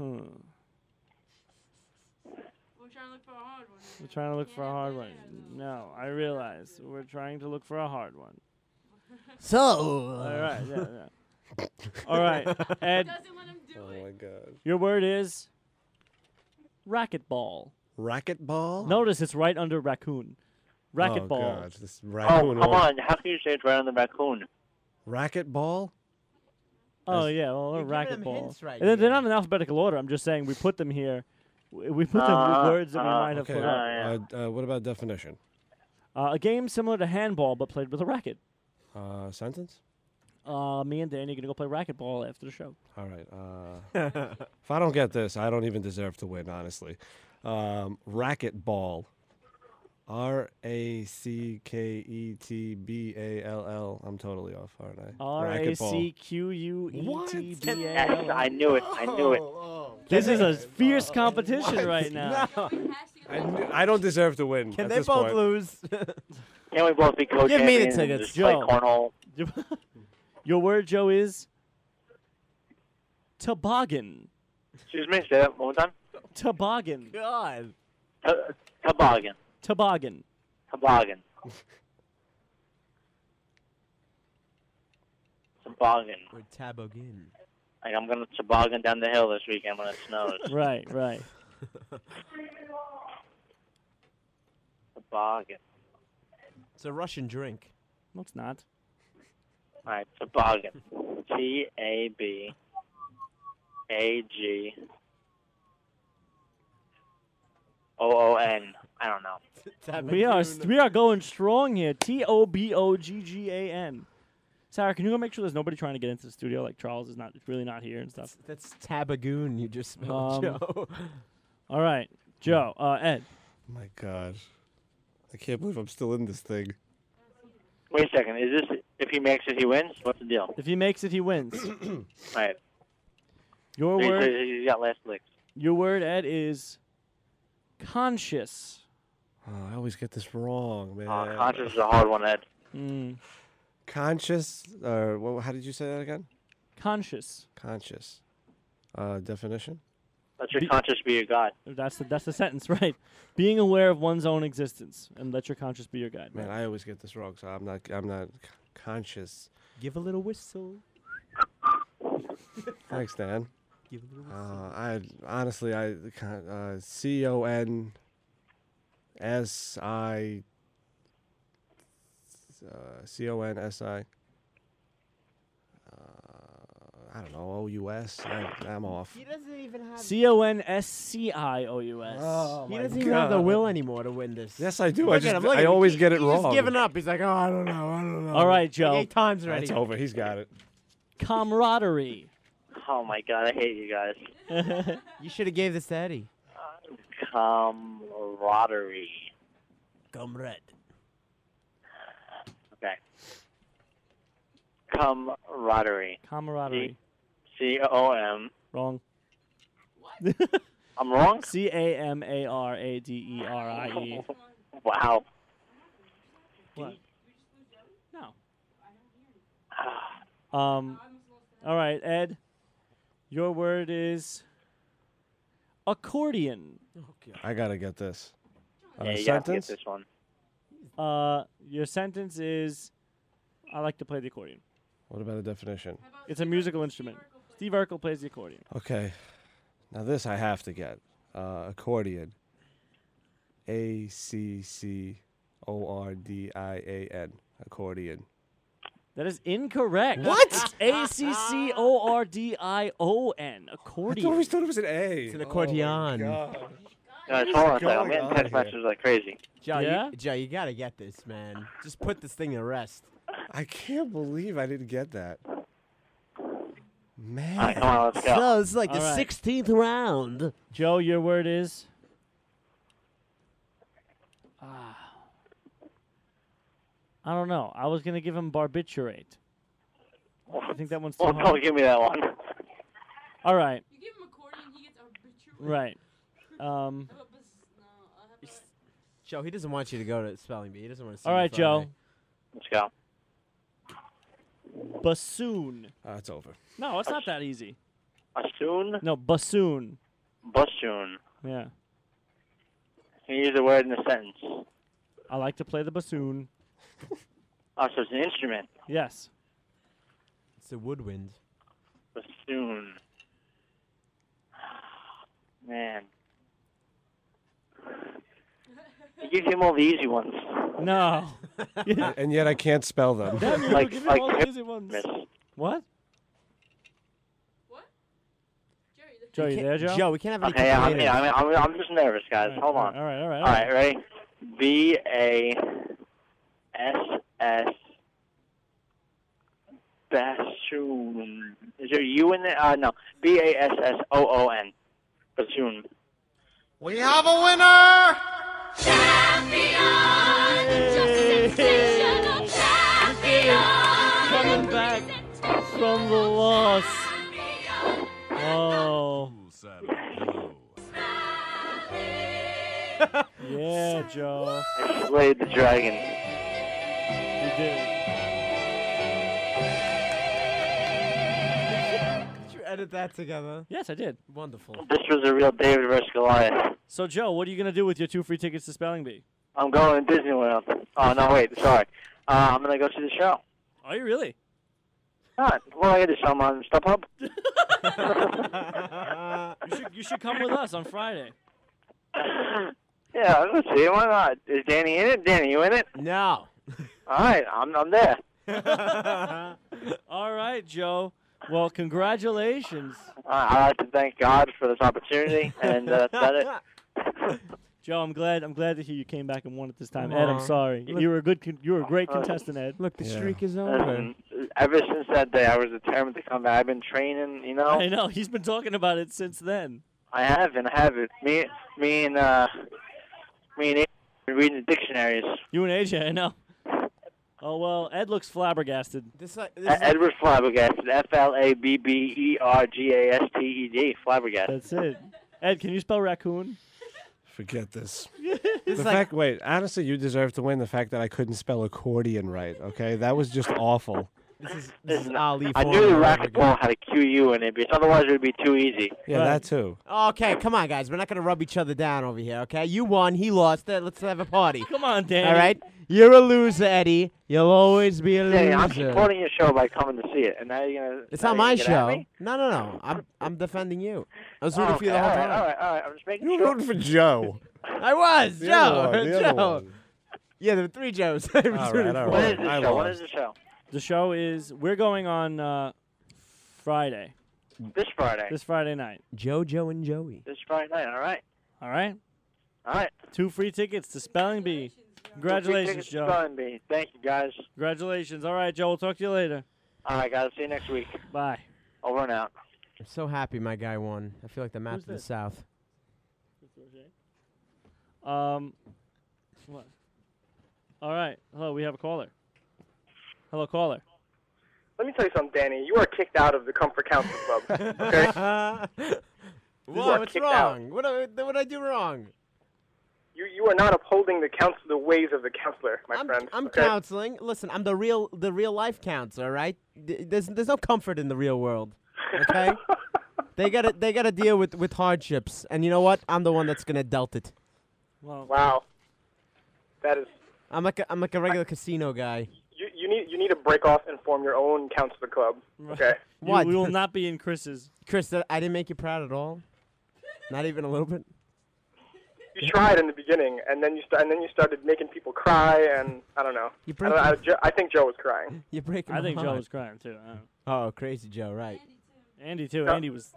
Hmm. We're trying to look for a hard one. We're trying to look for a hard one. No, I realize we're trying to look for a hard one. So. All right, yeah, yeah. All right, Ed. Doesn't let him do Oh my god. Your word is racquetball. Racquetball. Notice it's right under raccoon. Oh, Racquetball. God, this Oh, come all- on. How can you say it's right on the raccoon? Racquetball. Oh yeah, well, You're a giving them racquetball. hints right And they're, they're not in alphabetical order. I'm just saying we put them here. We we put them Uh, with words that we uh, might have Okay. put up. Uh, uh, what about definition? Uh, a game similar to handball but played with a racket. Uh, sentence. Uh, me and Danny are gonna go play racquetball after the show. All right. Uh, if I don't get this, I don't even deserve to win, honestly. Um, racquetball. R A C K E T B A L L. I'm totally off, aren't I? R A Racquetball. C Q U E T B A Yes, L. I knew it. I knew it. This is a fierce competition right now. I, kn- I don't deserve to win. Can at they this both point. lose? Can we both be co Give me the champions tickets, just play Joe. cornhole? Your word, Joe, is toboggan. Excuse me. Say that one more time. Toboggan. God. T- toboggan. Toboggan. Toboggan. Toboggan. Or toboggan. Like I'm gonna toboggan down the hill this weekend when it snows. Right, right. Toboggan. It's a Russian drink. No, it's not. All right, toboggan. T A B A G O O N. I don't know. We are we are going strong here. T O B O G G A N. Sarah, can you go make sure there's nobody trying to get into the studio? Like Charles is not really not here and stuff. That's tabagoon you just spelled, Um, Joe. All right, Joe. Uh, Ed. My God. I can't believe I'm still in this thing. Wait a second. Is this if he makes it, he wins? What's the deal? If he makes it, he wins. All right. Your So word. says he's got last licks. Your word, Ed, is conscious. Oh, I always get this wrong, man. Uh, conscious is a hard one, Ed. Mm. Conscious, or well, how did you say that again? Conscious. Conscious. Uh, definition. Let your conscience be your guide. That's the that's the sentence, right? Being aware of one's own existence and let your conscience be your guide. Man, right? I always get this wrong, so I'm not. I'm not c- conscious. Give a little whistle. Thanks, Dan. Give a little Uh, I honestly, I uh, C O N S I uh, C O N S I. Uh, I don't know O U S. I'm off. He doesn't even have. C O N S C I O U S. Oh, he my doesn't even have the God. will anymore to win this. Yes, I do. Look I at just him, look I him. always He- get it he's wrong. He's giving up. He's like, oh, I don't know, I don't know. All right, Like Joe. eight times already. It's over. He's got it. Camaraderie. Oh my god, I hate you guys. You should have gave this to Eddie. Camaraderie. Comrade. Okay. Camaraderie. Camaraderie. C O M. Wrong. What? I'm wrong. C A M A R A D E R I E. Wow. What? No. Um. All right, Ed. Your word is accordion. I gotta get this. Uh, Yeah, you gotta get sentence. this one. Uh, your sentence is, I like to play the accordion. What about a definition? It's a musical instrument. Steve Urkel plays the accordion. Okay. Now this I have to get. Uh, accordion. A C C O R D I A N. Accordion. That is incorrect. What? It's A C C O R D I O N. I Accordion. always thought it was an A. It's an accordion. Oh Guys, hold on a second. I'm getting text here? messages like crazy. Joe, Yeah? you, Joe, you gotta get this, man. Just put this thing to rest. I can't believe I didn't get that. Man. All right, come on, let's go. So it's like the All right. 16th round. Joe, your word is. I don't know. I was gonna give him barbiturate. I think that one's too Well, hard. don't give me that one. All right. You give him accordion, he gets arbitrary. Right. Um. Joe, he doesn't want you to go to spelling bee. He doesn't want to see all right, Joe. Let's go. Bassoon. Uh, it's over. No, it's not that easy. Bassoon? No, bassoon. Bassoon. Yeah. Can you use the word in a sentence? I like to play the bassoon. Oh, so it's an instrument. Yes. It's a woodwind. Bassoon. Man. You give him all the easy ones. No. and yet I can't spell them. Damn you, Like- give him like all the hip- easy ones. Miss. What? Joe, you can't- there, Joe? Joe, we can't have any Okay, yeah, I'm, complainers. yeah, I'm, I'm, I'm just nervous, guys. Hold on. All right, all right, All right, ready? B A S S Bassoon. Is there a U in there? Uh, no. B A S S O O N. Bassoon. We have a winner! Champion! Champion! Coming back from the loss. Oh. yeah, Joe. I slayed the dragon. You did. Did you edit that together? Yes, I did. Wonderful. This was a real David versus Goliath. So, Joe, what are you gonna do with your two free tickets to Spelling Bee? I'm going to Disneyland. Oh, no, wait. Sorry. Uh, I'm going to go see the show. Are you really? Alright, well, I got to do something on StubHub. you should you should come with us on Friday. Yeah, let's see. Why not? Is Danny in it? Danny, you in it? No. All right, I'm I'm there. All right, Joe. Well, congratulations. Uh, I'd like to thank God for this opportunity, and uh, that's about it. Joe, I'm glad. I'm glad to hear you came back and won it this time. Ed, I'm sorry. Look- You were a good. Con- you were a great contestant, Ed. Look, the Yeah. streak is over. And ever since that day, I was determined to come back. I've been training, you know. I know. He's been talking about it since then. I have, and I have it. Me, me, and uh, me and Abe been reading the dictionaries. You and AJ, I know. Oh well, Ed looks flabbergasted. This, uh, Uh, Edward Flabbergasted. F L A B B E R G A S T E D. Flabbergasted. That's it. Ed, can you spell raccoon? Forget this. The like- fact, wait, honestly, you deserve to win. The fact that I couldn't spell accordion right, okay, that was just awful. This is, this is Ali. I knew the all over again. racquetball had a QU in it, because otherwise it would be too easy. Yeah, that too. Okay, come on, guys. We're not gonna rub each other down over here. Okay, you won, he lost. Uh, Let's have a party. Come on, Danny. All right, you're a loser, Eddie. You'll always be a loser. Yeah, I'm supporting your show by coming to see it, and now you're gonna. It's not my gonna get at show. No, no, no. I'm I'm defending you. I was Oh, rooting for you the whole all right, time. all right, all right. I'm just making You sure. were rooting for Joe. I was The Joe. one, the other Joe. one. Yeah, there were three Joes. I was All rooting right, all for. When right. is the show? When lost. is the show? The show is. We're going on uh, Friday. This Friday. This Friday night. JoJo and Joey. This Friday night. All right. All right. All right. Two free tickets to Spelling Bee. Congratulations, Tickets to Joe. Spelling Bee. Thank you, guys. Congratulations. All right, Joe. We'll talk to you later. All right, guys. See you next week. Bye. Over and out. I'm so happy my guy won. I feel like the map Who's to the this? south. Um. What? All right. Hello. We have a caller. Hello, caller. Let me tell you something, Danny. You are kicked out of the Comfort Council Club. Okay? Whoa, what's kicked out. wrong? What did I do wrong? You you are not upholding the counsel the ways of the counselor, my I'm, friend. I'm okay? counseling. Listen, I'm the real the real life counselor, right? There's there's no comfort in the real world. Okay? they gotta they gotta deal with, with hardships. And you know what? I'm the one that's gonna dealt it. Well, Wow. That is I'm like a, I'm like a regular casino guy. You, you need you need to break off and form your own counselor club. Okay. What? we will not be in Chris's. Chris, th- I didn't make you proud at all. Not even a little bit. You tried in the beginning, and then you st- and then you started making people cry, and I don't know. You I, break don't know, I, Jo- I think Joe was crying. You're breaking. I my think Joe heart. was crying too. I don't know. Oh, crazy Joe, right? Andy too. No. Andy was.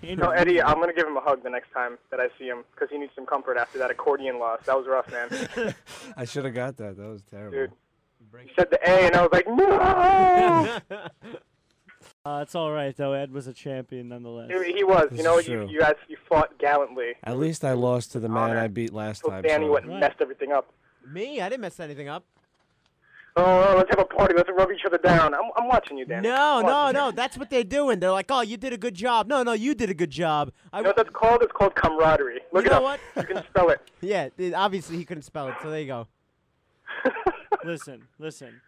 Andy No, was Eddie, I'm gonna give him a hug the next time that I see him because he needs some comfort after that accordion loss. That was rough, man. I should have got that. That was terrible. Dude. He said the A, and I was like, no. Uh, it's all right though. Ed was a champion nonetheless. He, he was. This You know, you, you guys you fought gallantly. At least I lost to the man Honor. I beat last So time. Danny so- went and messed everything up. Me? I didn't mess anything up. Oh, let's have a party. Let's rub each other down. I'm, I'm watching you, Danny. No, I'm no, watching no. That's what they're doing. They're like, "Oh, you did a good job." No, no, you did a good job. I You know what that's called? It's called camaraderie. Look You it know up. what? You can spell it. yeah. obviously, he couldn't spell it, so there you go. listen, listen.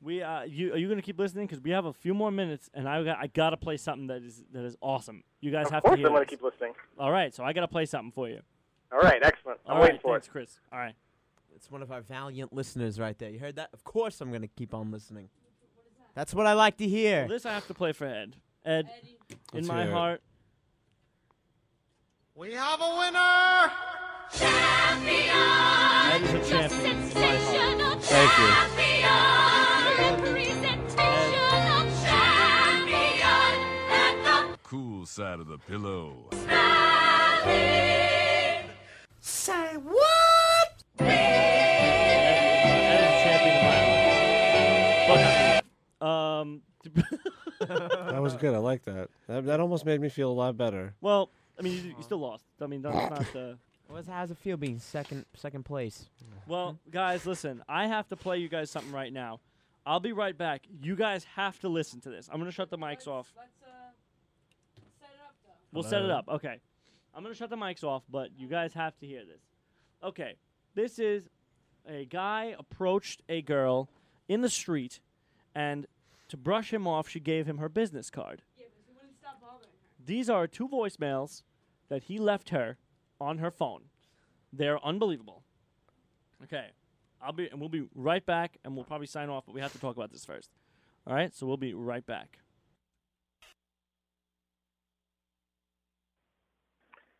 We uh, you are you gonna keep listening? Because we have a few more minutes, and I got I gotta play something that is that is awesome. You guys Of have course to hear I'm gonna keep listening. All right, so I gotta play something for you. All right, excellent. I'm All waiting right, for thanks, it. Chris. All right. It's one of our valiant listeners right there. You heard that? Of course, I'm gonna keep on listening. That's what I like to hear. Well, this I have to play for Ed. Ed, in Let's my hear it. heart, We have a winner! Champion! a champion. in my heart. Thank you. Cool side of the pillow. Say what? Champion Um. That was good. I like that. that. That almost made me feel a lot better. Well, I mean, you, you still lost. I mean, that's not the. What's how's it feel being second second place? Well, guys, listen. I have to play you guys something right now. I'll be right back. You guys have to listen to this. I'm gonna shut the mics off. Let's uh, set it up. We'll set it up. Okay. I'm gonna shut the mics off, but you guys have to hear this. Okay. This is a guy approached a girl in the street, and to brush him off, she gave him her business card. These are two voicemails that he left her on her phone. They're unbelievable. Okay. I'll be and we'll be right back and we'll probably sign off, but we have to talk about this first. All right? So we'll be right back.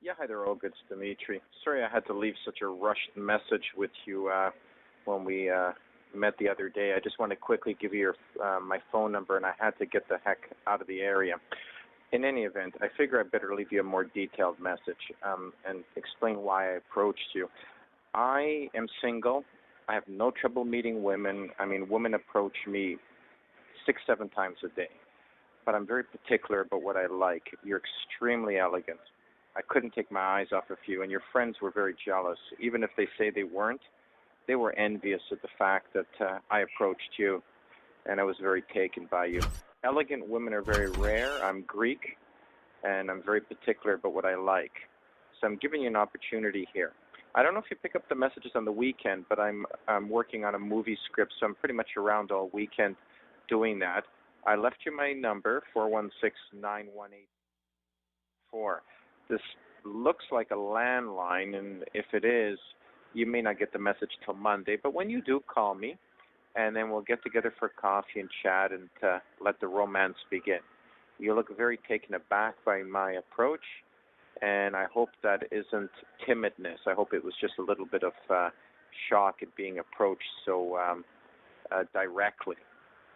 Yeah, hi there, Olga. It's Dimitri. Sorry I had to leave such a rushed message with you uh, when we uh, met the other day. I just want to quickly give you your, uh, my phone number, and I had to get the heck out of the area. In any event, I figure I better leave you a more detailed message um, and explain why I approached you. I am single. I have no trouble meeting women. I mean, women approach me six, seven times a day. But I'm very particular about what I like. You're extremely elegant. I couldn't take my eyes off of you, and your friends were very jealous. Even if they say they weren't, they were envious at the fact that uh, I approached you, and I was very taken by you. Elegant women are very rare. I'm Greek, and I'm very particular about what I like. So I'm giving you an opportunity here. I don't know if you pick up the messages on the weekend, but I'm I'm working on a movie script, so I'm pretty much around all weekend doing that. I left you my number, four one six nine one eight four. This looks like a landline, and if it is, you may not get the message till Monday. But when you do, call me, and then we'll get together for coffee and chat and uh, let the romance begin. You look very taken aback by my approach, and I hope that isn't timidness. I hope it was just a little bit of uh, shock at being approached so um, uh, directly,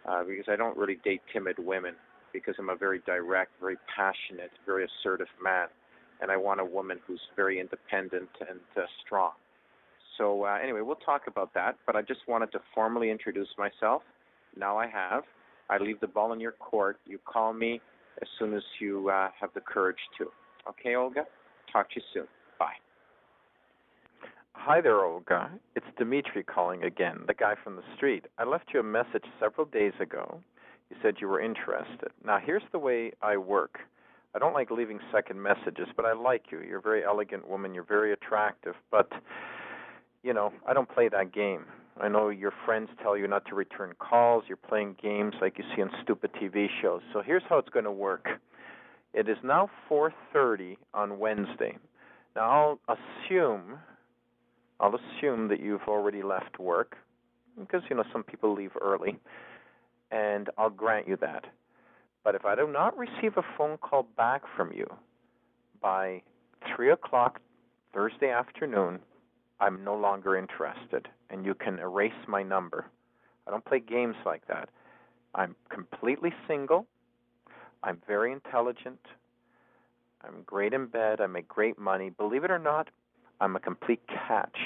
uh, because I don't really date timid women because I'm a very direct, very passionate, very assertive man, and I want a woman who's very independent and uh, strong. So uh, anyway, we'll talk about that. But I just wanted to formally introduce myself. Now I have. I leave the ball in your court. You call me as soon as you uh, have the courage to. Okay, Olga. Talk to you soon. Bye. Hi there, Olga. It's Dimitri calling again, the guy from the street. I left you a message several days ago. You said you were interested. Now, here's the way I work. I don't like leaving second messages, but I like you. You're a very elegant woman. You're very attractive. But, you know, I don't play that game. I know your friends tell you not to return calls. You're playing games like you see on stupid TV shows. So here's how it's going to work. It is now 4:30 on Wednesday. Now I'll assume I'll assume that you've already left work because you know some people leave early and I'll grant you that. But if I do not receive a phone call back from you by 3 o'clock Thursday afternoon, I'm no longer interested, and you can erase my number. I don't play games like that. I'm completely single. I'm very intelligent. I'm great in bed. I make great money. Believe it or not, I'm a complete catch.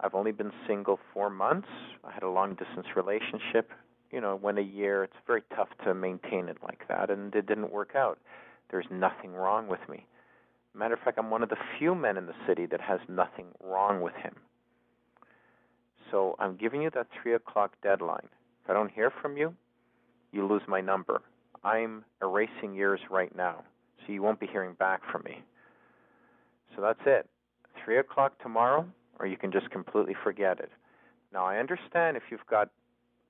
I've only been single four months. I had a long distance relationship. You know, went a year. It's very tough to maintain it like that, and it didn't work out. There's nothing wrong with me. Matter of fact, I'm one of the few men in the city that has nothing wrong with him. So I'm giving you that three o'clock deadline. If I don't hear from you, you lose my number. I'm erasing yours right now, so you won't be hearing back from me. So that's it. Three o'clock tomorrow, or you can just completely forget it. Now I understand if you've got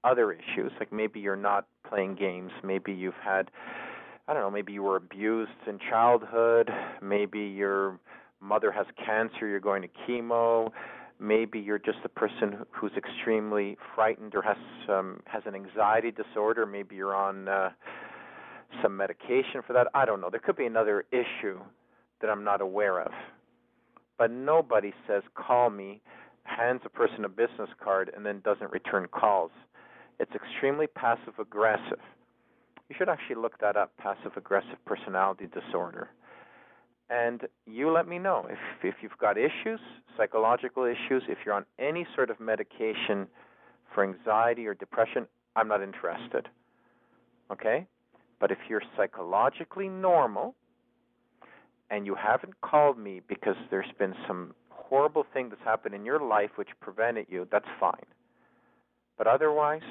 other issues, like maybe you're not playing games, maybe you've had I don't know, maybe you were abused in childhood, maybe your mother has cancer, you're going to chemo, maybe you're just a person who's extremely frightened or has um, has an anxiety disorder, maybe you're on uh, some medication for that. I don't know. There could be another issue that I'm not aware of. But nobody says call me hands a person a business card and then doesn't return calls. It's extremely passive aggressive. You should actually look that up passive aggressive personality disorder. And you let me know if, if you've got issues, psychological issues, if you're on any sort of medication for anxiety or depression, I'm not interested. Okay? But if you're psychologically normal and you haven't called me because there's been some horrible thing that's happened in your life which prevented you, that's fine. But otherwise,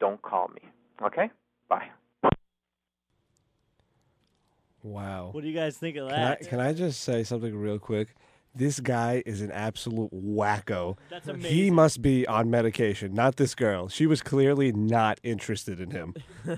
don't call me. Okay? Bye. Wow. What do you guys think of Can I, that? can I just say something real quick? This guy is an absolute wacko. That's He amazing. must be on medication, not this girl. She was clearly not interested in him.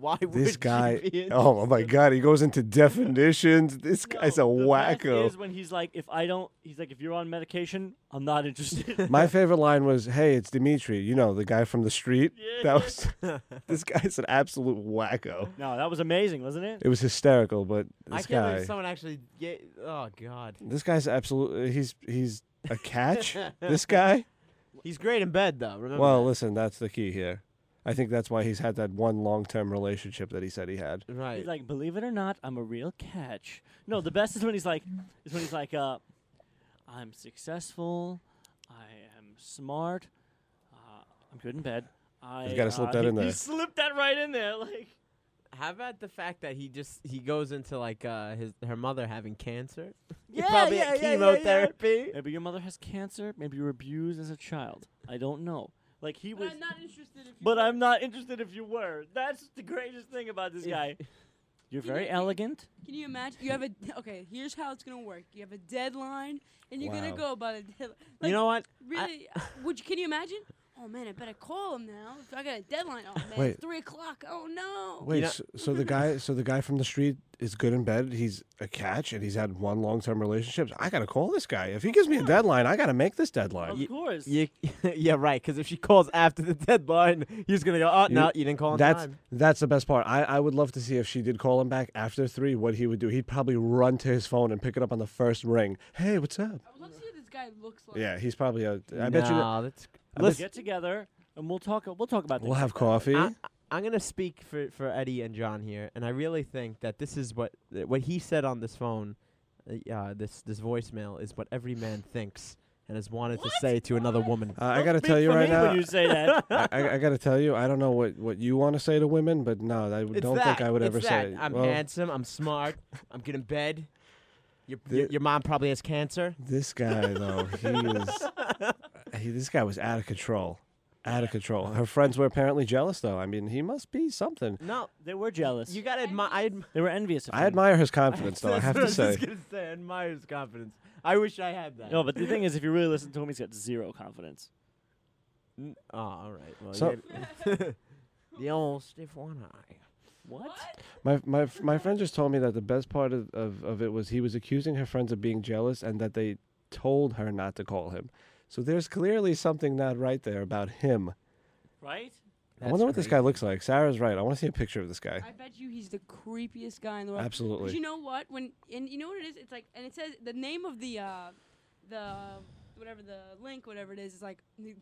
Why would This guy, be oh my god, he goes into definitions. This guy's a The best wacko. is when he's like, if I don't, he's like, if you're on medication, I'm not interested. My favorite line was, "Hey, it's Dimitri. You know the guy from the street." that was. this guy's an absolute wacko. no, that was amazing, wasn't it? It was hysterical, but I this can't guy, believe someone actually. Get, oh God. this guy's absolutely. He's he's a catch. this guy. He's great in bed though. Remember. Well, that. listen, that's the key here. I think that's why he's had that one long-term relationship that he said he had. Right. He's like, believe it or not, I'm a real catch. No, the best is when he's like, is when he's like, uh, I'm successful, I am smart, uh, I'm good in bed. I He's gotta slip uh, that he- in He there. slipped that right in there, like. How about the fact that he just he goes into like uh his her mother having cancer? He Yeah, probably yeah, had yeah, yeah, yeah. chemotherapy. Maybe your mother has cancer. Maybe you were abused as a child. I don't know. Like he was. I'm not interested if you But I'm not interested if you were. That's the greatest thing about this guy. You're Can very you- elegant. Can you imagine? You have a okay. Here's how it's gonna work. You have a deadline, and you're gonna go about a deadline. You know what? Really? uh, would you? Can you imagine? Oh man, I better call him now. I got a deadline. Oh man, Wait. it's three o'clock. Oh no. Wait, so, so the guy, so the guy from the street is good in bed. He's a catch, and he's had one long-term relationship. I gotta call this guy. If he gives me a deadline, I gotta make this deadline. Of course. You, yeah, right. Because if she calls after the deadline, he's gonna go. Oh no, you didn't call in That's time. that's the best part. I, I would love to see if she did call him back after three, what he would do. He'd probably run to his phone and pick it up on the first ring. Hey, what's up? Let's see what this guy looks like. Yeah, he's probably a. I bet you. No, that's- I Let's get together and we'll talk. We'll talk about. This. We'll have like coffee. I, I'm gonna speak for for Eddie and John here, and I really think that this is what what he said on this phone, uh, uh, this this voicemail is what every man thinks and has wanted to say to another woman. Uh, I gotta tell you right now. when you say that. I, I, I gotta tell you, I don't know what, what you want to say to women, but no, I It's don't that. think I would It's ever that. say. I'm well, handsome. I'm smart. I'm good in bed. Your, The- your, your mom probably has cancer. This guy though, he is. he, this guy was out of control. Out of control. Her friends were apparently jealous, though. I mean, he must be something. No, They were jealous. you gotta admire. I, adm- They were envious. Of I admire his confidence, though. I That's have what to was say. just gonna say, I admire his confidence. I wish I had that. No, but the thing is, if you really listen to him, he's got zero confidence. N- oh, all right. Well, So- yeah. the old stiff one eye. What? My my my friend just told me that the best part of, of, of it was he was accusing her friends of being jealous and that they told her not to call him. So there's clearly something not right there about him. Right? I wonder what this guy looks like. Sarah's right. I want to see a picture of this guy. I bet you he's the creepiest guy in the world. Absolutely. 'Cause you know what? When and you know what it is? It's like, and it says the name of the uh, the whatever the link, whatever it is, is like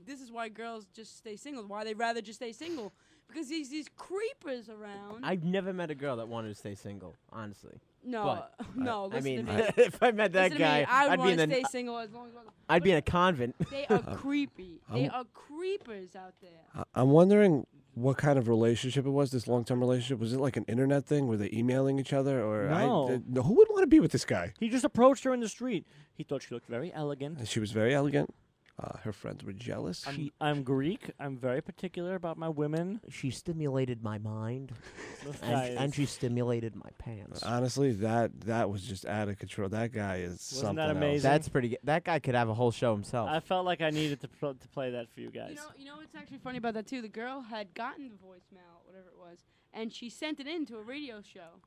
this is why girls just stay single. Why they'd rather just stay single because these these creepers around. I've never met a girl that wanted to stay single, honestly. No, But, no, I mean, to me. if I met that Listen to me, guy, I would I'd be in to a, stay single as long as. I'd be in a convent. They are creepy. They I'm- are creepers out there. I- I'm wondering what kind of relationship it was. This long-term relationship was it like an internet thing? Were they emailing each other, or I- No. th- no, who would want to be with this guy? He just approached her in the street. He thought she looked very elegant. And she was very elegant. Uh, her friends were jealous. I'm, I'm Greek. I'm very particular about my women. She stimulated my mind, and, and she stimulated my pants. Honestly, that that was just out of control. That guy is something that else. amazing? That's pretty good. That guy could have a whole show himself. I felt like I needed to pl- to play that for you guys. You know, you know what's actually funny about that too? The girl had gotten the voicemail, whatever it was, and she sent it in to a radio show.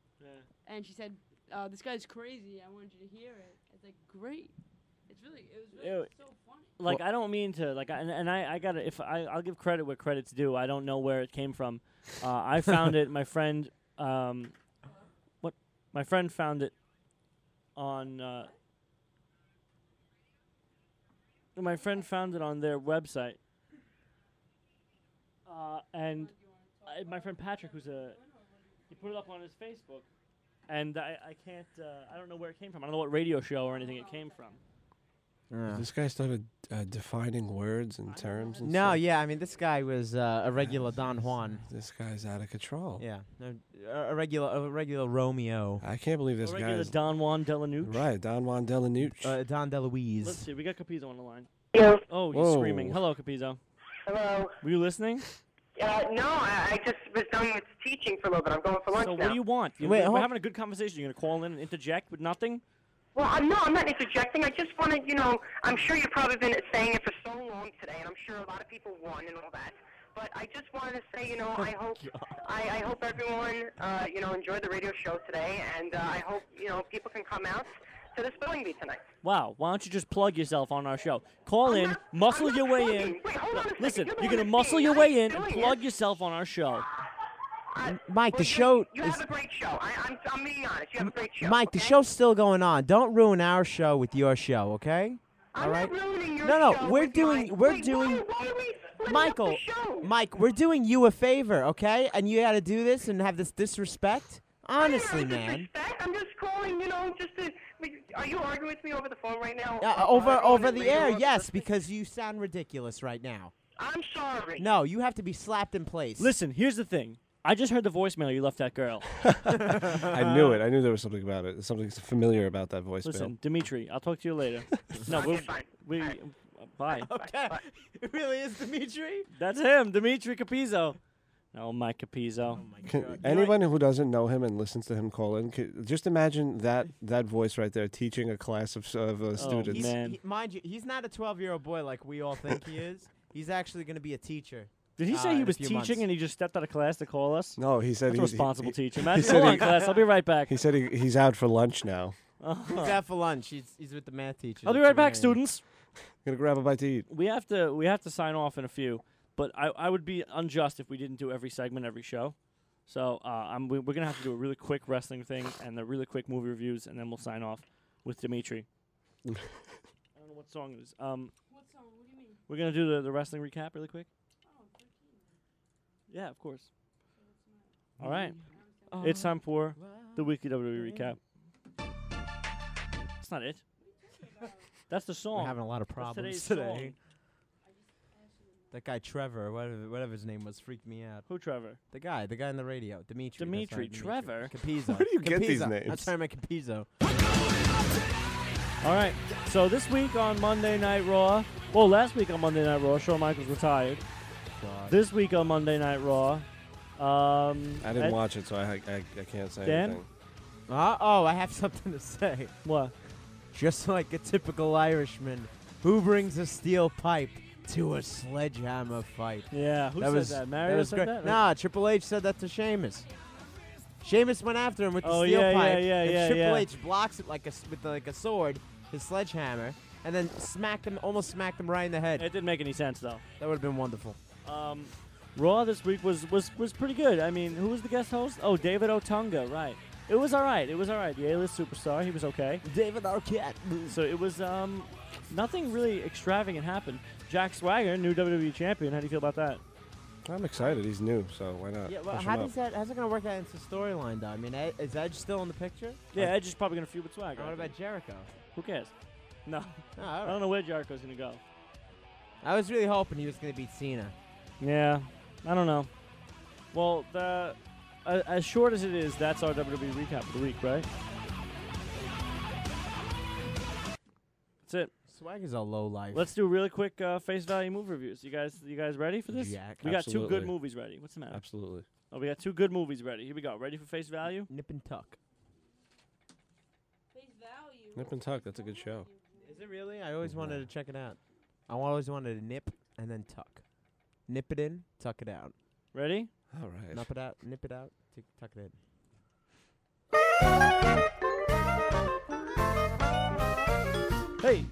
And she said, uh, "This guy's crazy. I wanted you to hear it." It's like great. It's really, it was really Ew. so like I don't mean to like I, and, and I I gotta if I I'll give credit where credit's due. I don't know where it came from. Uh, I found it. My friend, um, what? My friend found it on. Uh, my friend found it on their website. Uh, and I, my friend Patrick, who's a, he put it up on his Facebook, and I, I can't, uh, I don't know where it came from. I don't know what radio show or anything it came from. This guy started uh, defining words and terms. And No, stuff. yeah, I mean this guy was uh, a regular Don Juan. This guy's out of control. Yeah, a, a regular, a regular Romeo. I can't believe this A guy regular is Don Juan Delanucci. right. Don Juan Delanucci. Uh, Don DeLuise. Let's see, we got Capizzo on the line. Hello. Oh, he's Whoa. screaming. Hello, Capizzo. Hello. Were you listening? Uh, no, I, I just was done with teaching for a little bit. I'm going for lunch so now. what do you want? You, Wait, we're hold- having a good conversation. You're gonna call in and interject with nothing? Well, I'm, no, I'm not interjecting. I just wanted, you know, I'm sure you've probably been saying it for so long today, and I'm sure a lot of people won and all that. But I just wanted to say, you know, I hope, I, I hope everyone, uh, you know, enjoyed the radio show today, and uh, I hope, you know, people can come out to the spelling bee tonight. Wow, why don't you just plug yourself on our show? Call in, muscle your way in. Listen, you're gonna muscle your way in and plug yourself on our show. Mike, the show You is have a great show. I, I'm, I'm being honest. You have a great show. Mike. The show's still going on. Don't ruin our show with your show, okay? All right. I'm ruining your no, no, show we're doing, my- we're Wait, doing. why- why are we splitting up Michael, the show? Mike, we're doing you a favor, okay? And you got to do this and have this disrespect. Honestly, man. That- I'm just calling, you know, just to. Are you arguing with me over the phone right now? Uh, Uh, over on over the air, radio? yes, because you sound ridiculous right now. I'm sorry. No, you have to be slapped in place. Listen, here's the thing. I just heard the voicemail you left that girl. I knew it. I knew there was something about it. Something familiar about that voicemail. Listen, Dimitri, I'll talk to you later. no, we'll, we. uh, Bye. Okay. It really is Dimitri? That's him, Dimitri Capizzo. Oh, Mike Capizzo. Can, anyone who doesn't know him and listens to him call in, can, just imagine that that voice right there teaching a class of, of uh, students. He's, he- mind you, he's not a 12 year old boy like we all think he is. He's actually going to be a teacher. Did he uh, say he was teaching months. and he just stepped out of class to call us? No, he said That's a he's responsible he, teacher. he said hold he- on, class. I'll be right back. He said he, he's out for lunch now. He's out for lunch. He's, he's with the math teacher. I'll be right back, students. I'm Gonna grab a bite to eat. We have to we have to sign off in a few, but I, I would be unjust if we didn't do every segment every show. So uh, I'm we, we're gonna have to do a really quick wrestling thing and the really quick movie reviews, and then we'll sign off with Dimitri. I don't know what song it is. Um, What song? What do you mean? we're gonna do the, the wrestling recap really quick. Yeah, of course. All right, um, it's time for the weekly WWE recap. That's not it. That's the song. We're having a lot of problems today. song. That guy Trevor, whatever, whatever his name was, freaked me out. Who Trevor? The guy, the guy on the radio, Dimitri. that's Dimitri, Trevor? Capizzo. Where do you get these Capizzo. names? I'm trying to make Capizzo. All right. So this week on Monday Night Raw, well, last week on Monday Night Raw, Shawn Michaels retired. This week on Monday Night Raw, um, I didn't Ed- watch it, so I, I, I can't say Dan? anything. Uh, oh, I have something to say. What? Just like a typical Irishman, who brings a steel pipe to a sledgehammer fight? Yeah, who that said was, that? Mario was said great. that? Nah, Triple H said that to Sheamus. Sheamus went after him with the Oh, steel yeah, yeah, pipe. yeah, and yeah, Triple yeah. H blocks it like a s- with like a sword, his sledgehammer, and then smacked him, almost smacked him right in the head. It didn't make any sense though. That would have been wonderful. Um, Raw this week was was was pretty good. I mean, who was the guest host? Oh, David Otunga, right? It was all right. It was all right. The A-list superstar. He was okay. David Arquette. So it was um, nothing really extravagant happened. Jack Swagger, new WWE champion. How do you feel about that? I'm excited. He's new, so why not? Yeah, well, how does that? How's it gonna work out into the storyline though? I mean, Ed, is Edge still in the picture? Yeah, Edge is probably gonna feud with Swagger. What about. Jericho? Who cares? No, Oh, I all don't know where Jericho's gonna go. I was really hoping he was gonna beat Cena. Yeah, I don't know. Well, the uh, as short as it is, that's our WWE recap of the week, right? That's it. Swag is a low life. Let's do really quick uh, face value movie reviews. You guys, you guys ready for this? Jack. We got two good movies ready. What's the matter? Absolutely. Oh, we got two good movies ready. Here we go. Ready for face value? Nip and tuck. Face value. Nip and Tuck. That's a good show. Is it really? I always wanted to check it out. I always wanted to nip and then tuck. Nip it in, tuck it out. Ready? All right. Nip it out, nip it out, tick, tuck it in. Hey.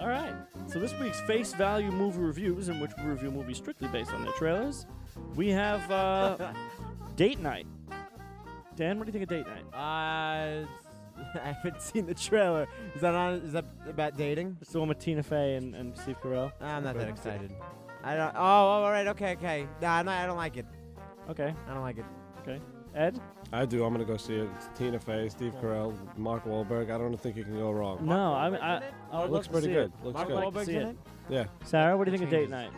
All right. So this week's face value movie reviews, in which we review movies strictly based on their trailers, we have uh, Date Night. Dan, what do you think of Date Night? Uh, I haven't seen the trailer. Is that on? Is that about dating? It's the one with Tina Fey and, and Steve Carell. I'm not that excited. I don't. Oh, oh, all right. Okay, okay. Nah, I'm I don't like it. Okay. I don't like it. Okay. Ed? I do. I'm gonna go see it. It's Tina Fey, Steve Carell, Mark Wahlberg. I don't think you can go wrong. No, I mean, I, I would looks to pretty see good. It. Looks I'd good. like to see it. Yeah. Sarah, what do you think of date night?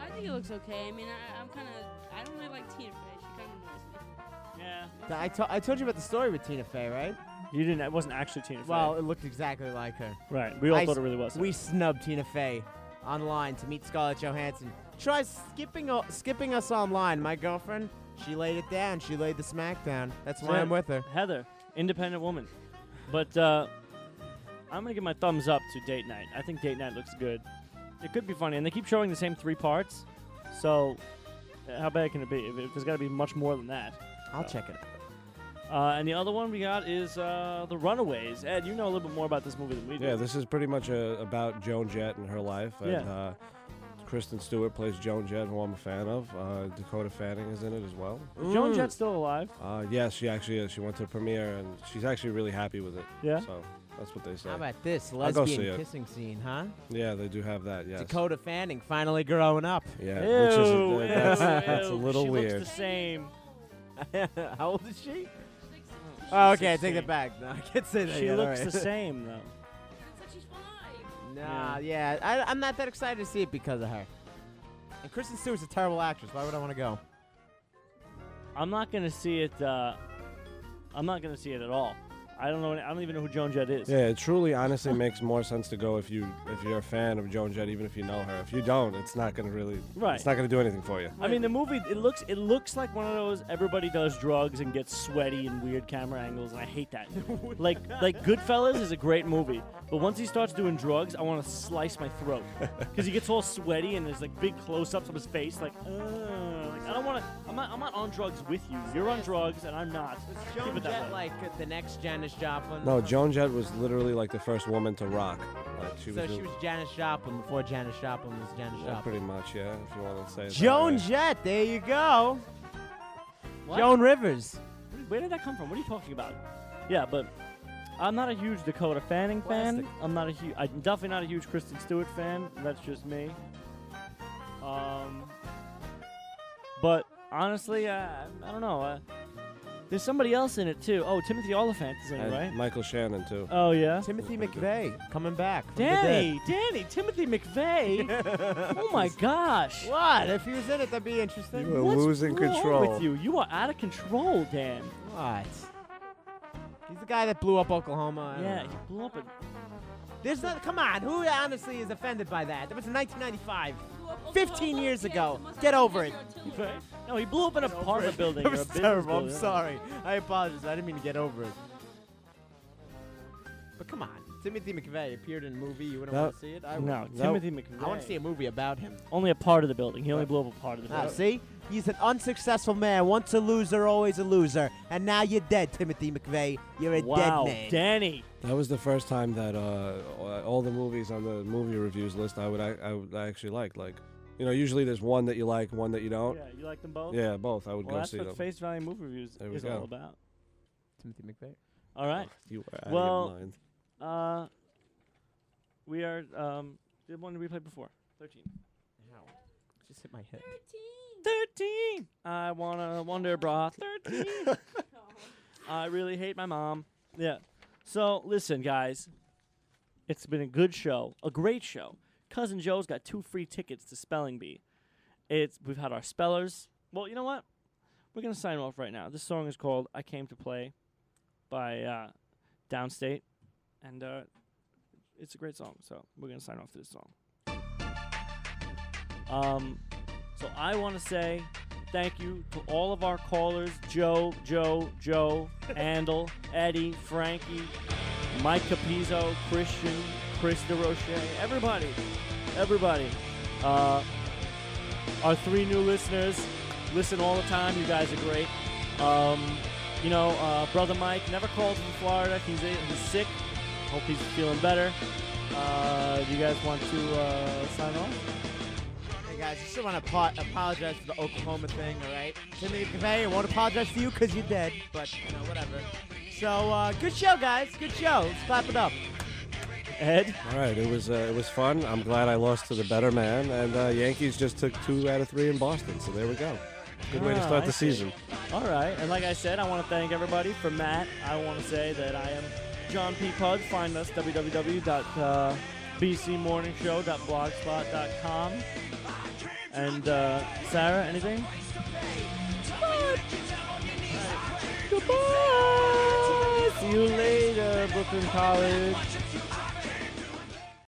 I think it looks okay. I mean, I, I'm kind of. I don't really like Tina Fey. She kind of annoys me. Yeah. I, to- I told you about the story with Tina Fey, right? You didn't. It wasn't actually Tina Fey. Well, it looked exactly like her. Right, we all I thought s- it really was. We snubbed Tina Fey online to meet Scarlett Johansson. Try skipping o- skipping us online. My girlfriend, she laid it down. She laid the smack down. That's why I'm with her. Heather, independent woman. But uh, I'm gonna give my thumbs up to date night. I think date night looks good. It could be funny, and they keep showing the same three parts. So, uh, how bad can it be? If, if there's got to be much more than that. I'll So. check it out. Uh, and the other one we got is uh, the Runaways. Ed, you know a little bit more about this movie than we do. Yeah, this is pretty much uh about Joan Jett and her life. And, Yeah. uh, Kristen Stewart plays Joan Jett, who I'm a fan of. Uh, Dakota Fanning is in it as well. Is Joan Jett still alive? Uh, yes, she actually is. She went to the premiere, and she's actually really happy with it. Yeah? So that's what they say. How about this I'll go see lesbian kissing scene, huh? Yeah, they do have that. Yes. Dakota Fanning finally growing up. Yeah, which is a- Ew, that's, ew, that's a ew. little she weird. Looks the same. How old is she? Oh, okay, I take 16. that back. No, I can't say that. She yet, looks alright. the same though. Nah, yeah, I, I'm not that excited to see it because of her. And Kristen Stewart's a terrible actress. Why would I want to go? I'm not gonna see it. Uh, I'm not gonna see it at all. I don't know. I don't even know who Joan Jett is. Yeah, it truly, honestly makes more sense to go if you if you're a fan of Joan Jett, even if you know her. If you don't, it's not gonna really. Right. It's not gonna do anything for you. I mean, the movie it looks it looks like one of those everybody does drugs and gets sweaty and weird camera angles, and I hate that. like like Goodfellas is a great movie, but once he starts doing drugs, I want to slice my throat because he gets all sweaty and there's like big close-ups of his face. Like, uh, like I don't want to. I'm not. I'm not on drugs with you. You're on drugs and I'm not. Keep Joan it Jett like the next Janis Joplin? No, Joan Jett was literally like the first woman to rock. Like she so was. she was Janis Joplin before Janis Joplin was Janis yeah, Joplin. pretty much, yeah. If you want to say. it that Joan way. Jett, there you go. What? Joan Rivers. Where did that come from? What are you talking about? Yeah, but I'm not a huge Dakota Fanning fan. Plastic. I'm not a huge. I'm definitely not a huge Kristen Stewart fan. That's just me. Um, but honestly, uh, I don't know. Uh, there's somebody else in it too. Oh, Timothy Olyphant is in it, And right? Michael Shannon too. Oh yeah. Timothy McVeigh coming back. from the Danny, dead. Danny, Timothy McVeigh. oh my gosh. What? If he was in it, that'd be interesting. You are What's losing wrong control. with you? You are out of control, Dan. What? He's the guy that blew up Oklahoma. I don't Yeah, know. he blew up. A, There's not. Come on. Who honestly is offended by that? That was in 1995. 15 years ago. Get over it. no, he blew up an apartment building. That or a was business terrible. I'm building. sorry. I apologize. I didn't mean to get over it. But come on. Timothy McVeigh appeared in a movie. You wouldn't No. want to see it? I would. No, Timothy McVeigh. I want to see a movie about him. Only a part of the building. He only blew up a part of the Ah, building. see? He's an unsuccessful man. Once a loser, always a loser. And now you're dead, Timothy McVeigh. You're a Wow, dead man. Danny. That was the first time that uh, all the movies on the movie reviews list I would I, I, would- I actually liked. Like, you know, usually there's one that you like, one that you don't. Yeah, you like them both? Yeah, both. I would well, go that's see what them. face value movie reviews There we is go. all about. Timothy McVeigh. All right. You were out of well, your mind. uh, we are. Um, the one we played before. Thirteen. Just hit my head. Thirteen. I wanna wonder bra. Thirteen. I really hate my mom. Yeah. So listen, guys. It's been a good show, a great show. Cousin Joe's got two free tickets to Spelling Bee. It's we've had our spellers. Well, you know what? We're gonna sign off right now. This song is called "I Came to Play" by uh, Downstait, and uh, it's a great song. So we're gonna sign off to this song. Um, so I want to say thank you to all of our callers: Joe, Joe, Joe, Andel, Eddie, Frankie, Mike Capizzo, Christian, Chris DeRoche, everybody, everybody. Uh, our three new listeners listen all the time. You guys are great. Um, you know, uh, brother Mike never called from Florida. He's he's sick. Hope he's feeling better. Uh, do you guys want to uh, sign off? Hey guys, I still want to apo- apologize for the Oklahoma thing, all right? Timothy McVeigh, I won't apologize to you because you're dead, but, you know, whatever. So uh, good show, guys. Good show. Let's clap it up. Ed. All right, it was uh, it was fun. I'm glad I lost to the better man, and uh, Yankees just took two out of three in Boston. So there we go. Good way to Ah, start I the see. season. All right, and like I said, I want to thank everybody. For Matt, I want to say that I am John P. Pug. Find us www.bcmorningshow.blogspot.com. And uh, Sarah, anything? Goodbye. See you later, Brooklyn College.